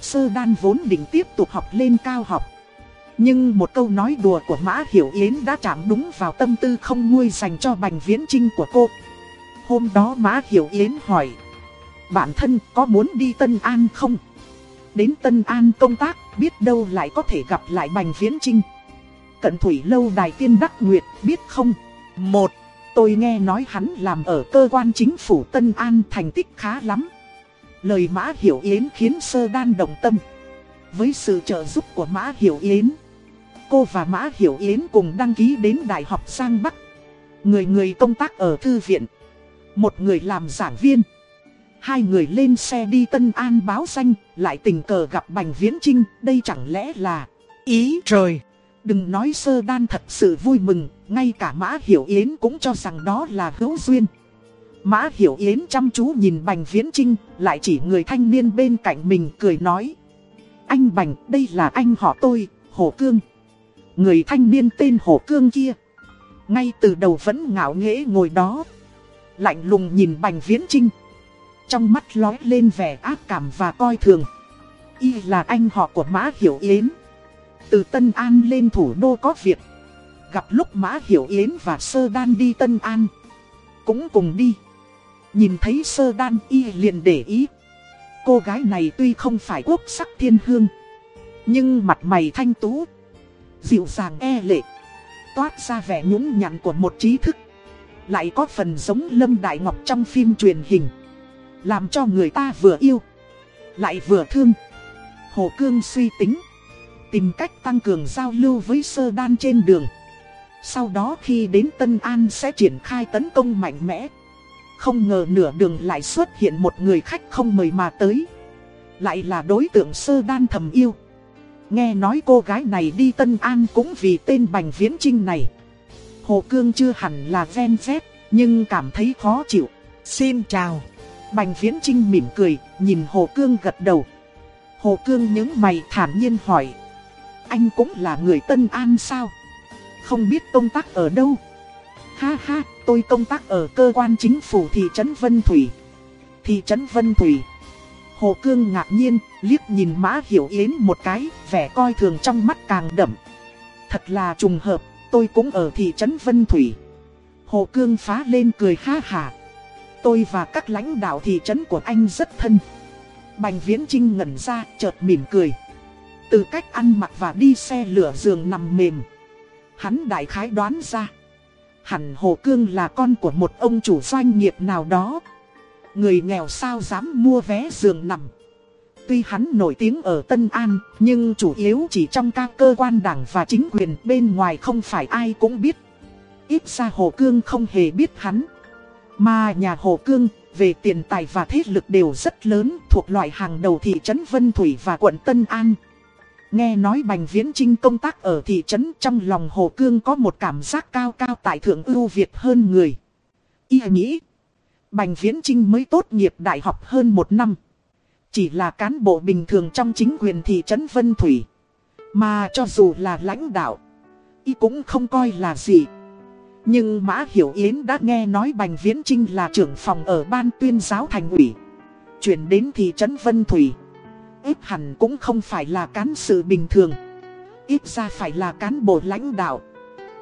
Sơ Đan vốn định tiếp tục học lên cao học. Nhưng một câu nói đùa của Mã Hiểu Yến đã chạm đúng vào tâm tư không nguôi dành cho Bành Viễn Trinh của cô. Hôm đó Mã Hiểu Yến hỏi, bản thân có muốn đi Tân An không? Đến Tân An công tác, biết đâu lại có thể gặp lại Bành Viễn Trinh. Cận Thủy Lâu Đài Tiên Đắc Nguyệt, biết không? Một, tôi nghe nói hắn làm ở cơ quan chính phủ Tân An thành tích khá lắm. Lời Mã Hiểu Yến khiến Sơ Đan đồng tâm. Với sự trợ giúp của Mã Hiểu Yến, cô và Mã Hiểu Yến cùng đăng ký đến Đại học Giang Bắc. Người người công tác ở thư viện, một người làm giảng viên. Hai người lên xe đi Tân An báo danh, lại tình cờ gặp Bành Viễn Trinh, đây chẳng lẽ là ý trời. Đừng nói sơ đan thật sự vui mừng, ngay cả Mã Hiểu Yến cũng cho rằng đó là hữu duyên. Mã Hiểu Yến chăm chú nhìn Bành Viễn Trinh, lại chỉ người thanh niên bên cạnh mình cười nói. Anh Bành, đây là anh họ tôi, Hồ Cương. Người thanh niên tên Hồ Cương kia. Ngay từ đầu vẫn ngạo nghễ ngồi đó. Lạnh lùng nhìn Bành Viễn Trinh. Trong mắt lói lên vẻ ác cảm và coi thường. Y là anh họ của Mã Hiểu Yến. Từ Tân An lên thủ đô có việc. Gặp lúc Mã Hiểu Yến và Sơ Đan đi Tân An. Cũng cùng đi. Nhìn thấy Sơ Đan Y liền để ý. Cô gái này tuy không phải quốc sắc thiên hương. Nhưng mặt mày thanh tú. Dịu dàng e lệ. Toát ra vẻ nhũng nhặn của một trí thức. Lại có phần giống Lâm Đại Ngọc trong phim truyền hình. Làm cho người ta vừa yêu, Lại vừa thương Hồ Cương suy tính, Tìm cách tăng cường giao lưu với sơ đan trên đường Sau đó khi đến Tân An sẽ triển khai tấn công mạnh mẽ không ngờ nửa đường lại xuất hiện một người khách không mời mà tới Lại là đối tượng sơ đan thầm yêu Nghe nói cô gái này đi Tân An cũng vì tên Bành Viễn Trinh này Hồ Cương chưa hẳn là ven vét Nhưng cảm thấy khó chịu Xin chào Bành Viễn Trinh mỉm cười, nhìn Hồ Cương gật đầu. Hồ Cương những mày thản nhiên hỏi. Anh cũng là người Tân An sao? Không biết công tác ở đâu? Ha ha, tôi công tác ở cơ quan chính phủ thị trấn Vân Thủy. Thị trấn Vân Thủy. Hồ Cương ngạc nhiên, liếc nhìn Mã Hiểu Yến một cái, vẻ coi thường trong mắt càng đậm. Thật là trùng hợp, tôi cũng ở thị trấn Vân Thủy. Hồ Cương phá lên cười ha hà. Tôi và các lãnh đạo thị trấn của anh rất thân. Bành Viễn Trinh ngẩn ra, chợt mỉm cười. Từ cách ăn mặc và đi xe lửa giường nằm mềm Hắn đại khái đoán ra Hẳn Hồ Cương là con của một ông chủ doanh nghiệp nào đó. Người nghèo sao dám mua vé giường nằm. Tuy hắn nổi tiếng ở Tân An, Nhưng chủ yếu chỉ trong các cơ quan đảng và chính quyền, bên ngoài không phải ai cũng biết. Ít ra Hồ Cương không hề biết hắn. Mà nhà Hồ Cương, về tiền tài và thế lực đều rất lớn, thuộc loại hàng đầu thị trấn Vân Thủy và quận Tân An. Nghe nói Bành Viễn Trinh công tác ở thị trấn trong lòng Hồ Cương có một cảm giác cao cao tại thượng ưu việt hơn người. Y nghĩ, Bành Viễn Trinh mới tốt nghiệp đại học hơn một năm. Chỉ là cán bộ bình thường trong chính quyền thị trấn Vân Thủy. Mà cho dù là lãnh đạo, Y cũng không coi là gì. Nhưng Mã Hiểu Yến đã nghe nói Bành Viễn Trinh là trưởng phòng ở ban tuyên giáo thành ủy. Chuyển đến thị trấn Vân Thủy. Ít hẳn cũng không phải là cán sự bình thường. Ít ra phải là cán bộ lãnh đạo.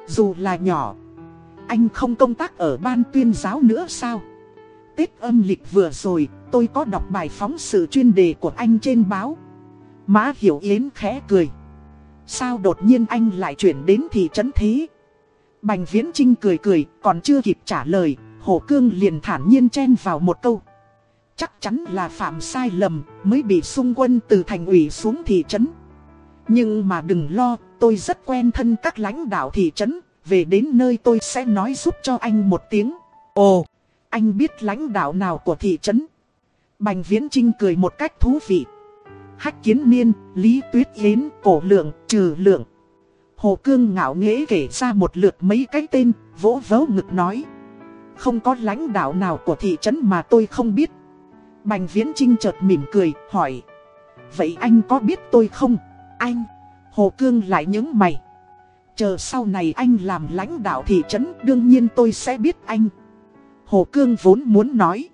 Dù là nhỏ. Anh không công tác ở ban tuyên giáo nữa sao? Tết âm lịch vừa rồi, tôi có đọc bài phóng sự chuyên đề của anh trên báo. Mã Hiểu Yến khẽ cười. Sao đột nhiên anh lại chuyển đến thị trấn thế? Bành Viễn Trinh cười cười, còn chưa kịp trả lời, Hồ Cương liền thản nhiên chen vào một câu. Chắc chắn là phạm sai lầm, mới bị xung quân từ thành ủy xuống thị trấn. Nhưng mà đừng lo, tôi rất quen thân các lãnh đạo thị trấn, về đến nơi tôi sẽ nói giúp cho anh một tiếng. Ồ, anh biết lãnh đạo nào của thị trấn? Bành Viễn Trinh cười một cách thú vị. Hách Kiến Niên, Lý Tuyết Yến, Cổ Lượng, Trừ Lượng. Hồ Cương ngạo nghễ kể ra một lượt mấy cái tên, vỗ vớ ngực nói. Không có lãnh đạo nào của thị trấn mà tôi không biết. Bành Viễn Trinh chợt mỉm cười, hỏi. Vậy anh có biết tôi không? Anh. Hồ Cương lại những mày. Chờ sau này anh làm lãnh đạo thị trấn đương nhiên tôi sẽ biết anh. Hồ Cương vốn muốn nói.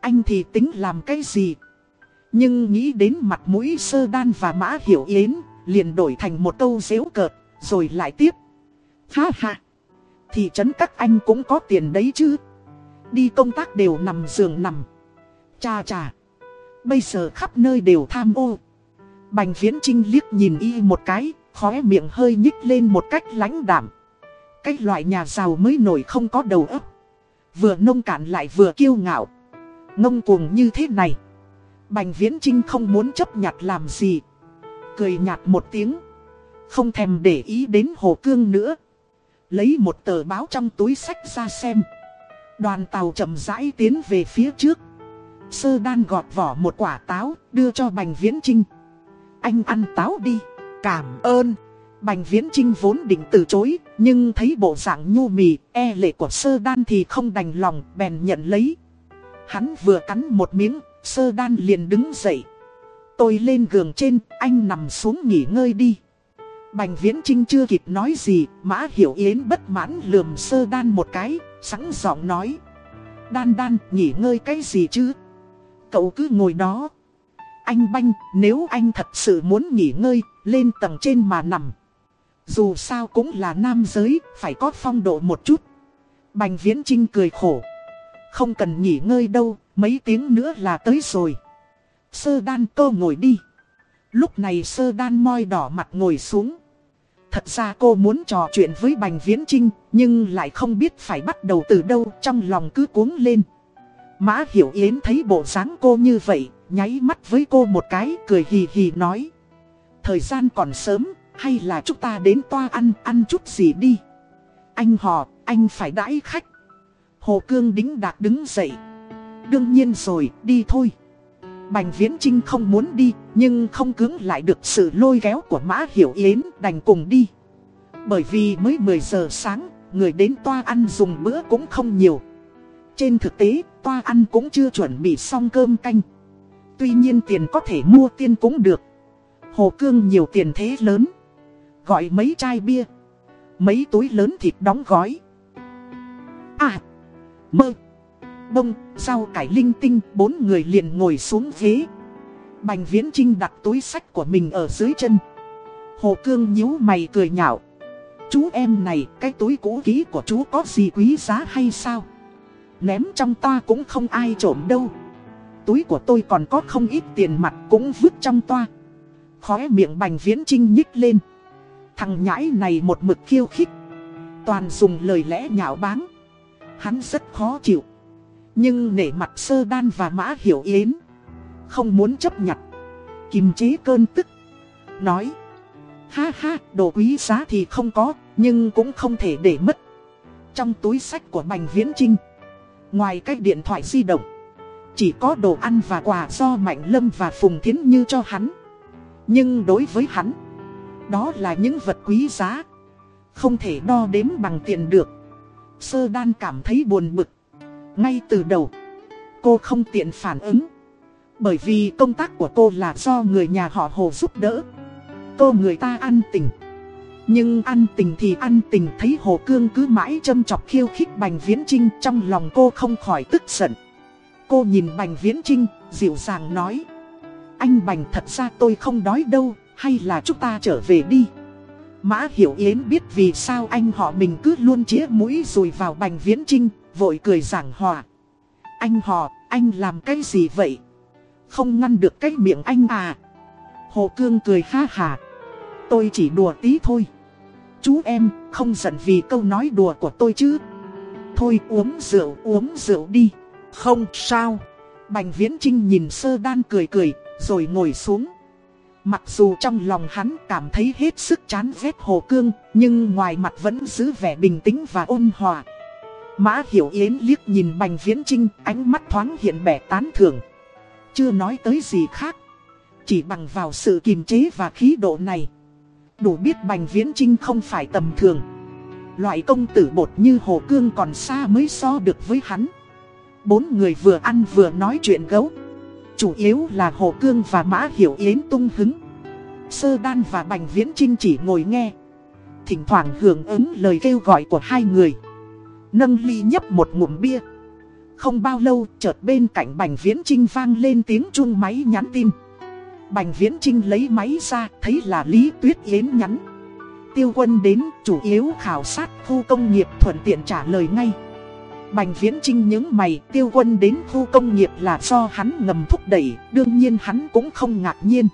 Anh thì tính làm cái gì? Nhưng nghĩ đến mặt mũi sơ đan và mã hiểu yến, liền đổi thành một câu dễu cợt. Rồi lại tiếp. Ha ha. Thị trấn các anh cũng có tiền đấy chứ. Đi công tác đều nằm giường nằm. Cha cha. Bây giờ khắp nơi đều tham ô. Bành viễn trinh liếc nhìn y một cái, khóe miệng hơi nhích lên một cách lãnh đảm. Cái loại nhà giàu mới nổi không có đầu ấp Vừa nông cạn lại vừa kiêu ngạo. Ngông cuồng như thế này. Bành viễn trinh không muốn chấp nhặt làm gì. Cười nhạt một tiếng. Không thèm để ý đến Hồ Cương nữa Lấy một tờ báo trong túi sách ra xem Đoàn tàu chậm rãi tiến về phía trước Sơ đan gọt vỏ một quả táo Đưa cho Bành Viễn Trinh Anh ăn táo đi Cảm ơn. Bành Viễn Trinh vốn định từ chối Nhưng thấy bộ dạng nhu mì E lệ của sơ đan thì không đành lòng Bèn nhận lấy. Hắn vừa cắn một miếng Sơ đan liền đứng dậy. Tôi lên giường trên Anh nằm xuống nghỉ ngơi đi. Bành Viễn Trinh chưa kịp nói gì, Mã Hiểu Yến bất mãn lườm sơ đan một cái, sẵn giọng nói. Đan đan, nghỉ ngơi cái gì chứ? Cậu cứ ngồi đó. Anh Banh, nếu anh thật sự muốn nghỉ ngơi, lên tầng trên mà nằm. Dù sao cũng là nam giới, phải có phong độ một chút. Bành Viễn Trinh cười khổ. Không cần nghỉ ngơi đâu, mấy tiếng nữa là tới rồi. Sơ đan cô ngồi đi. Lúc này sơ đan moi đỏ mặt ngồi xuống. Thật ra cô muốn trò chuyện với Bành Viễn Trinh, nhưng lại không biết phải bắt đầu từ đâu, trong lòng cứ cuống lên. Mã Hiểu Yến thấy bộ dáng cô như vậy, nháy mắt với cô một cái, cười hì hì nói. Thời gian còn sớm, hay là chúng ta đến toa ăn, ăn chút gì đi. Anh họ, anh phải đãi khách. Hồ Cương đính đạc đứng dậy. Đương nhiên rồi, đi thôi. Bành Viễn Trinh không muốn đi, nhưng không cứng lại được sự lôi kéo của Mã Hiểu Yến đành cùng đi. Bởi vì mới 10 giờ sáng, người đến toa ăn dùng bữa cũng không nhiều. Trên thực tế, toa ăn cũng chưa chuẩn bị xong cơm canh. Tuy nhiên tiền có thể mua tiên cũng được. Hồ Cương nhiều tiền thế lớn. Gọi mấy chai bia. Mấy túi lớn thịt đóng gói. À, mơ bông, rau cải linh tinh, bốn người liền ngồi xuống ghế. Bành Viễn Trinh đặt túi sách của mình ở dưới chân. Hồ Cương nhíu mày cười nhạo. Chú em này, cái túi cũ ký của chú có gì quý giá hay sao? Ném trong toa cũng không ai trộm đâu. Túi của tôi còn có không ít tiền mặt cũng vứt trong toa. Khóe miệng Bành Viễn Trinh nhích lên. Thằng nhãi này một mực khiêu khích. Toàn dùng lời lẽ nhạo báng. Hắn rất khó chịu. Nhưng nể mặt sơ đan và mã hiểu yến Không muốn chấp nhận. Kiềm chế cơn tức. Nói Ha ha, đồ quý giá thì không có Nhưng cũng không thể để mất. Trong túi sách của Bành Viễn Trinh Ngoài cái điện thoại di động, Chỉ có đồ ăn và quà do Mạnh Lâm và Phùng Thiến Như cho hắn. Nhưng đối với hắn, Đó là những vật quý giá, Không thể đo đếm bằng tiền được. Sơ đan cảm thấy buồn bực. Ngay từ đầu, Cô không tiện phản ứng, Bởi vì công tác của cô là do người nhà họ Hồ giúp đỡ. Cô người ta ăn tình. Nhưng ăn tình thì ăn tình thấy Hồ Cương cứ mãi châm chọc khiêu khích Bành Viễn Trinh Trong lòng cô không khỏi tức giận Cô nhìn Bành Viễn Trinh, dịu dàng nói Anh Bành thật ra tôi không đói đâu, hay là chúng ta trở về đi Mã Hiểu Yến biết vì sao anh họ mình cứ luôn chĩa mũi rồi vào Bành Viễn Trinh, vội cười giảng hòa Anh họ, anh làm cái gì vậy? Không ngăn được cái miệng anh à? Hồ Cương cười ha hà Tôi chỉ đùa tí thôi Chú em, không giận vì câu nói đùa của tôi chứ? Thôi uống rượu uống rượu đi. Không, sao? Bành Viễn Trinh nhìn sơ đan cười cười, Rồi ngồi xuống. Mặc dù trong lòng hắn cảm thấy hết sức chán ghét Hồ Cương, Nhưng ngoài mặt vẫn giữ vẻ bình tĩnh và ôn hòa. Mã Hiểu Yến liếc nhìn Bành Viễn Trinh Ánh mắt thoáng hiện vẻ tán thưởng. Chưa nói tới gì khác, Chỉ bằng vào sự kiềm chế và khí độ này. Đủ biết Bành Viễn Trinh không phải tầm thường. Loại công tử bột như Hồ Cương còn xa mới so được với hắn. Bốn người vừa ăn vừa nói chuyện gấu. Chủ yếu là Hồ Cương và Mã Hiểu Yến tung hứng. Sơ Đan và Bành Viễn Trinh chỉ ngồi nghe. Thỉnh thoảng hưởng ứng lời kêu gọi của hai người. Nâng ly nhấp một ngụm bia. Không bao lâu, chợt bên cạnh Bành Viễn Trinh vang lên tiếng chuông máy nhắn tin. Bành Viễn Trinh lấy máy ra thấy là Lý Tuyết Yến nhắn. Tiêu quân đến chủ yếu khảo sát khu công nghiệp thuận tiện trả lời ngay. Bành Viễn Trinh những mày tiêu quân đến khu công nghiệp là do hắn ngầm thúc đẩy Đương nhiên hắn cũng không ngạc nhiên.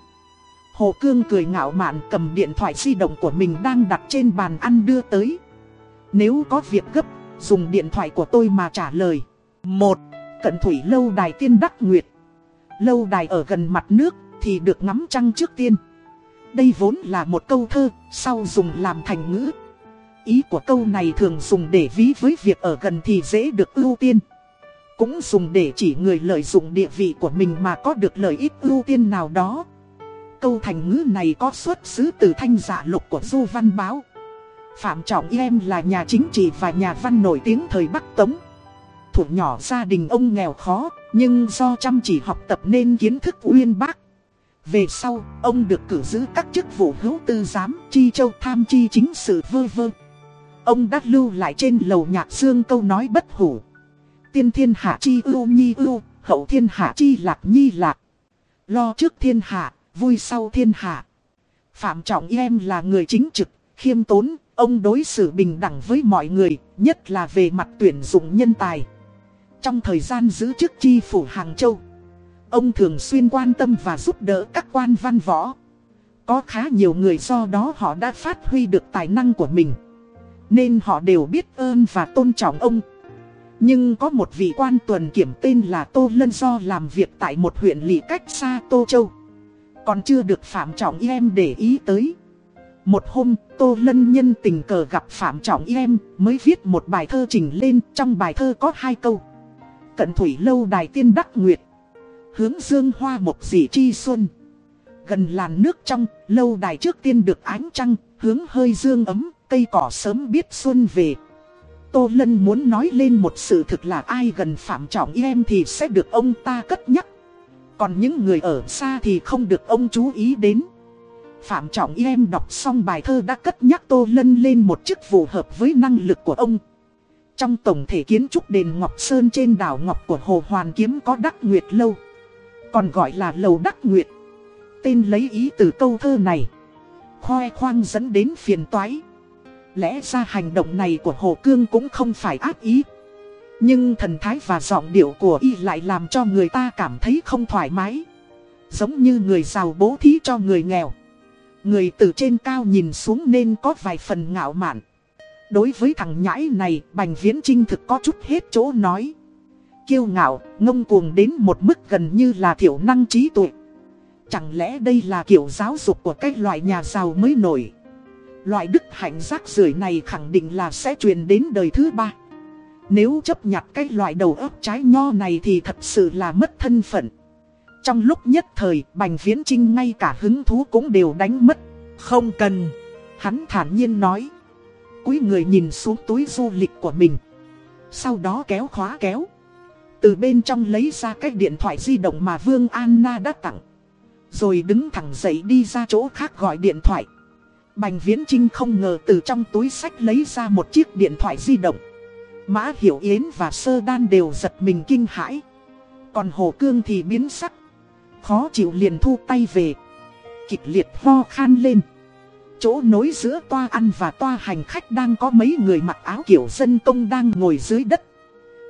Hồ Cương cười ngạo mạn cầm điện thoại di động của mình đang đặt trên bàn ăn đưa tới. Nếu có việc gấp, dùng điện thoại của tôi mà trả lời. Một Cận thủy lâu đài tiên Đắc Nguyệt. Lâu đài ở gần mặt nước thì được ngắm trăng trước tiên. Đây vốn là một câu thơ, sau dùng làm thành ngữ. Ý của câu này thường dùng để ví với việc ở gần thì dễ được ưu tiên. Cũng dùng để chỉ người lợi dụng địa vị của mình mà có được lợi ích ưu tiên nào đó. Câu thành ngữ này có xuất xứ từ thanh giả lục của Du Văn Báo. Phạm Trọng Em là nhà chính trị và nhà văn nổi tiếng thời Bắc Tống. Thủ nhỏ gia đình ông nghèo khó Nhưng do chăm chỉ học tập nên kiến thức uyên bác về sau, ông được cử giữ các chức vụ hữu tư giám, chi châu tham chi chính sự vơ vơ. Ông đã lưu lại trên lầu nhạc xương câu nói bất hủ. Tiên thiên hạ chi ưu nhi ưu, hậu thiên hạ chi lạc nhi lạc. Lo trước thiên hạ, vui sau thiên hạ. Phạm Trọng Em là người chính trực, khiêm tốn, ông đối xử bình đẳng với mọi người, nhất là về mặt tuyển dụng nhân tài. Trong thời gian giữ chức chi phủ Hàng Châu, ông thường xuyên quan tâm và giúp đỡ các quan văn võ. Có khá nhiều người do đó họ đã phát huy được tài năng của mình. Nên họ đều biết ơn và tôn trọng ông Nhưng có một vị quan tuần kiểm tên là Tô Lân Do làm việc tại một huyện lỵ cách xa Tô Châu Còn chưa được Phạm Trọng Em để ý tới Một hôm, Tô Lân nhân tình cờ gặp Phạm Trọng Em mới viết một bài thơ trình lên, Trong bài thơ có hai câu Cận thủy lâu đài tiên đắc nguyệt Hướng dương hoa một dị chi xuân Gần làn nước trong, lâu đài trước tiên được ánh trăng, hướng hơi dương ấm, cây cỏ sớm biết xuân về. Tô Lân muốn nói lên một sự thực là ai gần Phạm Trọng em thì sẽ được ông ta cất nhắc. Còn những người ở xa thì không được ông chú ý đến. Phạm Trọng em đọc xong bài thơ đã cất nhắc Tô Lân lên một chức vụ hợp với năng lực của ông. Trong tổng thể kiến trúc đền Ngọc Sơn trên đảo Ngọc của Hồ Hoàn Kiếm có Đắc Nguyệt Lâu. Còn gọi là Lầu Đắc Nguyệt. Tên lấy ý từ câu thơ này. Khoe khoang dẫn đến phiền toái. Lẽ ra hành động này của Hồ Cương cũng không phải ác ý Nhưng thần thái và giọng điệu của y lại làm cho người ta cảm thấy không thoải mái Giống như người giàu bố thí cho người nghèo Người từ trên cao nhìn xuống nên có vài phần ngạo mạn. Đối với thằng nhãi này, Bành Viễn Trinh thực có chút hết chỗ nói. Kiêu ngạo, ngông cuồng đến một mức gần như là thiểu năng trí tuệ. Chẳng lẽ đây là kiểu giáo dục của cái loại nhà giàu mới nổi? Loại đức hạnh rác rưởi này khẳng định là sẽ truyền đến đời thứ ba. Nếu chấp nhặt cái loại đầu óc trái nho này thì thật sự là mất thân phận. Trong lúc nhất thời, Bành Viễn Trinh ngay cả hứng thú cũng đều đánh mất. Không cần. Hắn thản nhiên nói. quý người nhìn xuống túi du lịch của mình. Sau đó kéo khóa kéo. Từ bên trong lấy ra cái điện thoại di động mà Vương Anna đã tặng. Rồi đứng thẳng dậy đi ra chỗ khác gọi điện thoại. Bành Viễn Trinh không ngờ từ trong túi sách lấy ra một chiếc điện thoại di động. Mã Hiểu Yến và Sơ Đan đều giật mình kinh hãi. Còn Hồ Cương thì biến sắc. Khó chịu liền thu tay về. Kịch liệt ho khan lên. Chỗ nối giữa toa ăn và toa hành khách đang có mấy người mặc áo kiểu dân công đang ngồi dưới đất.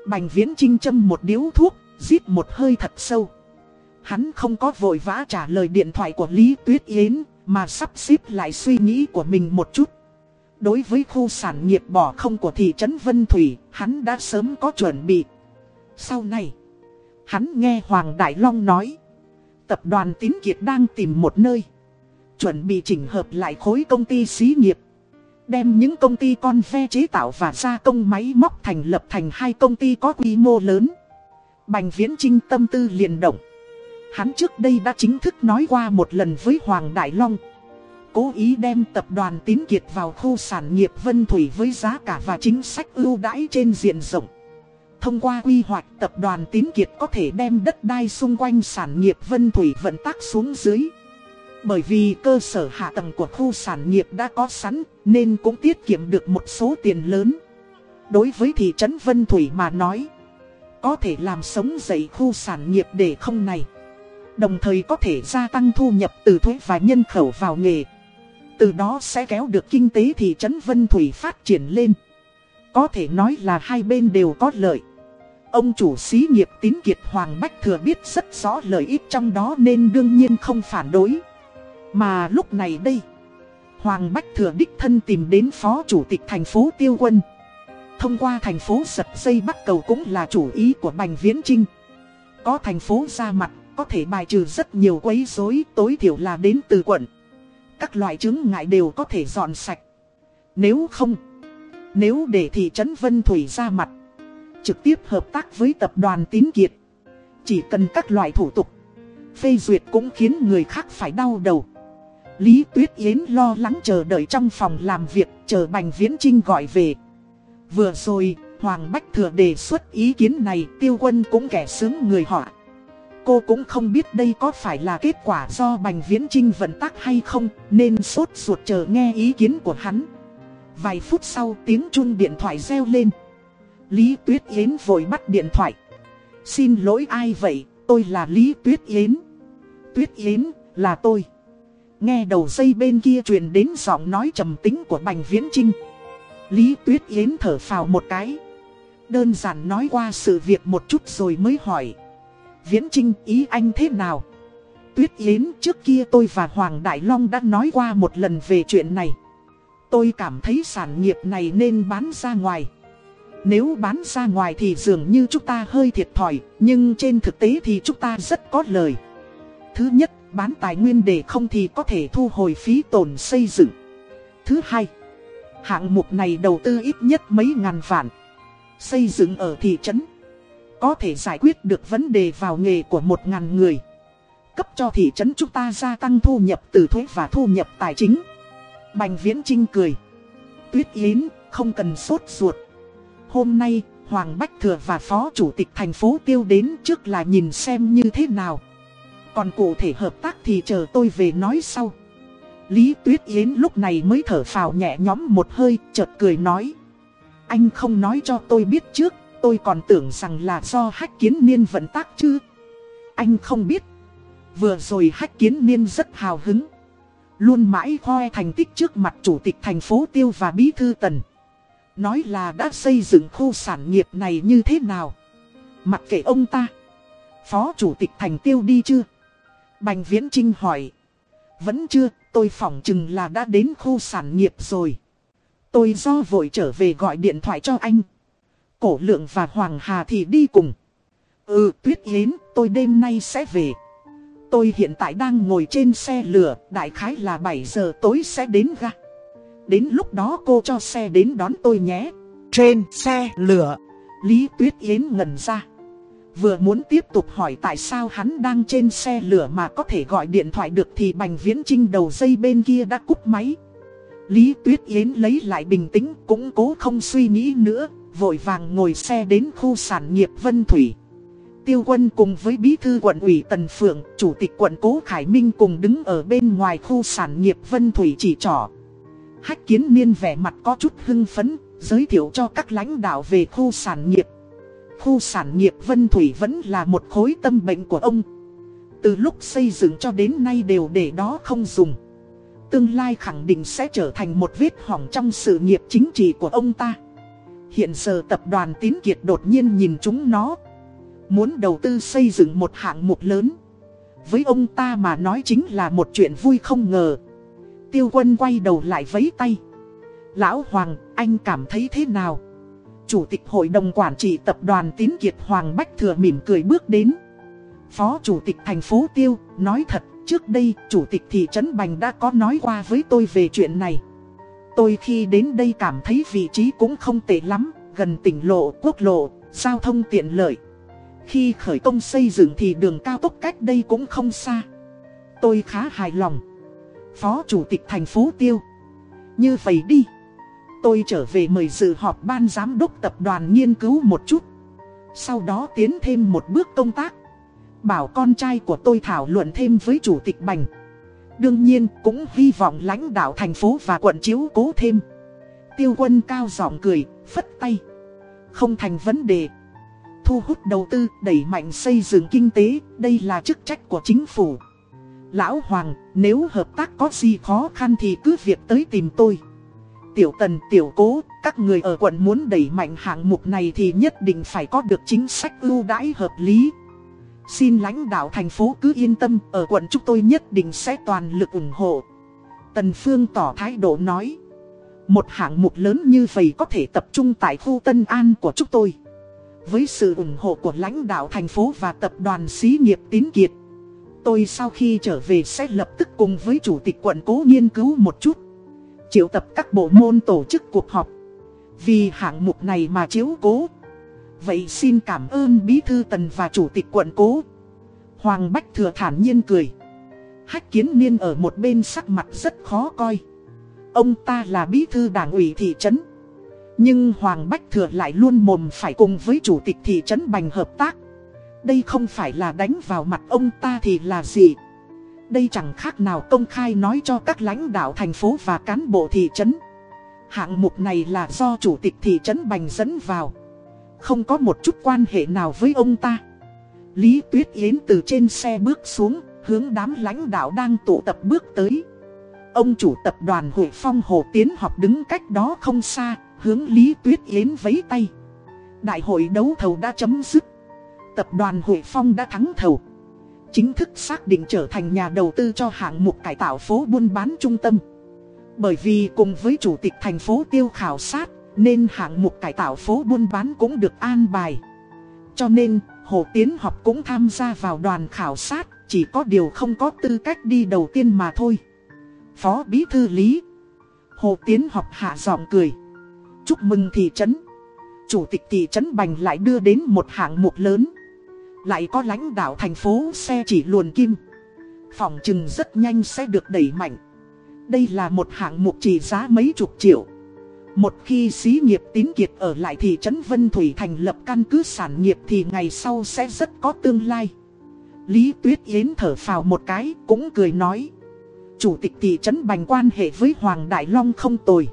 Bành Viễn Trinh châm một điếu thuốc, giít một hơi thật sâu. Hắn không có vội vã trả lời điện thoại của Lý Tuyết Yến, mà sắp xếp lại suy nghĩ của mình một chút. Đối với khu sản nghiệp bỏ không của thị trấn Vân Thủy, hắn đã sớm có chuẩn bị. Sau này, hắn nghe Hoàng Đại Long nói, tập đoàn Tín Kiệt đang tìm một nơi. Chuẩn bị chỉnh hợp lại khối công ty xí nghiệp. Đem những công ty con ve chế tạo và gia công máy móc thành lập thành hai công ty có quy mô lớn. Bành Viễn Trinh tâm tư liền động. Hắn trước đây đã chính thức nói qua một lần với Hoàng Đại Long. Cố ý đem tập đoàn tín kiệt vào khu sản nghiệp Vân Thủy với giá cả và chính sách ưu đãi trên diện rộng. Thông qua quy hoạch, tập đoàn tín kiệt có thể đem đất đai xung quanh sản nghiệp Vân Thủy vận tác xuống dưới. Bởi vì cơ sở hạ tầng của khu sản nghiệp đã có sẵn nên cũng tiết kiệm được một số tiền lớn. Đối với thị trấn Vân Thủy mà nói, có thể làm sống dậy khu sản nghiệp để không này. Đồng thời có thể gia tăng thu nhập từ thuế và nhân khẩu vào nghề. Từ đó sẽ kéo được kinh tế thị trấn Vân Thủy phát triển lên. Có thể nói là hai bên đều có lợi. Ông chủ xí nghiệp tín kiệt Hoàng Bách Thừa biết rất rõ lợi ích trong đó nên đương nhiên không phản đối. Mà lúc này đây, Hoàng Bách Thừa đích thân tìm đến Phó Chủ tịch thành phố Tiêu Quân. Thông qua thành phố giật dây bắt cầu cũng là chủ ý của Bành Viễn Trinh. Có thành phố ra mặt, có thể bài trừ rất nhiều quấy rối tối thiểu là đến từ quận. Các loại chứng ngại đều có thể dọn sạch. Nếu không, nếu để thị trấn Vân Thủy ra mặt, trực tiếp hợp tác với tập đoàn Tín Kiệt, chỉ cần các loại thủ tục, phê duyệt cũng khiến người khác phải đau đầu. Lý Tuyết Yến lo lắng chờ đợi trong phòng làm việc, chờ Bành Viễn Trinh gọi về. Vừa rồi, Hoàng Bách Thừa đề xuất ý kiến này, tiêu quân cũng kẻ sướng người họ. Cô cũng không biết đây có phải là kết quả do Bành Viễn Trinh vận tắc hay không, nên sốt ruột chờ nghe ý kiến của hắn. Vài phút sau tiếng chuông điện thoại reo lên. Lý Tuyết Yến vội bắt điện thoại. Xin lỗi ai vậy, tôi là Lý Tuyết Yến. Tuyết Yến, là tôi. Nghe đầu dây bên kia truyền đến giọng nói trầm tính của Bành Viễn Trinh. Lý Tuyết Yến thở phào một cái. Đơn giản nói qua sự việc một chút rồi mới hỏi. Viễn Trinh ý anh thế nào? Tuyết Yến trước kia tôi và Hoàng Đại Long đã nói qua một lần về chuyện này. Tôi cảm thấy sản nghiệp này nên bán ra ngoài. Nếu bán ra ngoài thì dường như chúng ta hơi thiệt thòi, nhưng trên thực tế thì chúng ta rất có lời. Thứ nhất, bán tài nguyên để không thì có thể thu hồi phí tổn xây dựng. Thứ hai, hạng mục này đầu tư ít nhất mấy ngàn vạn. Xây dựng ở thị trấn, có thể giải quyết được vấn đề vào nghề của một ngàn người. Cấp cho thị trấn chúng ta gia tăng thu nhập từ thuế và thu nhập tài chính. Bành Viễn Trinh cười. Tuyết Yến, không cần sốt ruột. Hôm nay, Hoàng Bách Thừa và Phó Chủ tịch thành phố Tiêu đến trước là nhìn xem như thế nào. Còn cụ thể hợp tác thì chờ tôi về nói sau. Lý Tuyết Yến lúc này mới thở phào nhẹ nhõm một hơi, chợt cười nói. Anh không nói cho tôi biết trước, tôi còn tưởng rằng là do hách kiến niên vận tác chứ. Anh không biết. Vừa rồi hách kiến niên rất hào hứng. Luôn mãi khoe thành tích trước mặt chủ tịch thành phố Tiêu và Bí Thư Tần. Nói là đã xây dựng khu sản nghiệp này như thế nào. Mặc kệ ông ta. Phó chủ tịch thành Tiêu đi chưa? Bành Viễn Trinh hỏi. Vẫn chưa, tôi phỏng chừng là đã đến khu sản nghiệp rồi. Tôi do vội trở về gọi điện thoại cho anh. Cổ lượng và Hoàng Hà thì đi cùng. Ừ, Tuyết Yến, tôi đêm nay sẽ về. Tôi hiện tại đang ngồi trên xe lửa, đại khái là 7 giờ tối sẽ đến ga. Đến lúc đó cô cho xe đến đón tôi nhé. Trên xe lửa. Lý Tuyết Yến ngẩn ra. Vừa muốn tiếp tục hỏi tại sao hắn đang trên xe lửa mà có thể gọi điện thoại được thì Bành Viễn Trinh đầu dây bên kia đã cúp máy. Lý Tuyết Yến lấy lại bình tĩnh cũng cố không suy nghĩ nữa, vội vàng ngồi xe đến khu sản nghiệp Vân Thủy. Tiêu quân cùng với bí thư quận ủy Tần Phượng, chủ tịch quận Cố Khải Minh cùng đứng ở bên ngoài khu sản nghiệp Vân Thủy chỉ trỏ. Hách kiến niên vẻ mặt có chút hưng phấn, giới thiệu cho các lãnh đạo về khu sản nghiệp. Khu sản nghiệp Vân Thủy vẫn là một khối tâm bệnh của ông. Từ lúc xây dựng cho đến nay đều để đó không dùng. Tương lai khẳng định sẽ trở thành một vết hỏng trong sự nghiệp chính trị của ông ta. Hiện giờ tập đoàn Tín Kiệt đột nhiên nhìn chúng nó. Muốn đầu tư xây dựng một hạng mục lớn. Với ông ta mà nói chính là một chuyện vui không ngờ. Tiêu quân quay đầu lại vấy tay. Lão Hoàng, anh cảm thấy thế nào? Chủ tịch hội đồng quản trị tập đoàn Tín Kiệt Hoàng Bách Thừa mỉm cười bước đến. Phó chủ tịch thành phố Tiêu, nói thật, trước đây chủ tịch thị trấn Bành đã có nói qua với tôi về chuyện này. Tôi khi đến đây cảm thấy vị trí cũng không tệ lắm, gần tỉnh lộ, quốc lộ, giao thông tiện lợi. Khi khởi công xây dựng thì đường cao tốc cách đây cũng không xa. Tôi khá hài lòng. Phó chủ tịch thành phố Tiêu. Như vậy đi. Tôi trở về mời dự họp ban giám đốc tập đoàn nghiên cứu một chút. Sau đó tiến thêm một bước công tác. Bảo con trai của tôi thảo luận thêm với chủ tịch Bành. Đương nhiên cũng hy vọng lãnh đạo thành phố và quận chiếu cố thêm. Tiêu quân cao giọng cười, phất tay. Không thành vấn đề. Thu hút đầu tư, đẩy mạnh xây dựng kinh tế, đây là chức trách của chính phủ. Lão Hoàng, nếu hợp tác có gì khó khăn thì cứ việc tới tìm tôi. Tiểu Tần, Tiểu Cố, các người ở quận muốn đẩy mạnh hạng mục này thì nhất định phải có được chính sách ưu đãi hợp lý. Xin lãnh đạo thành phố cứ yên tâm, ở quận chúng tôi nhất định sẽ toàn lực ủng hộ. Tần Phương tỏ thái độ nói. Một hạng mục lớn như vậy có thể tập trung tại khu Tân An của chúng tôi. Với sự ủng hộ của lãnh đạo thành phố và tập đoàn xí nghiệp tín kiệt. Tôi sau khi trở về sẽ lập tức cùng với chủ tịch quận cố nghiên cứu một chút. Triệu tập các bộ môn tổ chức cuộc họp. Vì hạng mục này mà chiếu cố. Vậy xin cảm ơn Bí Thư Tần và Chủ tịch quận cố. Hoàng Bách Thừa thản nhiên cười. Hách kiến niên ở một bên sắc mặt rất khó coi. Ông ta là Bí Thư Đảng ủy thị trấn. Nhưng Hoàng Bách Thừa lại luôn mồm phải cùng với Chủ tịch thị trấn Bành hợp tác. Đây không phải là đánh vào mặt ông ta thì là gì? Đây chẳng khác nào công khai nói cho các lãnh đạo thành phố và cán bộ thị trấn. Hạng mục này là do chủ tịch thị trấn Bành dẫn vào. Không có một chút quan hệ nào với ông ta. Lý Tuyết Yến từ trên xe bước xuống, hướng đám lãnh đạo đang tụ tập bước tới. Ông chủ tập đoàn Hội Phong Hồ Tiến học đứng cách đó không xa, hướng Lý Tuyết Yến vấy tay. Đại hội đấu thầu đã chấm dứt. Tập đoàn Hội Phong đã thắng thầu chính thức xác định trở thành nhà đầu tư cho hạng mục cải tạo phố buôn bán trung tâm. Bởi vì cùng với chủ tịch thành phố tiêu khảo sát, nên hạng mục cải tạo phố buôn bán cũng được an bài. Cho nên, Hồ Tiến học cũng tham gia vào đoàn khảo sát, chỉ có điều không có tư cách đi đầu tiên mà thôi. Phó Bí Thư Lý Hồ Tiến học hạ giọng cười. Chúc mừng thị trấn. Chủ tịch thị trấn Bành lại đưa đến một hạng mục lớn. Lại có lãnh đạo thành phố xe chỉ luồn kim. Phòng trừng rất nhanh sẽ được đẩy mạnh. Đây là một hạng mục trị giá mấy chục triệu. Một khi xí nghiệp tín kiệt ở lại thị trấn Vân Thủy thành lập căn cứ sản nghiệp thì ngày sau sẽ rất có tương lai. Lý Tuyết Yến thở phào một cái cũng cười nói. Chủ tịch thị trấn Bành quan hệ với Hoàng Đại Long không tồi.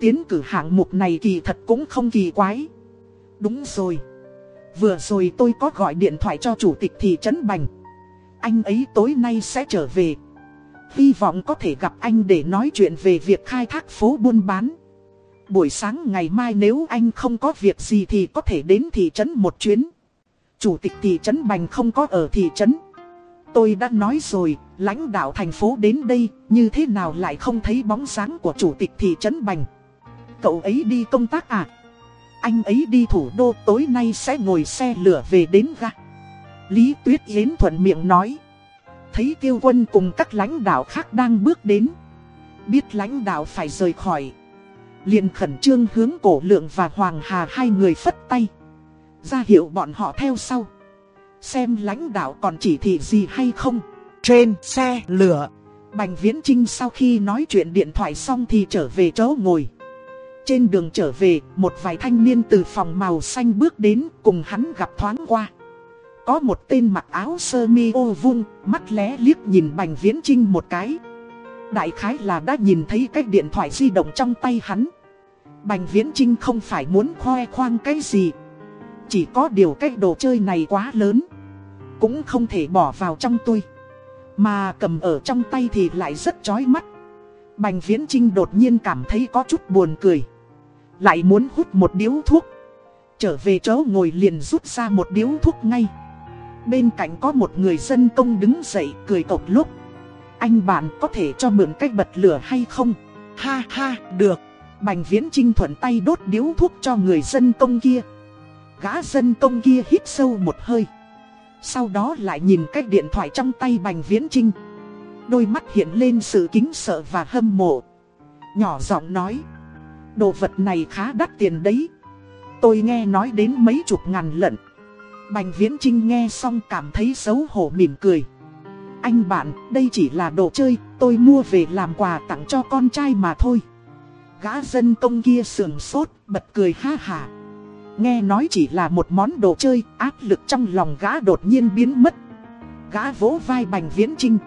Tiến cử hạng mục này kỳ thật cũng không kỳ quái. Đúng rồi. Vừa rồi tôi có gọi điện thoại cho chủ tịch thị trấn Bành. Anh ấy tối nay sẽ trở về. Hy vọng có thể gặp anh để nói chuyện về việc khai thác phố buôn bán. Buổi sáng ngày mai nếu anh không có việc gì thì có thể đến thị trấn một chuyến. Chủ tịch thị trấn Bành không có ở thị trấn. Tôi đã nói rồi, lãnh đạo thành phố đến đây, như thế nào lại không thấy bóng dáng của chủ tịch thị trấn Bành. Cậu ấy đi công tác à? Anh ấy đi thủ đô, tối nay sẽ ngồi xe lửa về đến ga. Lý Tuyết Yến thuận miệng nói. Thấy tiêu quân cùng các lãnh đạo khác đang bước đến. Biết lãnh đạo phải rời khỏi. liền khẩn trương hướng cổ lượng và Hoàng Hà hai người phất tay. Ra hiệu bọn họ theo sau. Xem lãnh đạo còn chỉ thị gì hay không. Trên xe lửa. Bành Viễn Trinh sau khi nói chuyện điện thoại xong thì trở về chỗ ngồi. Trên đường trở về, một vài thanh niên từ phòng màu xanh bước đến cùng hắn gặp thoáng qua. Có một tên mặc áo sơ mi ô vung, mắt lé liếc nhìn Bành Viễn Trinh một cái. Đại khái là đã nhìn thấy cái điện thoại di động trong tay hắn. Bành Viễn Trinh không phải muốn khoe khoang cái gì. Chỉ có điều cái đồ chơi này quá lớn. Cũng không thể bỏ vào trong tôi. Mà cầm ở trong tay thì lại rất chói mắt. Bành Viễn Trinh đột nhiên cảm thấy có chút buồn cười. Lại muốn hút một điếu thuốc. Trở về chỗ ngồi liền rút ra một điếu thuốc ngay. Bên cạnh có một người dân công đứng dậy cười cộc lúc. Anh bạn có thể cho mượn cách bật lửa hay không? Ha ha, được. Bành Viễn Trinh thuận tay đốt điếu thuốc cho người dân công kia. Gã dân công kia hít sâu một hơi. Sau đó lại nhìn cái điện thoại trong tay Bành Viễn Trinh. Đôi mắt hiện lên sự kính sợ và hâm mộ. Nhỏ giọng nói. Đồ vật này khá đắt tiền đấy. Tôi nghe nói đến mấy chục ngàn lận. Bành Viễn Trinh nghe xong cảm thấy xấu hổ mỉm cười. Anh bạn, đây chỉ là đồ chơi, tôi mua về làm quà tặng cho con trai mà thôi. Gã dân công kia sườn sốt, bật cười ha hà. Nghe nói chỉ là một món đồ chơi, áp lực trong lòng gã đột nhiên biến mất. Gã vỗ vai Bành Viễn Trinh.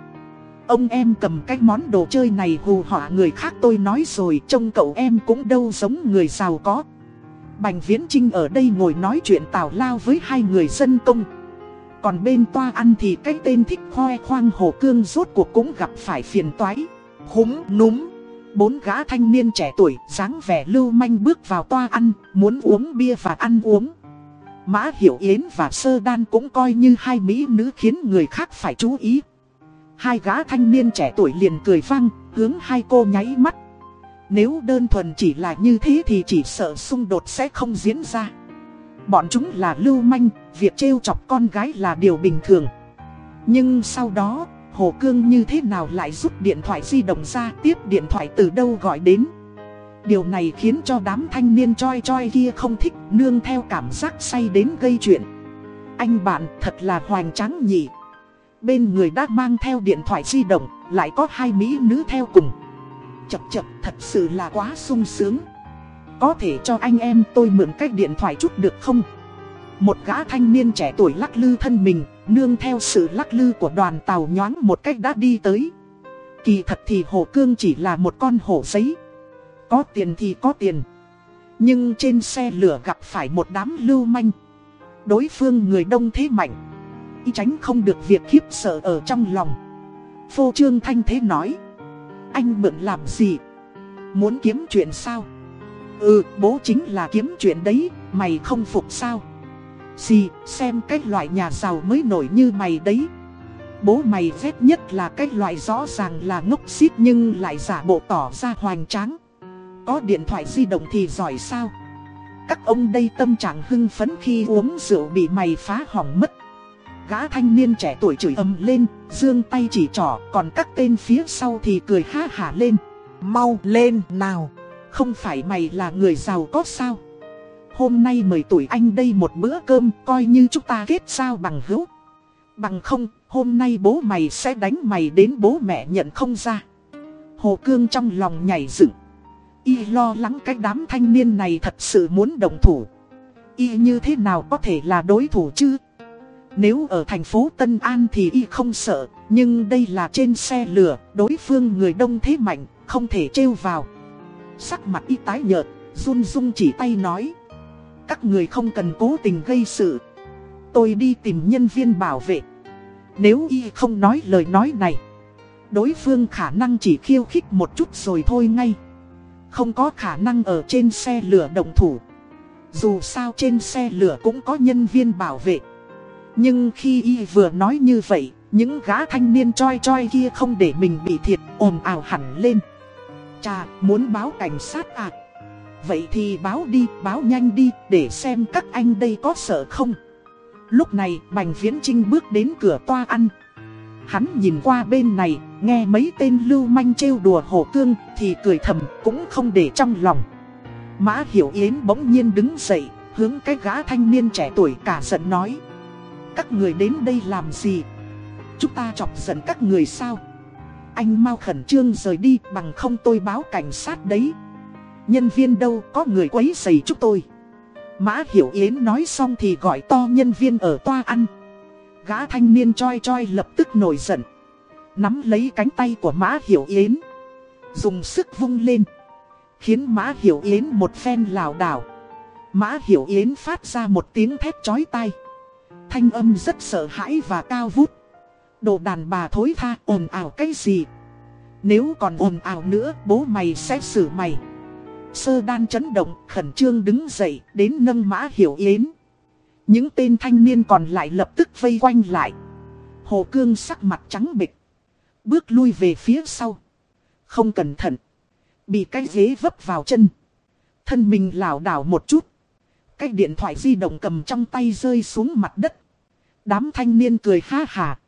Ông em cầm cái món đồ chơi này hù họa người khác tôi nói rồi, Trông cậu em cũng đâu giống người giàu có. Bành Viễn Trinh ở đây ngồi nói chuyện tào lao với hai người dân công. Còn bên toa ăn thì cái tên thích khoe khoang hồ cương rốt cuộc cũng gặp phải phiền toái. Húng, núm, Bốn gã thanh niên trẻ tuổi, dáng vẻ lưu manh bước vào toa ăn, Muốn uống bia và ăn uống. Mã Hiểu Yến và Sơ Đan cũng coi như hai mỹ nữ khiến người khác phải chú ý. Hai gã thanh niên trẻ tuổi liền cười vang, hướng hai cô nháy mắt. Nếu đơn thuần chỉ là như thế thì chỉ sợ xung đột sẽ không diễn ra. Bọn chúng là lưu manh, việc trêu chọc con gái là điều bình thường. Nhưng sau đó, Hồ Cương như thế nào lại rút điện thoại di động ra tiếp điện thoại từ đâu gọi đến. Điều này khiến cho đám thanh niên choi choi kia không thích nương theo cảm giác say đến gây chuyện. Anh bạn thật là hoành tráng nhỉ. Bên người đã mang theo điện thoại di động, lại có hai mỹ nữ theo cùng. Chập chập thật sự là quá sung sướng. Có thể cho anh em tôi mượn cách điện thoại chút được không? Một gã thanh niên trẻ tuổi lắc lư thân mình, nương theo sự lắc lư của đoàn tàu nhoáng một cách đã đi tới. Kỳ thật thì Hồ Cương chỉ là một con hổ giấy. Có tiền thì có tiền. Nhưng trên xe lửa gặp phải một đám lưu manh. Đối phương người đông thế mạnh y tránh không được việc khiếp sợ ở trong lòng. Phô trương thanh thế nói. Anh mượn làm gì? Muốn kiếm chuyện sao? Ừ, bố chính là kiếm chuyện đấy, mày không phục sao? Gì, xem cái loại nhà giàu mới nổi như mày đấy. Bố mày ghét nhất là cái loại rõ ràng là ngốc xít nhưng lại giả bộ tỏ ra hoành tráng. Có điện thoại di động thì giỏi sao? Các ông đây tâm trạng hưng phấn khi uống rượu bị mày phá hỏng mất. Gã thanh niên trẻ tuổi chửi ầm lên, dương tay chỉ trỏ, còn các tên phía sau thì cười ha hả lên. Mau lên nào, không phải mày là người giàu có sao? Hôm nay mời tuổi anh đây một bữa cơm, coi như chúng ta kết giao bằng hữu. Bằng không, hôm nay bố mày sẽ đánh mày đến bố mẹ nhận không ra. Hồ Cương trong lòng nhảy dựng. Y lo lắng cái đám thanh niên này thật sự muốn đồng thủ. Y như thế nào có thể là đối thủ chứ? Nếu ở thành phố Tân An thì y không sợ, nhưng đây là trên xe lửa, đối phương người đông thế mạnh, không thể trêu vào. Sắc mặt y tái nhợt, run run chỉ tay nói. Các người không cần cố tình gây sự. Tôi đi tìm nhân viên bảo vệ. Nếu y không nói lời nói này, đối phương khả năng chỉ khiêu khích một chút rồi thôi ngay. Không có khả năng ở trên xe lửa động thủ. Dù sao trên xe lửa cũng có nhân viên bảo vệ. Nhưng khi y vừa nói như vậy, Những gã thanh niên choi choi kia không để mình bị thiệt ồn ào hẳn lên Chà, muốn báo cảnh sát à? Vậy thì báo đi, báo nhanh đi, để xem các anh đây có sợ không Lúc này, Bành Viễn Trinh bước đến cửa toa ăn Hắn nhìn qua bên này, nghe mấy tên lưu manh trêu đùa Hồ Cương thì cười thầm cũng không để trong lòng. Mã Hiểu Yến bỗng nhiên đứng dậy, hướng cái gã thanh niên trẻ tuổi cả giận nói. Các người đến đây làm gì? Chúng ta chọc giận các người sao? Anh mau khẩn trương rời đi, bằng không tôi báo cảnh sát đấy. Nhân viên đâu, có người quấy rầy chúng tôi. Mã Hiểu Yến nói xong thì gọi to nhân viên ở toa ăn. Gã thanh niên choi choi lập tức nổi giận. Nắm lấy cánh tay của Mã Hiểu Yến. Dùng sức vung lên. Khiến Mã Hiểu Yến một phen lảo đảo. Mã Hiểu Yến phát ra một tiếng thét chói tai. Thanh âm rất sợ hãi và cao vút. Đồ đàn bà thối tha ồn ào cái gì. Nếu còn ồn ào nữa, bố mày sẽ xử mày. Sơ đan chấn động, khẩn trương đứng dậy, đến nâng Mã Hiểu Yến. Những tên thanh niên còn lại lập tức vây quanh lại. Hồ Cương sắc mặt trắng bịch. Bước lui về phía sau. Không cẩn thận. Bị cái ghế vấp vào chân. Thân mình lảo đảo một chút. Cái điện thoại di động cầm trong tay rơi xuống mặt đất. Đám thanh niên cười ha hà.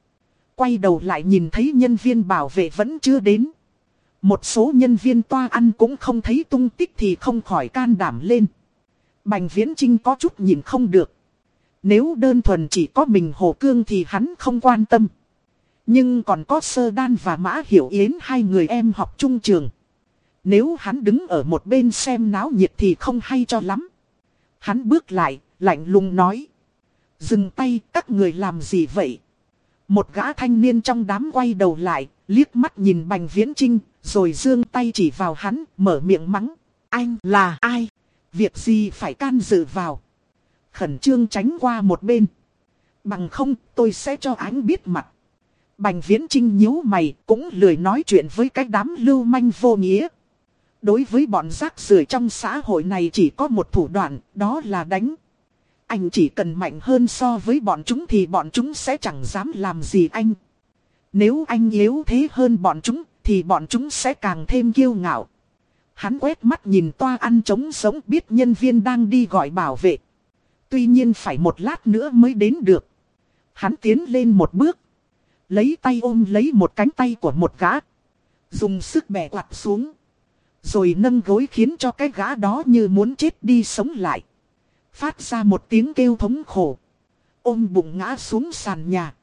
Quay đầu lại nhìn thấy nhân viên bảo vệ vẫn chưa đến. Một số nhân viên toa ăn cũng không thấy tung tích thì không khỏi can đảm lên. Bành Viễn Trinh có chút nhìn không được. Nếu đơn thuần chỉ có mình Hồ Cương thì hắn không quan tâm. Nhưng còn có Sơ Đan và Mã Hiểu Yến hai người em học trung trường. Nếu hắn đứng ở một bên xem náo nhiệt thì không hay cho lắm. Hắn bước lại, lạnh lùng nói. Dừng tay, các người làm gì vậy? Một gã thanh niên trong đám quay đầu lại, liếc mắt nhìn Bành Viễn Trinh, rồi dương tay chỉ vào hắn, mở miệng mắng. Anh là ai? Việc gì phải can dự vào? khẩn trương tránh qua một bên. Bằng không tôi sẽ cho ánh biết mặt. Bành viễn trinh nhíu mày cũng lười nói chuyện với cái đám lưu manh vô nghĩa. Đối với bọn rác rưởi trong xã hội này chỉ có một thủ đoạn, đó là đánh. Anh chỉ cần mạnh hơn so với bọn chúng thì bọn chúng sẽ chẳng dám làm gì anh. Nếu anh yếu thế hơn bọn chúng, thì bọn chúng sẽ càng thêm kiêu ngạo. Hắn quét mắt nhìn toa ăn trống sống biết nhân viên đang đi gọi bảo vệ. Tuy nhiên phải một lát nữa mới đến được. Hắn tiến lên một bước. Lấy tay ôm lấy một cánh tay của một gã. Dùng sức bẻ quạt xuống. Rồi nâng gối khiến cho cái gã đó như muốn chết đi sống lại. Phát ra một tiếng kêu thống khổ. Ôm bụng ngã xuống sàn nhà.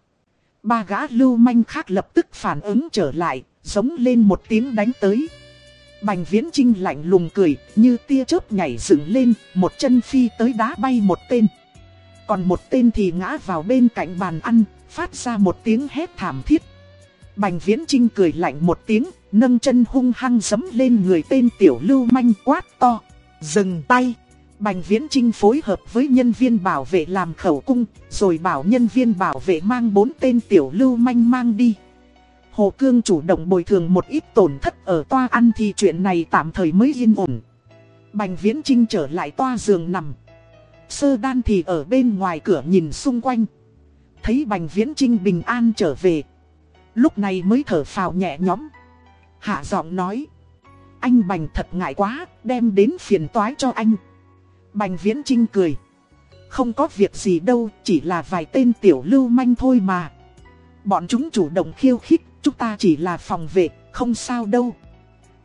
Ba gã lưu manh khác lập tức phản ứng trở lại, giống lên một tiếng đánh tới. Bành viễn trinh lạnh lùng cười, như tia chớp nhảy dựng lên, một chân phi tới đá bay một tên. Còn một tên thì ngã vào bên cạnh bàn ăn, phát ra một tiếng hét thảm thiết. Bành viễn trinh cười lạnh một tiếng, nâng chân hung hăng dấm lên người tên tiểu lưu manh quát to. Dừng tay! Bành viễn trinh phối hợp với nhân viên bảo vệ làm khẩu cung, rồi bảo nhân viên bảo vệ mang bốn tên tiểu lưu manh mang đi. Hồ Cương chủ động bồi thường một ít tổn thất ở toa ăn thì chuyện này tạm thời mới yên ổn. Bành Viễn Trinh trở lại toa giường nằm. Sơ đan thì ở bên ngoài cửa nhìn xung quanh. Thấy Bành Viễn Trinh bình an trở về. Lúc này mới thở phào nhẹ nhõm. Hạ giọng nói. Anh Bành thật ngại quá, đem đến phiền toái cho anh. Bành Viễn Trinh cười. Không có việc gì đâu, chỉ là vài tên tiểu lưu manh thôi mà. Bọn chúng chủ động khiêu khích, Chúng ta chỉ là phòng vệ, không sao đâu.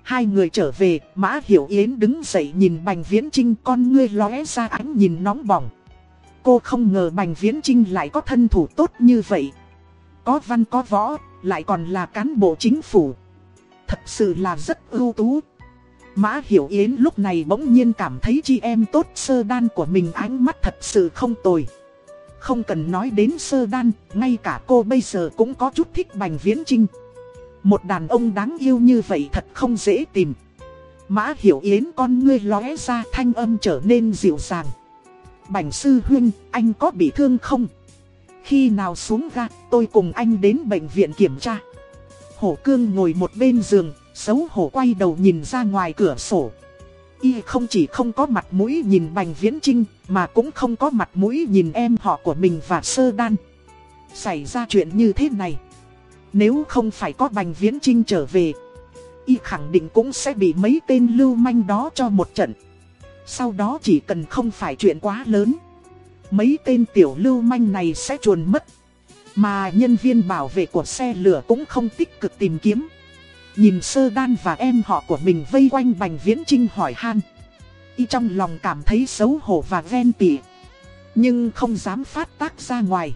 Hai người trở về, Mã Hiểu Yến đứng dậy nhìn Bành Viễn Trinh con ngươi lóe ra ánh nhìn nóng bỏng. Cô không ngờ Bành Viễn Trinh lại có thân thủ tốt như vậy. Có văn có võ, lại còn là cán bộ chính phủ. Thật sự là rất ưu tú. Mã Hiểu Yến lúc này bỗng nhiên cảm thấy chị em tốt sơ đan của mình ánh mắt thật sự không tồi. Không cần nói đến sơ đan, ngay cả cô bây giờ cũng có chút thích Bành Viễn Trinh. Một đàn ông đáng yêu như vậy thật không dễ tìm. Mã Hiểu Yến con ngươi lóe ra thanh âm trở nên dịu dàng. Bành Sư Huyên, anh có bị thương không? Khi nào xuống ga, tôi cùng anh đến bệnh viện kiểm tra. Hổ Cương ngồi một bên giường, xấu hổ quay đầu nhìn ra ngoài cửa sổ. Y không chỉ không có mặt mũi nhìn Bành Viễn Trinh, mà cũng không có mặt mũi nhìn em họ của mình và Sơ Đan. Xảy ra chuyện như thế này Nếu không phải có Bành Viễn Trinh trở về Y khẳng định cũng sẽ bị mấy tên lưu manh đó cho một trận Sau đó chỉ cần không phải chuyện quá lớn Mấy tên tiểu lưu manh này sẽ chuồn mất Mà nhân viên bảo vệ của xe lửa cũng không tích cực tìm kiếm Nhìn sơ đan và em họ của mình vây quanh Bành Viễn Trinh hỏi han Y trong lòng cảm thấy xấu hổ và ven tỉ Nhưng không dám phát tác ra ngoài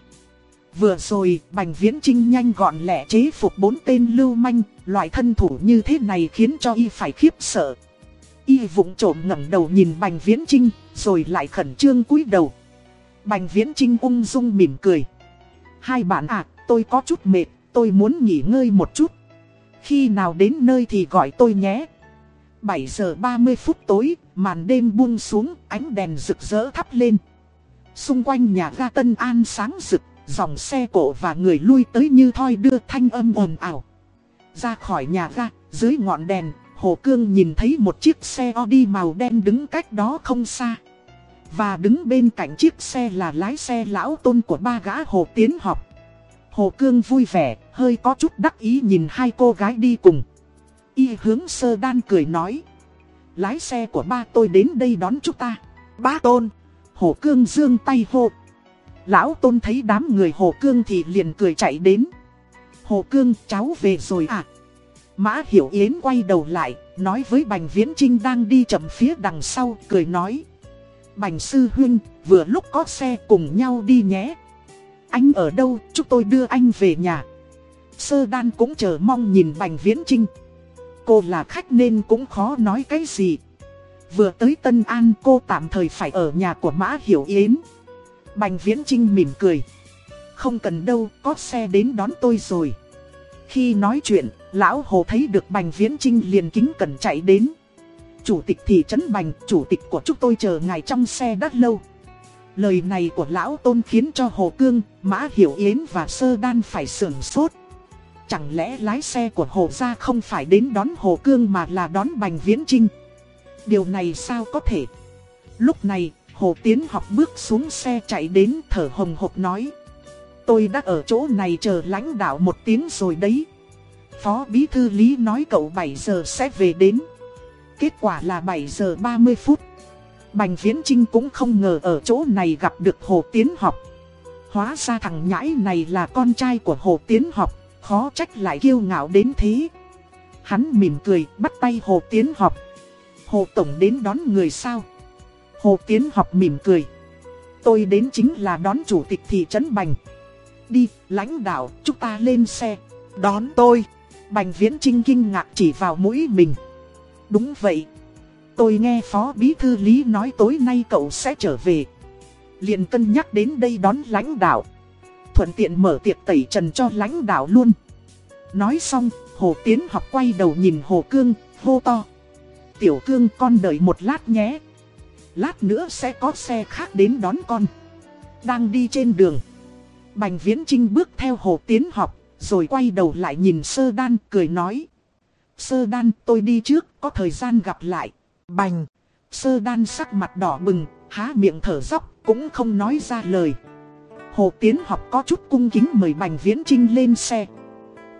Vừa rồi, Bành Viễn Trinh nhanh gọn lẹ chế phục bốn tên lưu manh, loại thân thủ như thế này khiến cho y phải khiếp sợ. Y vụng trộm ngẩng đầu nhìn Bành Viễn Trinh, rồi lại khẩn trương cúi đầu. Bành Viễn Trinh ung dung mỉm cười. Hai bạn ạ, tôi có chút mệt, tôi muốn nghỉ ngơi một chút. Khi nào đến nơi thì gọi tôi nhé. 7 giờ 30 phút tối, màn đêm buông xuống, ánh đèn rực rỡ thắp lên. Xung quanh nhà ga Tân An sáng rực, dòng xe cộ và người lui tới như thoi đưa thanh âm ồn ào. Ra khỏi nhà ga, dưới ngọn đèn, Hồ Cương nhìn thấy một chiếc xe Audi màu đen đứng cách đó không xa. Và đứng bên cạnh chiếc xe là lái xe lão tôn của ba gã Hồ Tiến học. Hồ Cương vui vẻ, hơi có chút đắc ý nhìn hai cô gái đi cùng. Y hướng sơ đan cười nói. Lái xe của ba tôi đến đây đón chúng ta. Ba tôn. Hồ Cương dương tay hô. Lão tôn thấy đám người Hồ Cương thì liền cười chạy đến. Hồ Cương cháu về rồi à? Mã Hiểu Yến quay đầu lại, nói với Bành Viễn Trinh đang đi chậm phía đằng sau, cười nói. Bành Sư Huynh, vừa lúc có xe cùng nhau đi nhé. Anh ở đâu, chúng tôi đưa anh về nhà. Sơ đan cũng chờ mong nhìn Bành Viễn Trinh. Cô là khách nên cũng khó nói cái gì. Vừa tới Tân An cô tạm thời phải ở nhà của Mã Hiểu Yến. Bành Viễn Trinh mỉm cười. Không cần đâu, có xe đến đón tôi rồi. Khi nói chuyện, Lão Hồ thấy được Bành Viễn Trinh liền kính cần chạy đến. Chủ tịch thị trấn Bành, chủ tịch của chúng tôi chờ ngài trong xe đã lâu. Lời này của Lão Tôn khiến cho Hồ Cương, Mã Hiểu Yến và Sơ Đan phải sưởng sốt. Chẳng lẽ lái xe của Hồ Gia không phải đến đón Hồ Cương mà là đón Bành Viễn Trinh? Điều này sao có thể? Lúc này, Hồ Tiến học bước xuống xe chạy đến thở hồng hộc nói. Tôi đã ở chỗ này chờ lãnh đạo một tiếng rồi đấy. Phó Bí Thư Lý nói cậu 7 giờ sẽ về đến. Kết quả là 7 giờ 30 phút. Bành Viễn Trinh cũng không ngờ ở chỗ này gặp được Hồ Tiến học. Hóa ra thằng nhãi này là con trai của Hồ Tiến học, khó trách lại kiêu ngạo đến thế. Hắn mỉm cười, bắt tay Hồ Tiến học. Hồ Tổng đến đón người sao? Hồ Tiến học mỉm cười. Tôi đến chính là đón chủ tịch thị trấn Bành. Đi, lãnh đạo, chúng ta lên xe. Đón tôi. Bành Viễn Trinh kinh ngạc chỉ vào mũi mình. Đúng vậy. Tôi nghe Phó Bí Thư Lý nói tối nay cậu sẽ trở về. liền cân nhắc đến đây đón lãnh đạo. Thuận tiện mở tiệc tẩy trần cho lãnh đạo luôn. Nói xong, Hồ Tiến học quay đầu nhìn Hồ Cương, hô to. Tiểu Cương con đợi một lát nhé. Lát nữa sẽ có xe khác đến đón con. Đang đi trên đường. Bành Viễn Trinh bước theo Hồ Tiến học, rồi quay đầu lại nhìn Sơ Đan cười nói. Sơ Đan tôi đi trước, có thời gian gặp lại. Bành. Sơ Đan sắc mặt đỏ bừng, há miệng thở dốc cũng không nói ra lời. Hồ Tiến học có chút cung kính mời Bành Viễn Trinh lên xe.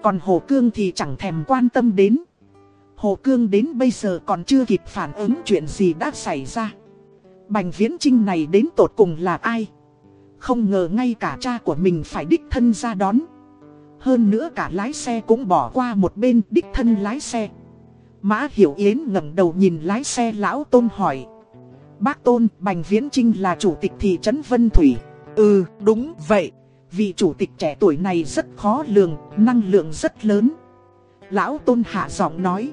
Còn Hồ Cương thì chẳng thèm quan tâm đến. Hồ Cương đến bây giờ còn chưa kịp phản ứng chuyện gì đã xảy ra. Bành Viễn Trinh này đến tột cùng là ai? Không ngờ ngay cả cha của mình phải đích thân ra đón. Hơn nữa cả lái xe cũng bỏ qua một bên đích thân lái xe. Mã Hiểu Yến ngẩng đầu nhìn lái xe lão Tôn hỏi. Bác Tôn, Bành Viễn Trinh là chủ tịch thị trấn Vân Thủy. Ừ, đúng vậy. Vị chủ tịch trẻ tuổi này rất khó lường, năng lượng rất lớn. Lão Tôn hạ giọng nói.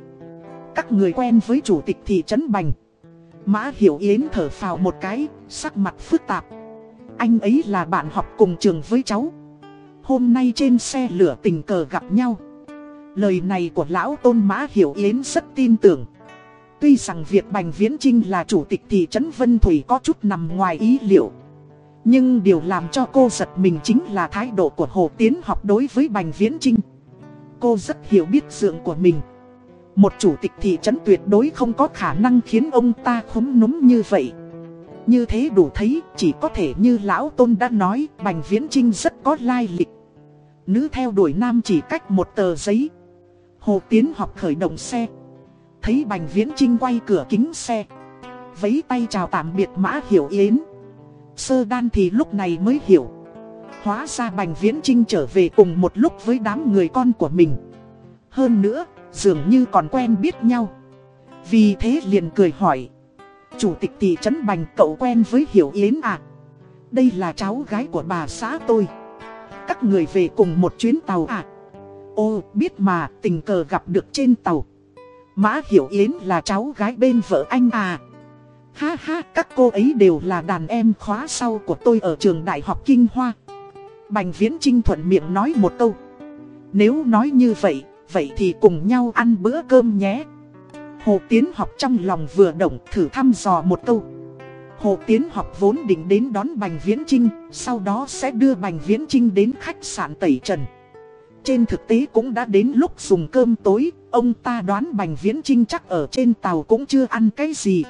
Các người quen với chủ tịch thị trấn Bành. Mã Hiểu Yến thở phào một cái, sắc mặt phức tạp. Anh ấy là bạn học cùng trường với cháu. Hôm nay trên xe lửa tình cờ gặp nhau. Lời này của lão tôn Mã Hiểu Yến rất tin tưởng. Tuy rằng việc Bành Viễn Trinh là chủ tịch thị trấn Vân Thủy có chút nằm ngoài ý liệu. Nhưng điều làm cho cô giật mình chính là thái độ của Hồ Tiến học đối với Bành Viễn Trinh. Cô rất hiểu biết dượng của mình. Một chủ tịch thị trấn tuyệt đối không có khả năng khiến ông ta khống núm như vậy. như thế đủ thấy, chỉ có thể như Lão Tôn đã nói, Bành Viễn Trinh rất có lai lịch. Nữ theo đuổi nam chỉ cách một tờ giấy. Hồ Tiến học khởi động xe. Thấy Bành Viễn Trinh quay cửa kính xe. Vấy tay chào tạm biệt Mã Hiểu Yến. Sơ đan thì lúc này mới hiểu. Hóa ra Bành Viễn Trinh trở về cùng một lúc với đám người con của mình. Hơn nữa, dường như còn quen biết nhau. Vì thế liền cười hỏi. Chủ tịch thị trấn Bành cậu quen với Hiểu Yến à? Đây là cháu gái của bà xã tôi. Các người về cùng một chuyến tàu à? Ô, biết mà, tình cờ gặp được trên tàu. Mã Hiểu Yến là cháu gái bên vợ anh à? Ha ha, các cô ấy đều là đàn em khóa sau của tôi ở trường Đại học Kinh Hoa. Bành Viễn Trinh thuận miệng nói một câu. Nếu nói như vậy, vậy thì cùng nhau ăn bữa cơm nhé. Hồ Tiến học trong lòng vừa động thử thăm dò một câu. Hồ Tiến học vốn định đến đón Bành Viễn Trinh, sau đó sẽ đưa Bành Viễn Trinh đến khách sạn Tẩy Trần. Trên thực tế cũng đã đến lúc dùng cơm tối, ông ta đoán Bành Viễn Trinh chắc ở trên tàu cũng chưa ăn cái gì.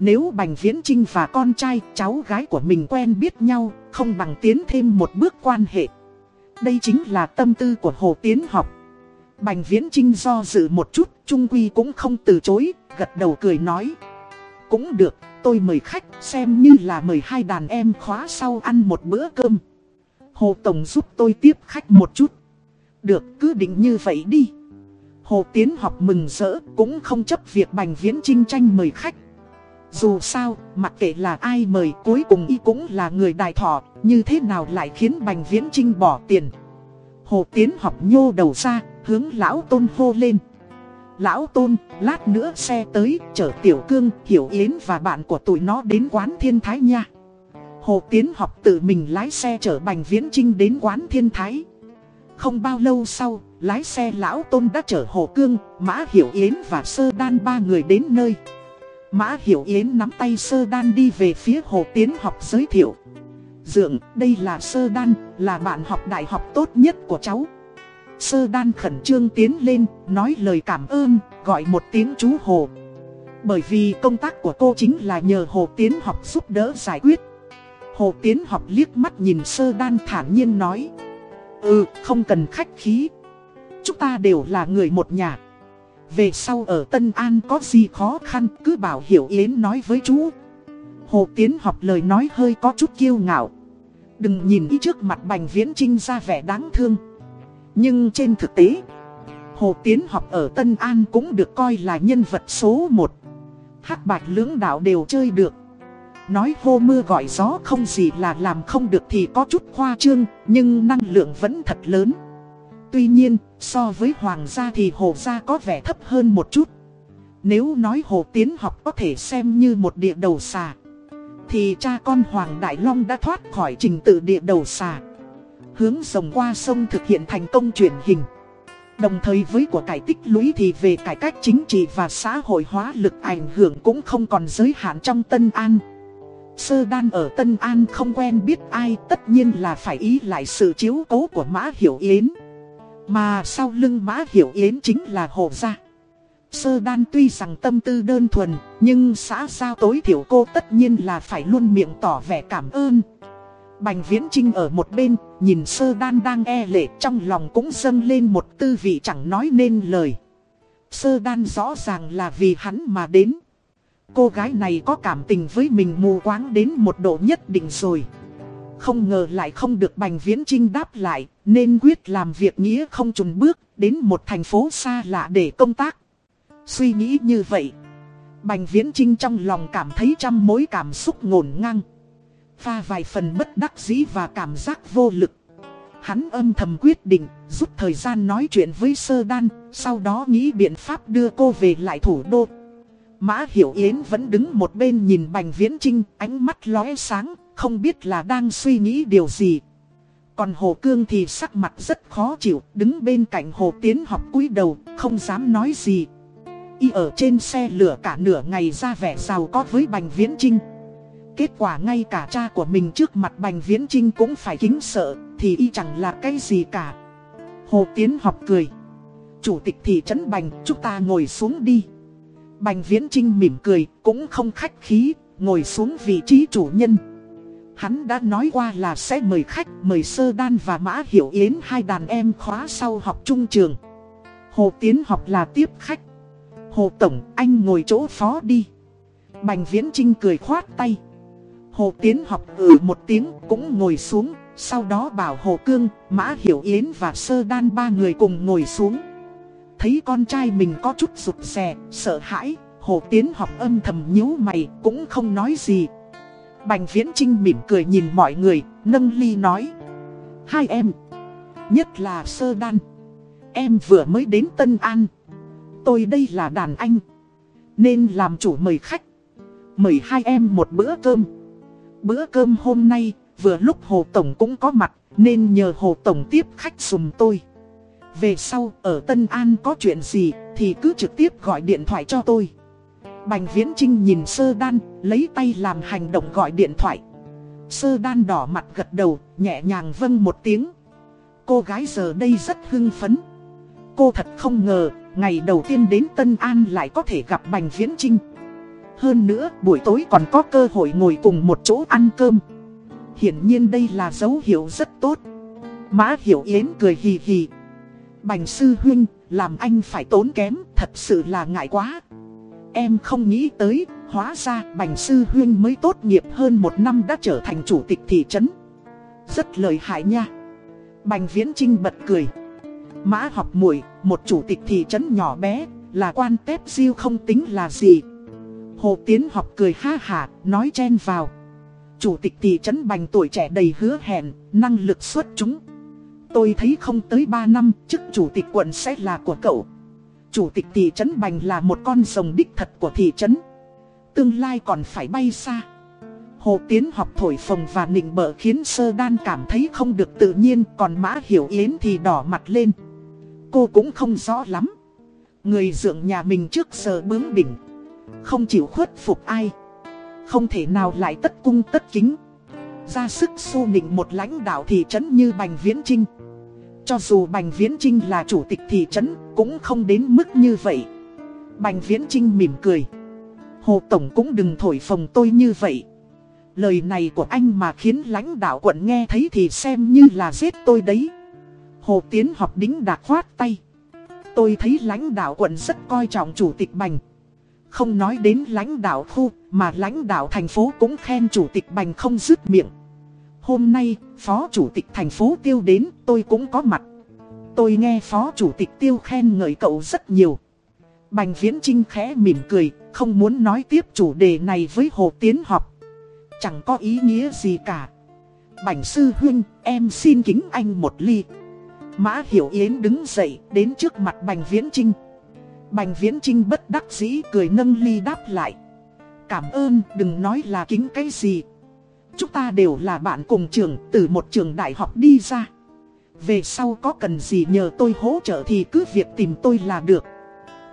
Nếu Bành Viễn Trinh và con trai, cháu gái của mình quen biết nhau, không bằng tiến thêm một bước quan hệ. Đây chính là tâm tư của Hồ Tiến học. Bành Viễn Trinh do dự một chút, Trung Quy cũng không từ chối, gật đầu cười nói. Cũng được, tôi mời khách, xem như là mời hai đàn em khóa sau ăn một bữa cơm. Hồ Tổng giúp tôi tiếp khách một chút. Được, cứ định như vậy đi. Hồ Tiến học mừng rỡ, cũng không chấp việc Bành Viễn Trinh tranh mời khách. Dù sao, mặc kệ là ai mời cuối cùng y cũng là người đại thọ, như thế nào lại khiến Bành Viễn Trinh bỏ tiền. Hồ Tiến học nhô đầu ra, hướng lão tôn hô lên. Lão tôn, lát nữa xe tới, chở Tiểu Cương, Hiểu Yến và bạn của tụi nó đến quán Thiên Thái nha. Hồ Tiến học tự mình lái xe chở Bành Viễn Trinh đến quán Thiên Thái. Không bao lâu sau, lái xe lão tôn đã chở Hồ Cương, Mã Hiểu Yến và Sơ Đan ba người đến nơi. Mã Hiểu Yến nắm tay Sơ Đan đi về phía Hồ Tiến học giới thiệu. Dượng, đây là Sơ Đan, là bạn học đại học tốt nhất của cháu. Sơ Đan khẩn trương tiến lên, nói lời cảm ơn, gọi một tiếng chú Hồ. Bởi vì công tác của cô chính là nhờ Hồ Tiến học giúp đỡ giải quyết. Hồ Tiến học liếc mắt nhìn Sơ Đan thản nhiên nói. Ừ, không cần khách khí. Chúng ta đều là người một nhà. Về sau ở Tân An có gì khó khăn cứ bảo Hiểu Yến nói với chú. Hồ Tiến học lời nói hơi có chút kiêu ngạo. Đừng nhìn ý trước mặt Bành Viễn Trinh ra vẻ đáng thương. Nhưng trên thực tế, Hồ Tiến học ở Tân An cũng được coi là nhân vật số 1. Hát bạch lưỡng đạo đều chơi được. Nói hô mưa gọi gió không gì là làm không được thì có chút khoa trương, nhưng năng lượng vẫn thật lớn. Tuy nhiên, so với Hoàng gia thì Hồ gia có vẻ thấp hơn một chút. Nếu nói Hồ Tiến học có thể xem như một địa đầu xà, thì cha con Hoàng Đại Long đã thoát khỏi trình tự địa đầu xà. Hướng rồng qua sông thực hiện thành công truyền hình. Đồng thời với của cải tích lũy thì về cải cách chính trị và xã hội hóa lực ảnh hưởng cũng không còn giới hạn trong Tân An. Sơ đan ở Tân An không quen biết ai tất nhiên là phải ý lại sự chiếu cố của Mã Hiểu Yến. Mà sau lưng Mã Hiểu Yến chính là Hồ Gia. Sơ đan tuy rằng tâm tư đơn thuần, nhưng xã giao tối thiểu cô tất nhiên là phải luôn miệng tỏ vẻ cảm ơn. Bành Viễn Trinh ở một bên, nhìn sơ đan đang e lệ trong lòng cũng dâng lên một tư vị chẳng nói nên lời. Sơ đan rõ ràng là vì hắn mà đến. Cô gái này có cảm tình với mình mù quáng đến một độ nhất định rồi. Không ngờ lại không được Bành Viễn Trinh đáp lại, nên quyết làm việc nghĩa không chùn bước, đến một thành phố xa lạ để công tác. Suy nghĩ như vậy, Bành Viễn Trinh trong lòng cảm thấy trăm mối cảm xúc ngổn ngang. Pha vài phần bất đắc dĩ và cảm giác vô lực. Hắn âm thầm quyết định, giúp thời gian nói chuyện với Sơ Đan, sau đó nghĩ biện pháp đưa cô về lại thủ đô. Mã Hiểu Yến vẫn đứng một bên nhìn Bành Viễn Trinh, ánh mắt lóe sáng, không biết là đang suy nghĩ điều gì. Còn Hồ Cương thì sắc mặt rất khó chịu, đứng bên cạnh Hồ Tiến học cúi đầu, không dám nói gì. Y ở trên xe lửa cả nửa ngày ra vẻ giàu có với Bành Viễn Trinh. Kết quả ngay cả cha của mình trước mặt Bành Viễn Trinh cũng phải kính sợ, thì y chẳng là cái gì cả. Hồ Tiến học cười. Chủ tịch thị trấn Bành, chúng ta ngồi xuống đi. Bành Viễn Trinh mỉm cười, cũng không khách khí, ngồi xuống vị trí chủ nhân. Hắn đã nói qua là sẽ mời khách, mời Sơ Đan và Mã Hiểu Yến hai đàn em khóa sau học trung trường. Hồ Tiến học là tiếp khách. Hồ Tổng, anh ngồi chỗ phó đi. Bành Viễn Trinh cười khoát tay. Hồ Tiến học ừ một tiếng cũng ngồi xuống, sau đó bảo Hồ Cương, Mã Hiểu Yến và Sơ Đan ba người cùng ngồi xuống. Thấy con trai mình có chút rụt rè, sợ hãi, Hồ Tiến học âm thầm nhíu mày, cũng không nói gì. Bành Viễn Trinh mỉm cười nhìn mọi người, nâng ly nói. Hai em, nhất là Sơ Đan. Em vừa mới đến Tân An. Tôi đây là đàn anh. Nên làm chủ mời khách. Mời hai em một bữa cơm. Bữa cơm hôm nay, vừa lúc Hồ Tổng cũng có mặt, nên nhờ Hồ Tổng tiếp khách dùm tôi. Về sau, ở Tân An có chuyện gì, thì cứ trực tiếp gọi điện thoại cho tôi. Bành Viễn Trinh nhìn Sơ Đan, lấy tay làm hành động gọi điện thoại. Sơ Đan đỏ mặt gật đầu, nhẹ nhàng vâng một tiếng. Cô gái giờ đây rất hưng phấn. Cô thật không ngờ, ngày đầu tiên đến Tân An lại có thể gặp Bành Viễn Trinh. Hơn nữa, buổi tối còn có cơ hội ngồi cùng một chỗ ăn cơm. Hiển nhiên đây là dấu hiệu rất tốt. Mã Hiểu Yến cười hì hì. Bành Sư Huynh, làm anh phải tốn kém, thật sự là ngại quá. Em không nghĩ tới, hóa ra Bành Sư Huyên mới tốt nghiệp hơn một năm đã trở thành chủ tịch thị trấn. Rất lợi hại nha. Bành Viễn Trinh bật cười. Mã học muội một chủ tịch thị trấn nhỏ bé, là quan tép diêu không tính là gì. Hồ Tiến học cười ha hả, nói chen vào. Chủ tịch thị trấn Bành tuổi trẻ đầy hứa hẹn, năng lực xuất chúng. Tôi thấy không tới 3 năm, chức chủ tịch quận sẽ là của cậu. Chủ tịch thị trấn Bành là một con rồng đích thật của thị trấn. Tương lai còn phải bay xa. Hồ Tiến học thổi phồng và nịnh bợ khiến Sơ Đan cảm thấy không được tự nhiên, còn Mã Hiểu Yến thì đỏ mặt lên. Cô cũng không rõ lắm. Người dưỡng nhà mình trước giờ bướng bỉnh. Không chịu khuất phục ai. Không thể nào lại tất cung tất kính. Ra sức xô nịnh một lãnh đạo thị trấn như Bành Viễn Trinh. Cho dù Bành Viễn Trinh là chủ tịch thị trấn, cũng không đến mức như vậy. Bành Viễn Trinh mỉm cười. Hồ Tổng cũng đừng thổi phồng tôi như vậy. Lời này của anh mà khiến lãnh đạo quận nghe thấy thì xem như là giết tôi đấy. Hồ Tiến học đính đạc khoát tay. Tôi thấy lãnh đạo quận rất coi trọng chủ tịch Bành. Không nói đến lãnh đạo khu, mà lãnh đạo thành phố cũng khen chủ tịch Bành không dứt miệng. Hôm nay, phó chủ tịch thành phố Tiêu đến, tôi cũng có mặt. Tôi nghe phó chủ tịch Tiêu khen ngợi cậu rất nhiều. Bành Viễn Trinh khẽ mỉm cười, không muốn nói tiếp chủ đề này với Hồ Tiến học. Chẳng có ý nghĩa gì cả. Bành Sư Huynh, em xin kính anh một ly. Mã Hiểu Yến đứng dậy, đến trước mặt Bành Viễn Trinh. Bành Viễn Trinh bất đắc dĩ cười nâng ly đáp lại. Cảm ơn, đừng nói là kính cái gì. Chúng ta đều là bạn cùng trường, từ một trường đại học đi ra. Về sau có cần gì nhờ tôi hỗ trợ thì cứ việc tìm tôi là được.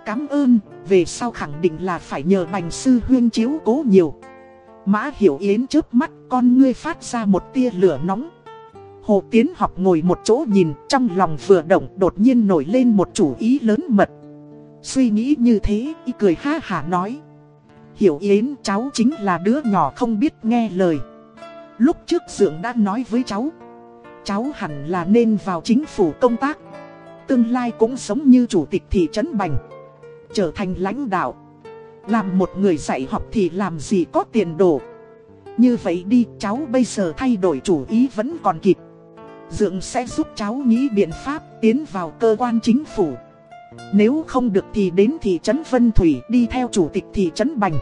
Cảm ơn, về sau khẳng định là phải nhờ Bành Sư Huyên chiếu cố nhiều. Mã Hiểu Yến trước mắt con ngươi phát ra một tia lửa nóng. Hồ Tiến học ngồi một chỗ nhìn trong lòng vừa động đột nhiên nổi lên một chủ ý lớn mật. Suy nghĩ như thế, y cười ha hả nói. Hiểu Yến cháu chính là đứa nhỏ không biết nghe lời. Lúc trước Dượng đã nói với cháu. Cháu hẳn là nên vào chính phủ công tác. Tương lai cũng sống như chủ tịch thị trấn Bành. Trở thành lãnh đạo. Làm một người dạy học thì làm gì có tiền đồ. Như vậy đi, cháu bây giờ thay đổi chủ ý vẫn còn kịp. Dượng sẽ giúp cháu nghĩ biện pháp tiến vào cơ quan chính phủ. Nếu không được thì đến thị trấn Vân Thủy, đi theo chủ tịch thị trấn Bành.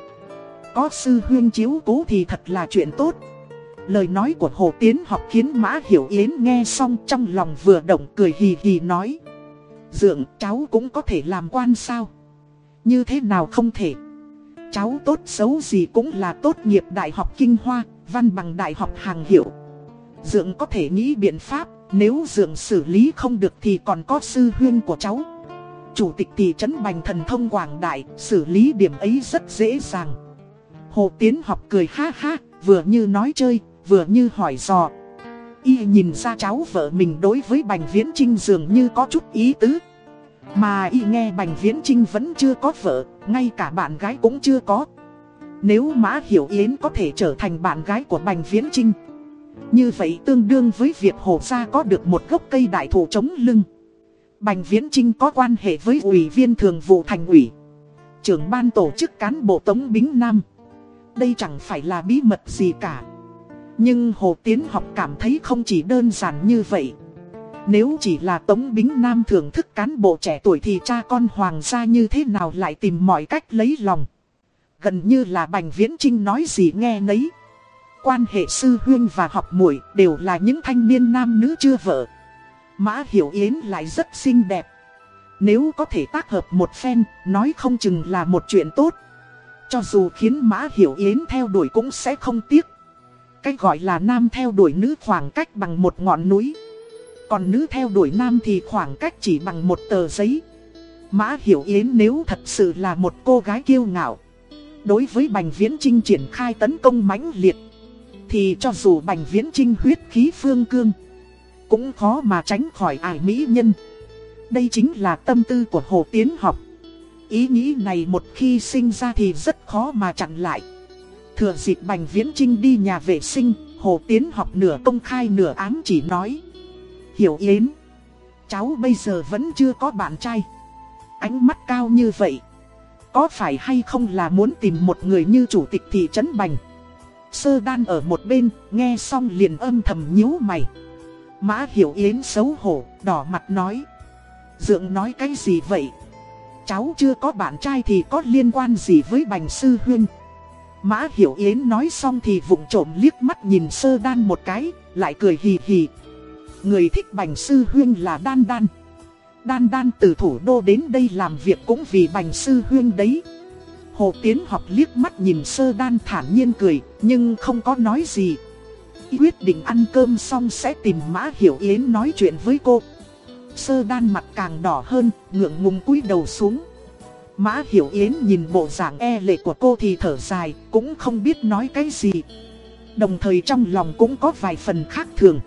Có sư huyên chiếu cố thì thật là chuyện tốt. Lời nói của Hồ Tiến học khiến Mã Hiểu Yến nghe xong trong lòng vừa động cười hì hì nói. Dượng cháu cũng có thể làm quan sao? Như thế nào không thể? Cháu tốt xấu gì cũng là tốt nghiệp Đại học Kinh Hoa, văn bằng Đại học Hàng Hiệu. Dượng có thể nghĩ biện pháp, nếu Dượng xử lý không được thì còn có sư huyên của cháu. Chủ tịch thị trấn Bành Thần Thông Quảng Đại, xử lý điểm ấy rất dễ dàng. Hồ Tiến học cười ha ha, vừa như nói chơi, vừa như hỏi dò. Y nhìn ra cháu vợ mình đối với Bành Viễn Trinh dường như có chút ý tứ. Mà y nghe Bành Viễn Trinh vẫn chưa có vợ, ngay cả bạn gái cũng chưa có. Nếu Mã Hiểu Yến có thể trở thành bạn gái của Bành Viễn Trinh Như vậy tương đương với việc Hồ Gia có được một gốc cây đại thụ chống lưng Bành Viễn Trinh có quan hệ với ủy viên thường vụ thành ủy Trưởng ban tổ chức cán bộ Tống Bính Nam Đây chẳng phải là bí mật gì cả nhưng Hồ Tiến học cảm thấy không chỉ đơn giản như vậy. Nếu chỉ là Tống Bính Nam thưởng thức cán bộ trẻ tuổi thì cha con Hoàng gia như thế nào lại tìm mọi cách lấy lòng? Gần như là Bành Viễn Trinh nói gì nghe nấy. Quan hệ sư huyên và học muội đều là những thanh niên nam nữ chưa vợ. Mã Hiểu Yến lại rất xinh đẹp. Nếu có thể tác hợp một phen, nói không chừng là một chuyện tốt. Cho dù khiến Mã Hiểu Yến theo đuổi cũng sẽ không tiếc. Cách gọi là nam theo đuổi nữ khoảng cách bằng một ngọn núi. Còn nữ theo đuổi nam thì khoảng cách chỉ bằng một tờ giấy. Mã Hiểu Yến nếu thật sự là một cô gái kiêu ngạo, Đối với Bành Viễn Trinh triển khai tấn công mãnh liệt, Thì cho dù Bành Viễn Trinh huyết khí phương cương, Cũng khó mà tránh khỏi ải mỹ nhân. Đây chính là tâm tư của Hồ Tiến học. Ý nghĩ này một khi sinh ra thì rất khó mà chặn lại. Thừa dịp Bành Viễn Trinh đi nhà vệ sinh Hồ Tiến học nửa công khai nửa ám chỉ nói. Hiểu Yến Cháu bây giờ vẫn chưa có bạn trai. Ánh mắt cao như vậy có phải hay không là muốn tìm một người như chủ tịch thị trấn Bành? Sơ đan ở một bên, nghe xong liền âm thầm nhíu mày. Mã Hiểu Yến xấu hổ, đỏ mặt nói. Dượng nói cái gì vậy? Cháu chưa có bạn trai thì có liên quan gì với Bành Sư Huyên? Mã Hiểu Yến nói xong thì vụng trộm liếc mắt nhìn sơ đan một cái, lại cười hì hì Người thích Bành Sư Huyên là đan đan Đan đan từ thủ đô đến đây làm việc cũng vì bành sư huyên đấy. Hồ Tiến học liếc mắt nhìn sơ đan thản nhiên cười, nhưng không có nói gì. Quyết định ăn cơm xong sẽ tìm Mã Hiểu Yến nói chuyện với cô. Sơ đan mặt càng đỏ hơn, ngượng ngùng cúi đầu xuống. Mã Hiểu Yến nhìn bộ dạng e lệ của cô thì thở dài, cũng không biết nói cái gì. Đồng thời trong lòng cũng có vài phần khác thường.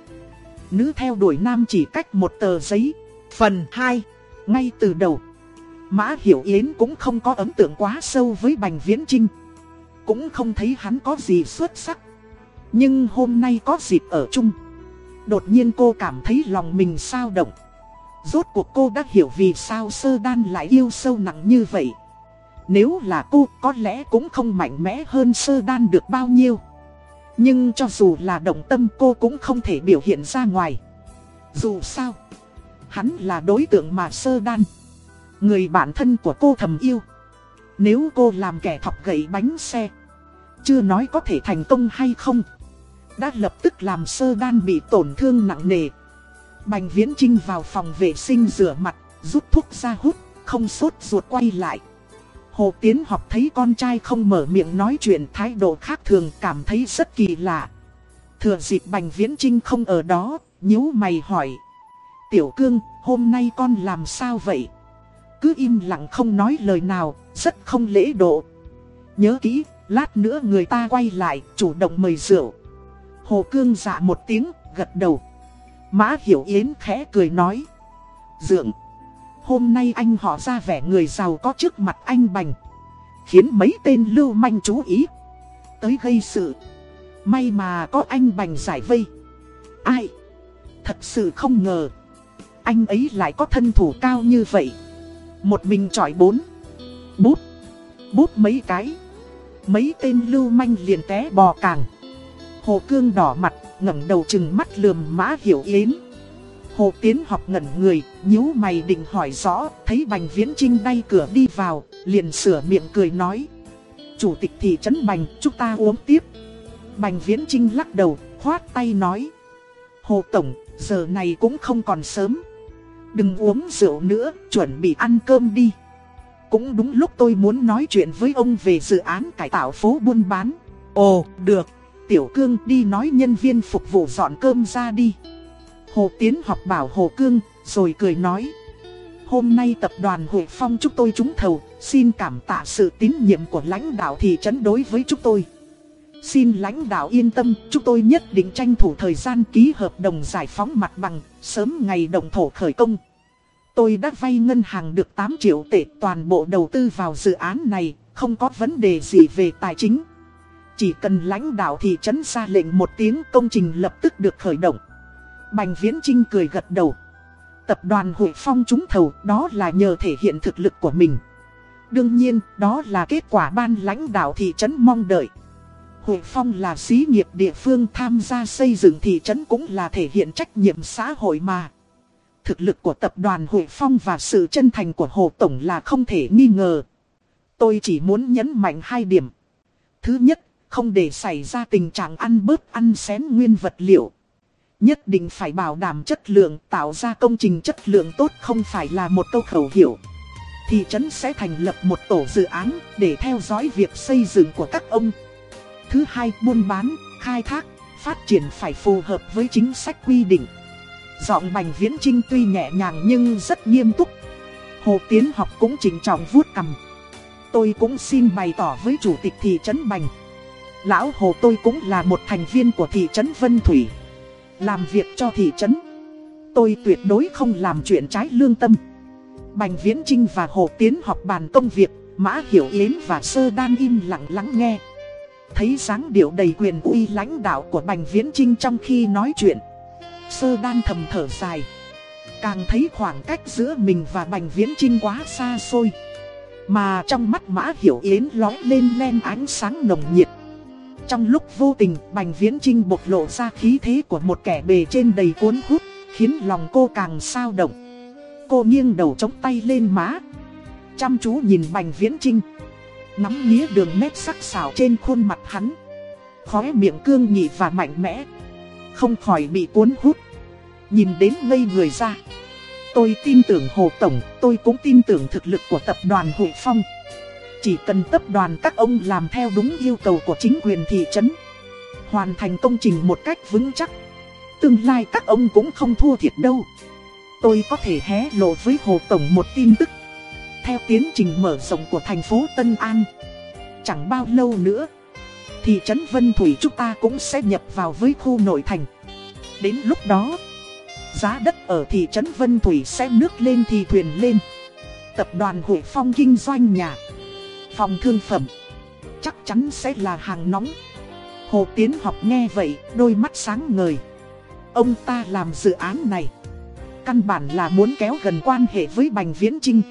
Nữ theo đuổi nam chỉ cách một tờ giấy. Phần 2 Ngay từ đầu Mã Hiểu Yến cũng không có ấn tượng quá sâu với Bành Viễn Trinh Cũng không thấy hắn có gì xuất sắc Nhưng hôm nay có dịp ở chung Đột nhiên cô cảm thấy lòng mình sao động Rốt cuộc cô đã hiểu vì sao sơ đan lại yêu sâu nặng như vậy. Nếu là cô, có lẽ cũng không mạnh mẽ hơn sơ đan được bao nhiêu. Nhưng cho dù là động tâm, cô cũng không thể biểu hiện ra ngoài. Dù sao, Hắn là đối tượng mà sơ đan, Người bạn thân của cô thầm yêu. Nếu cô làm kẻ thọc gậy bánh xe, Chưa nói có thể thành công hay không, Đã lập tức làm sơ đan bị tổn thương nặng nề. Bành viễn trinh vào phòng vệ sinh rửa mặt Rút thuốc ra hút Không sốt ruột quay lại Hồ Tiến học thấy con trai không mở miệng nói chuyện thái độ khác thường cảm thấy rất kỳ lạ Thừa dịp Bành Viễn Trinh không ở đó, nhíu mày hỏi Tiểu cương, hôm nay con làm sao vậy? Cứ im lặng không nói lời nào, rất không lễ độ. Nhớ kỹ, lát nữa người ta quay lại, chủ động mời rượu. Hồ cương dạ một tiếng, gật đầu. Mã Hiểu Yến khẽ cười nói. Dượng, hôm nay anh họ ra vẻ người giàu có trước mặt anh Bành. Khiến mấy tên lưu manh chú ý. Tới gây sự. May mà có anh Bành giải vây. Ai? Thật sự không ngờ anh ấy lại có thân thủ cao như vậy. Một mình trọi bốn, bút, bút mấy cái. Mấy tên lưu manh liền té bò càng. Hồ Cương đỏ mặt, ngẩng đầu chừng mắt lườm mã hiểu yến. Hồ Tiến học ngẩn người, nhíu mày định hỏi rõ, thấy Bành Viễn Trinh đay cửa đi vào, liền sửa miệng cười nói. Chủ tịch thị trấn Bành, chúng ta uống tiếp. Bành Viễn Trinh lắc đầu, khoát tay nói. Hồ Tổng, giờ này cũng không còn sớm. Đừng uống rượu nữa, chuẩn bị ăn cơm đi. Cũng đúng lúc tôi muốn nói chuyện với ông về dự án cải tạo phố buôn bán. Ồ, được. Tiểu Cương đi nói nhân viên phục vụ dọn cơm ra đi. Hồ Tiến học bảo Hồ Cương, rồi cười nói. Hôm nay tập đoàn Hội Phong chúng tôi trúng thầu, xin cảm tạ sự tín nhiệm của lãnh đạo thị trấn đối với chúng tôi. Xin lãnh đạo yên tâm, chúng tôi nhất định tranh thủ thời gian ký hợp đồng giải phóng mặt bằng, sớm ngày đồng thổ khởi công. Tôi đã vay ngân hàng được 8 triệu tệ toàn bộ đầu tư vào dự án này, không có vấn đề gì về tài chính. Chỉ cần lãnh đạo thị trấn ra lệnh một tiếng công trình lập tức được khởi động. Bành Viễn Trinh cười gật đầu. Tập đoàn Hội Phong trúng thầu đó là nhờ thể hiện thực lực của mình. Đương nhiên, đó là kết quả ban lãnh đạo thị trấn mong đợi. Hội Phong là xí nghiệp địa phương tham gia xây dựng thị trấn cũng là thể hiện trách nhiệm xã hội mà. Thực lực của tập đoàn Hội Phong và sự chân thành của Hồ Tổng là không thể nghi ngờ. Tôi chỉ muốn nhấn mạnh hai điểm. Thứ nhất, không để xảy ra tình trạng ăn bớt ăn xén nguyên vật liệu. Nhất định phải bảo đảm chất lượng tạo ra công trình chất lượng tốt không phải là một câu khẩu hiệu. Thị trấn sẽ thành lập một tổ dự án để theo dõi việc xây dựng của các ông. Thứ hai, buôn bán, khai thác, phát triển phải phù hợp với chính sách quy định. Giọng bành viễn trinh tuy nhẹ nhàng nhưng rất nghiêm túc. Hồ Tiến học cũng chỉnh trọng vuốt cầm. Tôi cũng xin bày tỏ với chủ tịch thị trấn Bành. Lão Hồ tôi cũng là một thành viên của thị trấn Vân Thủy. Làm việc cho thị trấn. Tôi tuyệt đối không làm chuyện trái lương tâm. Bành Viễn Trinh và Hồ Tiến họp bàn công việc, Mã Hiểu Yến và Sơ Đan im lặng lắng nghe. Thấy dáng điệu đầy quyền uy lãnh đạo của Bành Viễn Trinh trong khi nói chuyện. Sơ Đan thầm thở dài. Càng thấy khoảng cách giữa mình và Bành Viễn Trinh quá xa xôi. Mà trong mắt Mã Hiểu Yến lói lên len ánh sáng nồng nhiệt. Trong lúc vô tình, Bành Viễn Trinh bộc lộ ra khí thế của một kẻ bề trên đầy cuốn hút, khiến lòng cô càng sao động. Cô nghiêng đầu chống tay lên má. Chăm chú nhìn Bành Viễn Trinh. Nắm nghĩa đường nét sắc sảo trên khuôn mặt hắn. Khóe miệng cương nhị và mạnh mẽ. Không khỏi bị cuốn hút. Nhìn đến ngây người ra. Tôi tin tưởng Hồ Tổng, tôi cũng tin tưởng thực lực của tập đoàn Hội Phong. Chỉ cần tập đoàn các ông làm theo đúng yêu cầu của chính quyền thị trấn. Hoàn thành công trình một cách vững chắc. Tương lai các ông cũng không thua thiệt đâu. Tôi có thể hé lộ với Hồ Tổng một tin tức. Theo tiến trình mở rộng của thành phố Tân An, Chẳng bao lâu nữa, Thị trấn Vân Thủy chúng ta cũng sẽ nhập vào với khu nội thành. Đến lúc đó, Giá đất ở thị trấn Vân Thủy sẽ nước lên thì thuyền lên. Tập đoàn Hội Phong kinh doanh nhà Phòng thương phẩm. Chắc chắn sẽ là hàng nóng. Hồ Tiến học nghe vậy, đôi mắt sáng ngời. Ông ta làm dự án này. Căn bản là muốn kéo gần quan hệ với Bành Viễn Trinh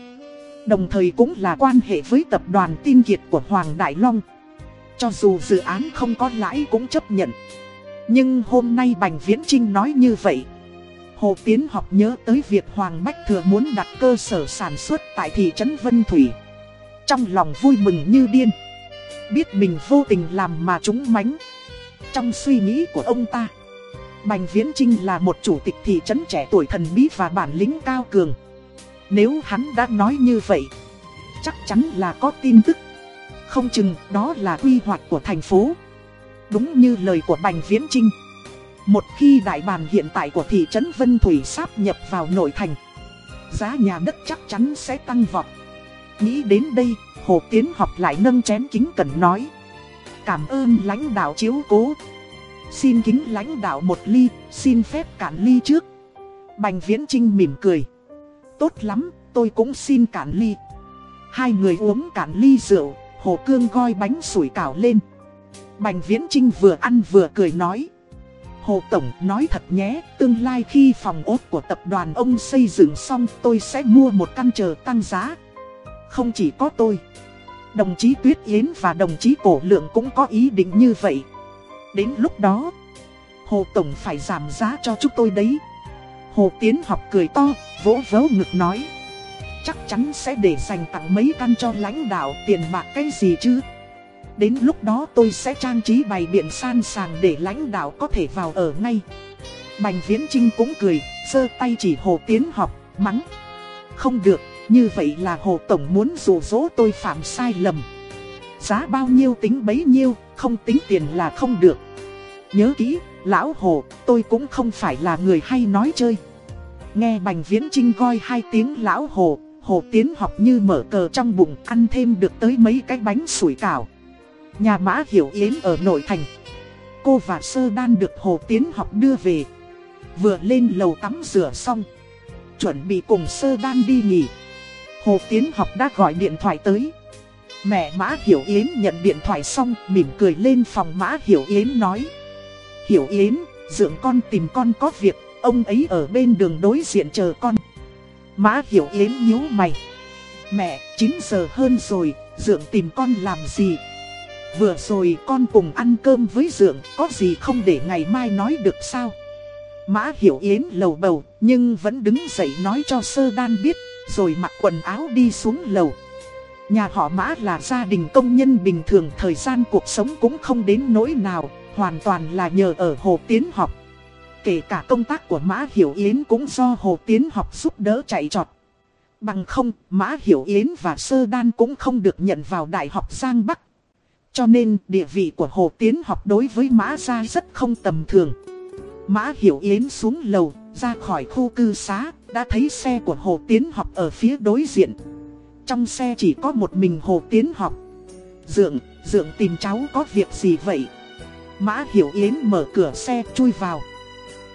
Đồng thời cũng là quan hệ với tập đoàn tin kiệt của Hoàng Đại Long. Cho dù dự án không có lãi cũng chấp nhận. Nhưng hôm nay Bành Viễn Trinh nói như vậy. Hồ Tiến học nhớ tới việc Hoàng Bách Thừa muốn đặt cơ sở sản xuất tại thị trấn Vân Thủy trong lòng vui mừng như điên. Biết mình vô tình làm mà chúng mánh. Trong suy nghĩ của ông ta, Bành Viễn Trinh là một chủ tịch thị trấn trẻ tuổi thần bí và bản lĩnh cao cường. Nếu hắn đã nói như vậy, Chắc chắn là có tin tức. Không chừng đó là quy hoạch của thành phố. Đúng như lời của Bành Viễn Trinh Một khi đại bàn hiện tại của thị trấn Vân Thủy sáp nhập vào nội thành, Giá nhà đất chắc chắn sẽ tăng vọt. Nghĩ đến đây, Hồ Tiến học lại nâng chén kính cẩn nói. Cảm ơn lãnh đạo chiếu cố. Xin kính lãnh đạo một ly, xin phép cản ly trước. Bành Viễn Trinh mỉm cười. Tốt lắm, tôi cũng xin cản ly. Hai người uống cạn ly rượu, Hồ Cương gói bánh sủi cảo lên. Bành Viễn Trinh vừa ăn vừa cười nói. Hồ Tổng nói thật nhé, tương lai khi phòng ốt của tập đoàn ông xây dựng xong tôi sẽ mua một căn chờ tăng giá. Không chỉ có tôi. Đồng chí Tuyết Yến và đồng chí Cổ Lượng cũng có ý định như vậy. Đến lúc đó Hồ Tổng phải giảm giá cho chúng tôi đấy. Hồ Tiến học cười to, vỗ vỗ ngực nói Chắc chắn sẽ để dành tặng mấy căn cho lãnh đạo tiền bạc cái gì chứ? Đến lúc đó tôi sẽ trang trí bày biện san sàng để lãnh đạo có thể vào ở ngay. Bành Viễn Trinh cũng cười, giơ tay chỉ Hồ Tiến học, mắng Không được, như vậy là Hồ Tổng muốn dụ dỗ tôi phạm sai lầm. Giá bao nhiêu tính bấy nhiêu, không tính tiền là không được. Nhớ kỹ, Lão Hồ, tôi cũng không phải là người hay nói chơi. Nghe Bành Viễn Trinh gọi hai tiếng Lão Hồ, Hồ Tiến học như mở cờ trong bụng ăn thêm được tới mấy cái bánh sủi cảo. Nhà Mã Hiểu Yến ở nội thành. Cô và Sơ Đan được Hồ Tiến học đưa về. Vừa lên lầu tắm rửa xong. Chuẩn bị cùng Sơ Đan đi nghỉ. Hồ Tiến học đã gọi điện thoại tới. Mẹ Mã Hiểu Yến nhận điện thoại xong mỉm cười lên phòng Mã Hiểu Yến nói. Hiểu Yến, dượng con tìm con có việc, ông ấy ở bên đường đối diện chờ con. Mã Hiểu Yến nhíu mày. Mẹ, 9 giờ hơn rồi, dượng tìm con làm gì? Vừa rồi con cùng ăn cơm với dượng, có gì không để ngày mai nói được sao? Mã Hiểu Yến lầu bầu, nhưng vẫn đứng dậy nói cho sơ đan biết, rồi mặc quần áo đi xuống lầu Nhà họ Mã là gia đình công nhân bình thường thời gian cuộc sống cũng không đến nỗi nào, hoàn toàn là nhờ ở Hồ Tiến học. Kể cả công tác của Mã Hiểu Yến cũng do Hồ Tiến học giúp đỡ chạy trọt. Bằng không, Mã Hiểu Yến và Sơ Đan cũng không được nhận vào Đại học Giang Bắc. Cho nên địa vị của Hồ Tiến học đối với Mã Gia rất không tầm thường. Mã Hiểu Yến xuống lầu, ra khỏi khu cư xá, đã thấy xe của Hồ Tiến học ở phía đối diện. Trong xe chỉ có một mình Hồ Tiến học. Dượng, Dượng tìm cháu có việc gì vậy? Mã Hiểu Yến mở cửa xe chui vào.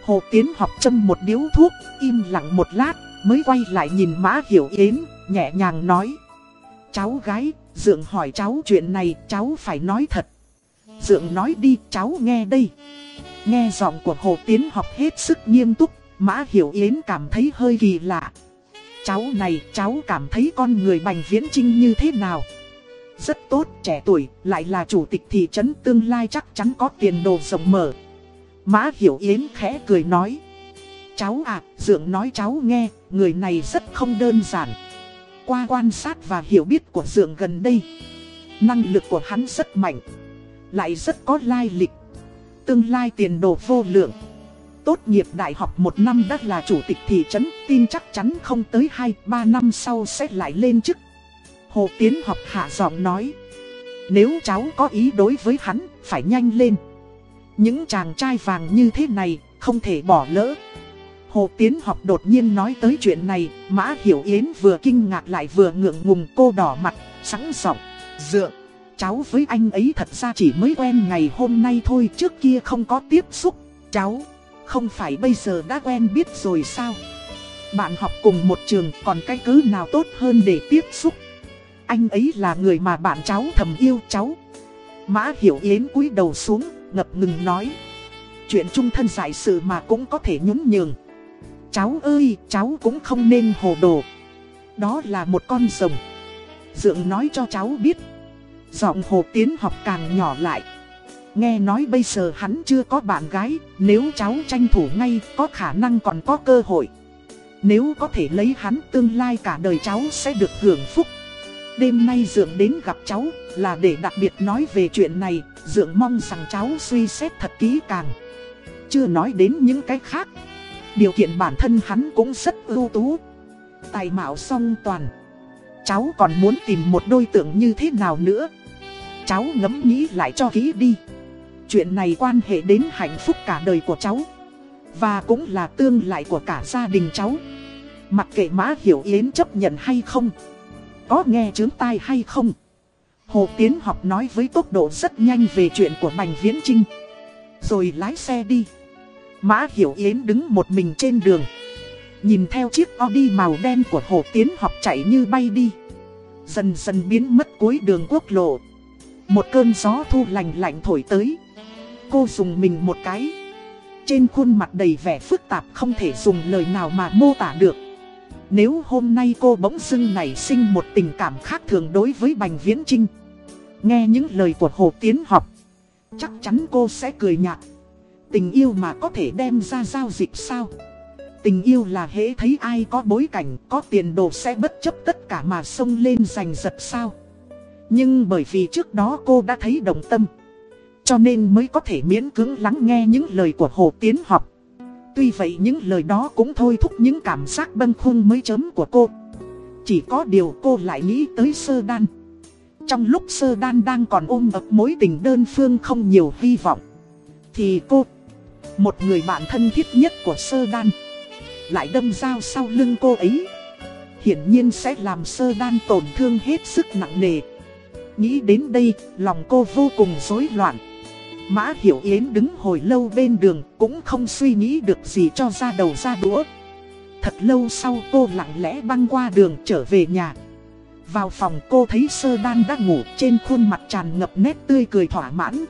Hồ Tiến học châm một điếu thuốc, im lặng một lát, mới quay lại nhìn Mã Hiểu Yến, nhẹ nhàng nói. Cháu gái, Dượng hỏi cháu chuyện này, cháu phải nói thật. Dượng nói đi, cháu nghe đây. Nghe giọng của Hồ Tiến học hết sức nghiêm túc, Mã Hiểu Yến cảm thấy hơi kỳ lạ. Cháu này, cháu cảm thấy con người Bành Viễn Trinh như thế nào? Rất tốt, trẻ tuổi, lại là chủ tịch thị trấn tương lai chắc chắn có tiền đồ rộng mở. Mã Hiểu Yến khẽ cười nói. Cháu à, Dượng nói cháu nghe, người này rất không đơn giản. Qua quan sát và hiểu biết của Dượng gần đây, năng lực của hắn rất mạnh, lại rất có lai lịch. Tương lai tiền đồ vô lượng. Tốt nghiệp đại học một năm đã là chủ tịch thị trấn, tin chắc chắn không tới 2-3 năm sau sẽ lại lên chức. Hồ Tiến học hạ giọng nói. Nếu cháu có ý đối với hắn, phải nhanh lên. Những chàng trai vàng như thế này, không thể bỏ lỡ. Hồ Tiến học đột nhiên nói tới chuyện này, Mã Hiểu Yến vừa kinh ngạc lại vừa ngượng ngùng cô đỏ mặt, sẵn giọng dựa cháu với anh ấy thật ra chỉ mới quen ngày hôm nay thôi trước kia không có tiếp xúc. Cháu, không phải bây giờ đã quen biết rồi sao? Bạn học cùng một trường còn cái cứ nào tốt hơn để tiếp xúc. Anh ấy là người mà bạn cháu thầm yêu cháu. Mã Hiểu Yến cúi đầu xuống, ngập ngừng nói. Chuyện chung thân giải sự mà cũng có thể nhún nhường. Cháu ơi, cháu cũng không nên hồ đồ. Đó là một con rồng. Dượng nói cho cháu biết. Giọng hồ tiến học càng nhỏ lại. Nghe nói bây giờ hắn chưa có bạn gái, nếu cháu tranh thủ ngay có khả năng còn có cơ hội. Nếu có thể lấy hắn tương lai cả đời cháu sẽ được hưởng phúc. Đêm nay Dượng đến gặp cháu là để đặc biệt nói về chuyện này, Dượng mong rằng cháu suy xét thật kỹ càng. Chưa nói đến những cái khác. Điều kiện bản thân hắn cũng rất ưu tú. Tài mạo song toàn. Cháu còn muốn tìm một đôi tượng như thế nào nữa? Cháu ngẫm nghĩ lại cho kỹ đi. Chuyện này quan hệ đến hạnh phúc cả đời của cháu. Và cũng là tương lai của cả gia đình cháu. Mặc kệ Mã Hiểu Yến chấp nhận hay không. Có nghe chướng tai hay không? Hồ Tiến học nói với tốc độ rất nhanh về chuyện của Bành Viễn Trinh. Rồi lái xe đi. Mã Hiểu Yến đứng một mình trên đường. Nhìn theo chiếc Audi màu đen của Hồ Tiến học chạy như bay đi. Dần dần biến mất cuối đường quốc lộ. Một cơn gió thu lành lạnh thổi tới. Cô dùng mình một cái. Trên khuôn mặt đầy vẻ phức tạp không thể dùng lời nào mà mô tả được. Nếu hôm nay cô bỗng dưng nảy sinh một tình cảm khác thường đối với Bành Viễn Trinh Nghe những lời của Hồ Tiến học, Chắc chắn cô sẽ cười nhạt Tình yêu mà có thể đem ra giao dịch sao Tình yêu là hễ thấy ai có bối cảnh, Có tiền đồ sẽ bất chấp tất cả mà xông lên giành giật sao Nhưng bởi vì trước đó cô đã thấy đồng tâm cho nên mới có thể miễn cưỡng lắng nghe những lời của Hồ Tiến học. Tuy vậy những lời đó cũng thôi thúc những cảm giác bâng khuâng mới chấm của cô. Chỉ có điều cô lại nghĩ tới sơ đan. Trong lúc sơ đan đang còn ôm ấp mối tình đơn phương không nhiều hy vọng Thì cô, một người bạn thân thiết nhất của sơ đan Lại đâm dao sau lưng cô ấy. Hiển nhiên sẽ làm sơ đan tổn thương hết sức nặng nề. Nghĩ đến đây, lòng cô vô cùng rối loạn. Mã Hiểu Yến đứng hồi lâu bên đường cũng không suy nghĩ được gì cho ra đầu ra đũa. Thật lâu sau cô lặng lẽ băng qua đường trở về nhà. Vào phòng cô thấy sơ đan đã ngủ trên khuôn mặt tràn ngập nét tươi cười thỏa mãn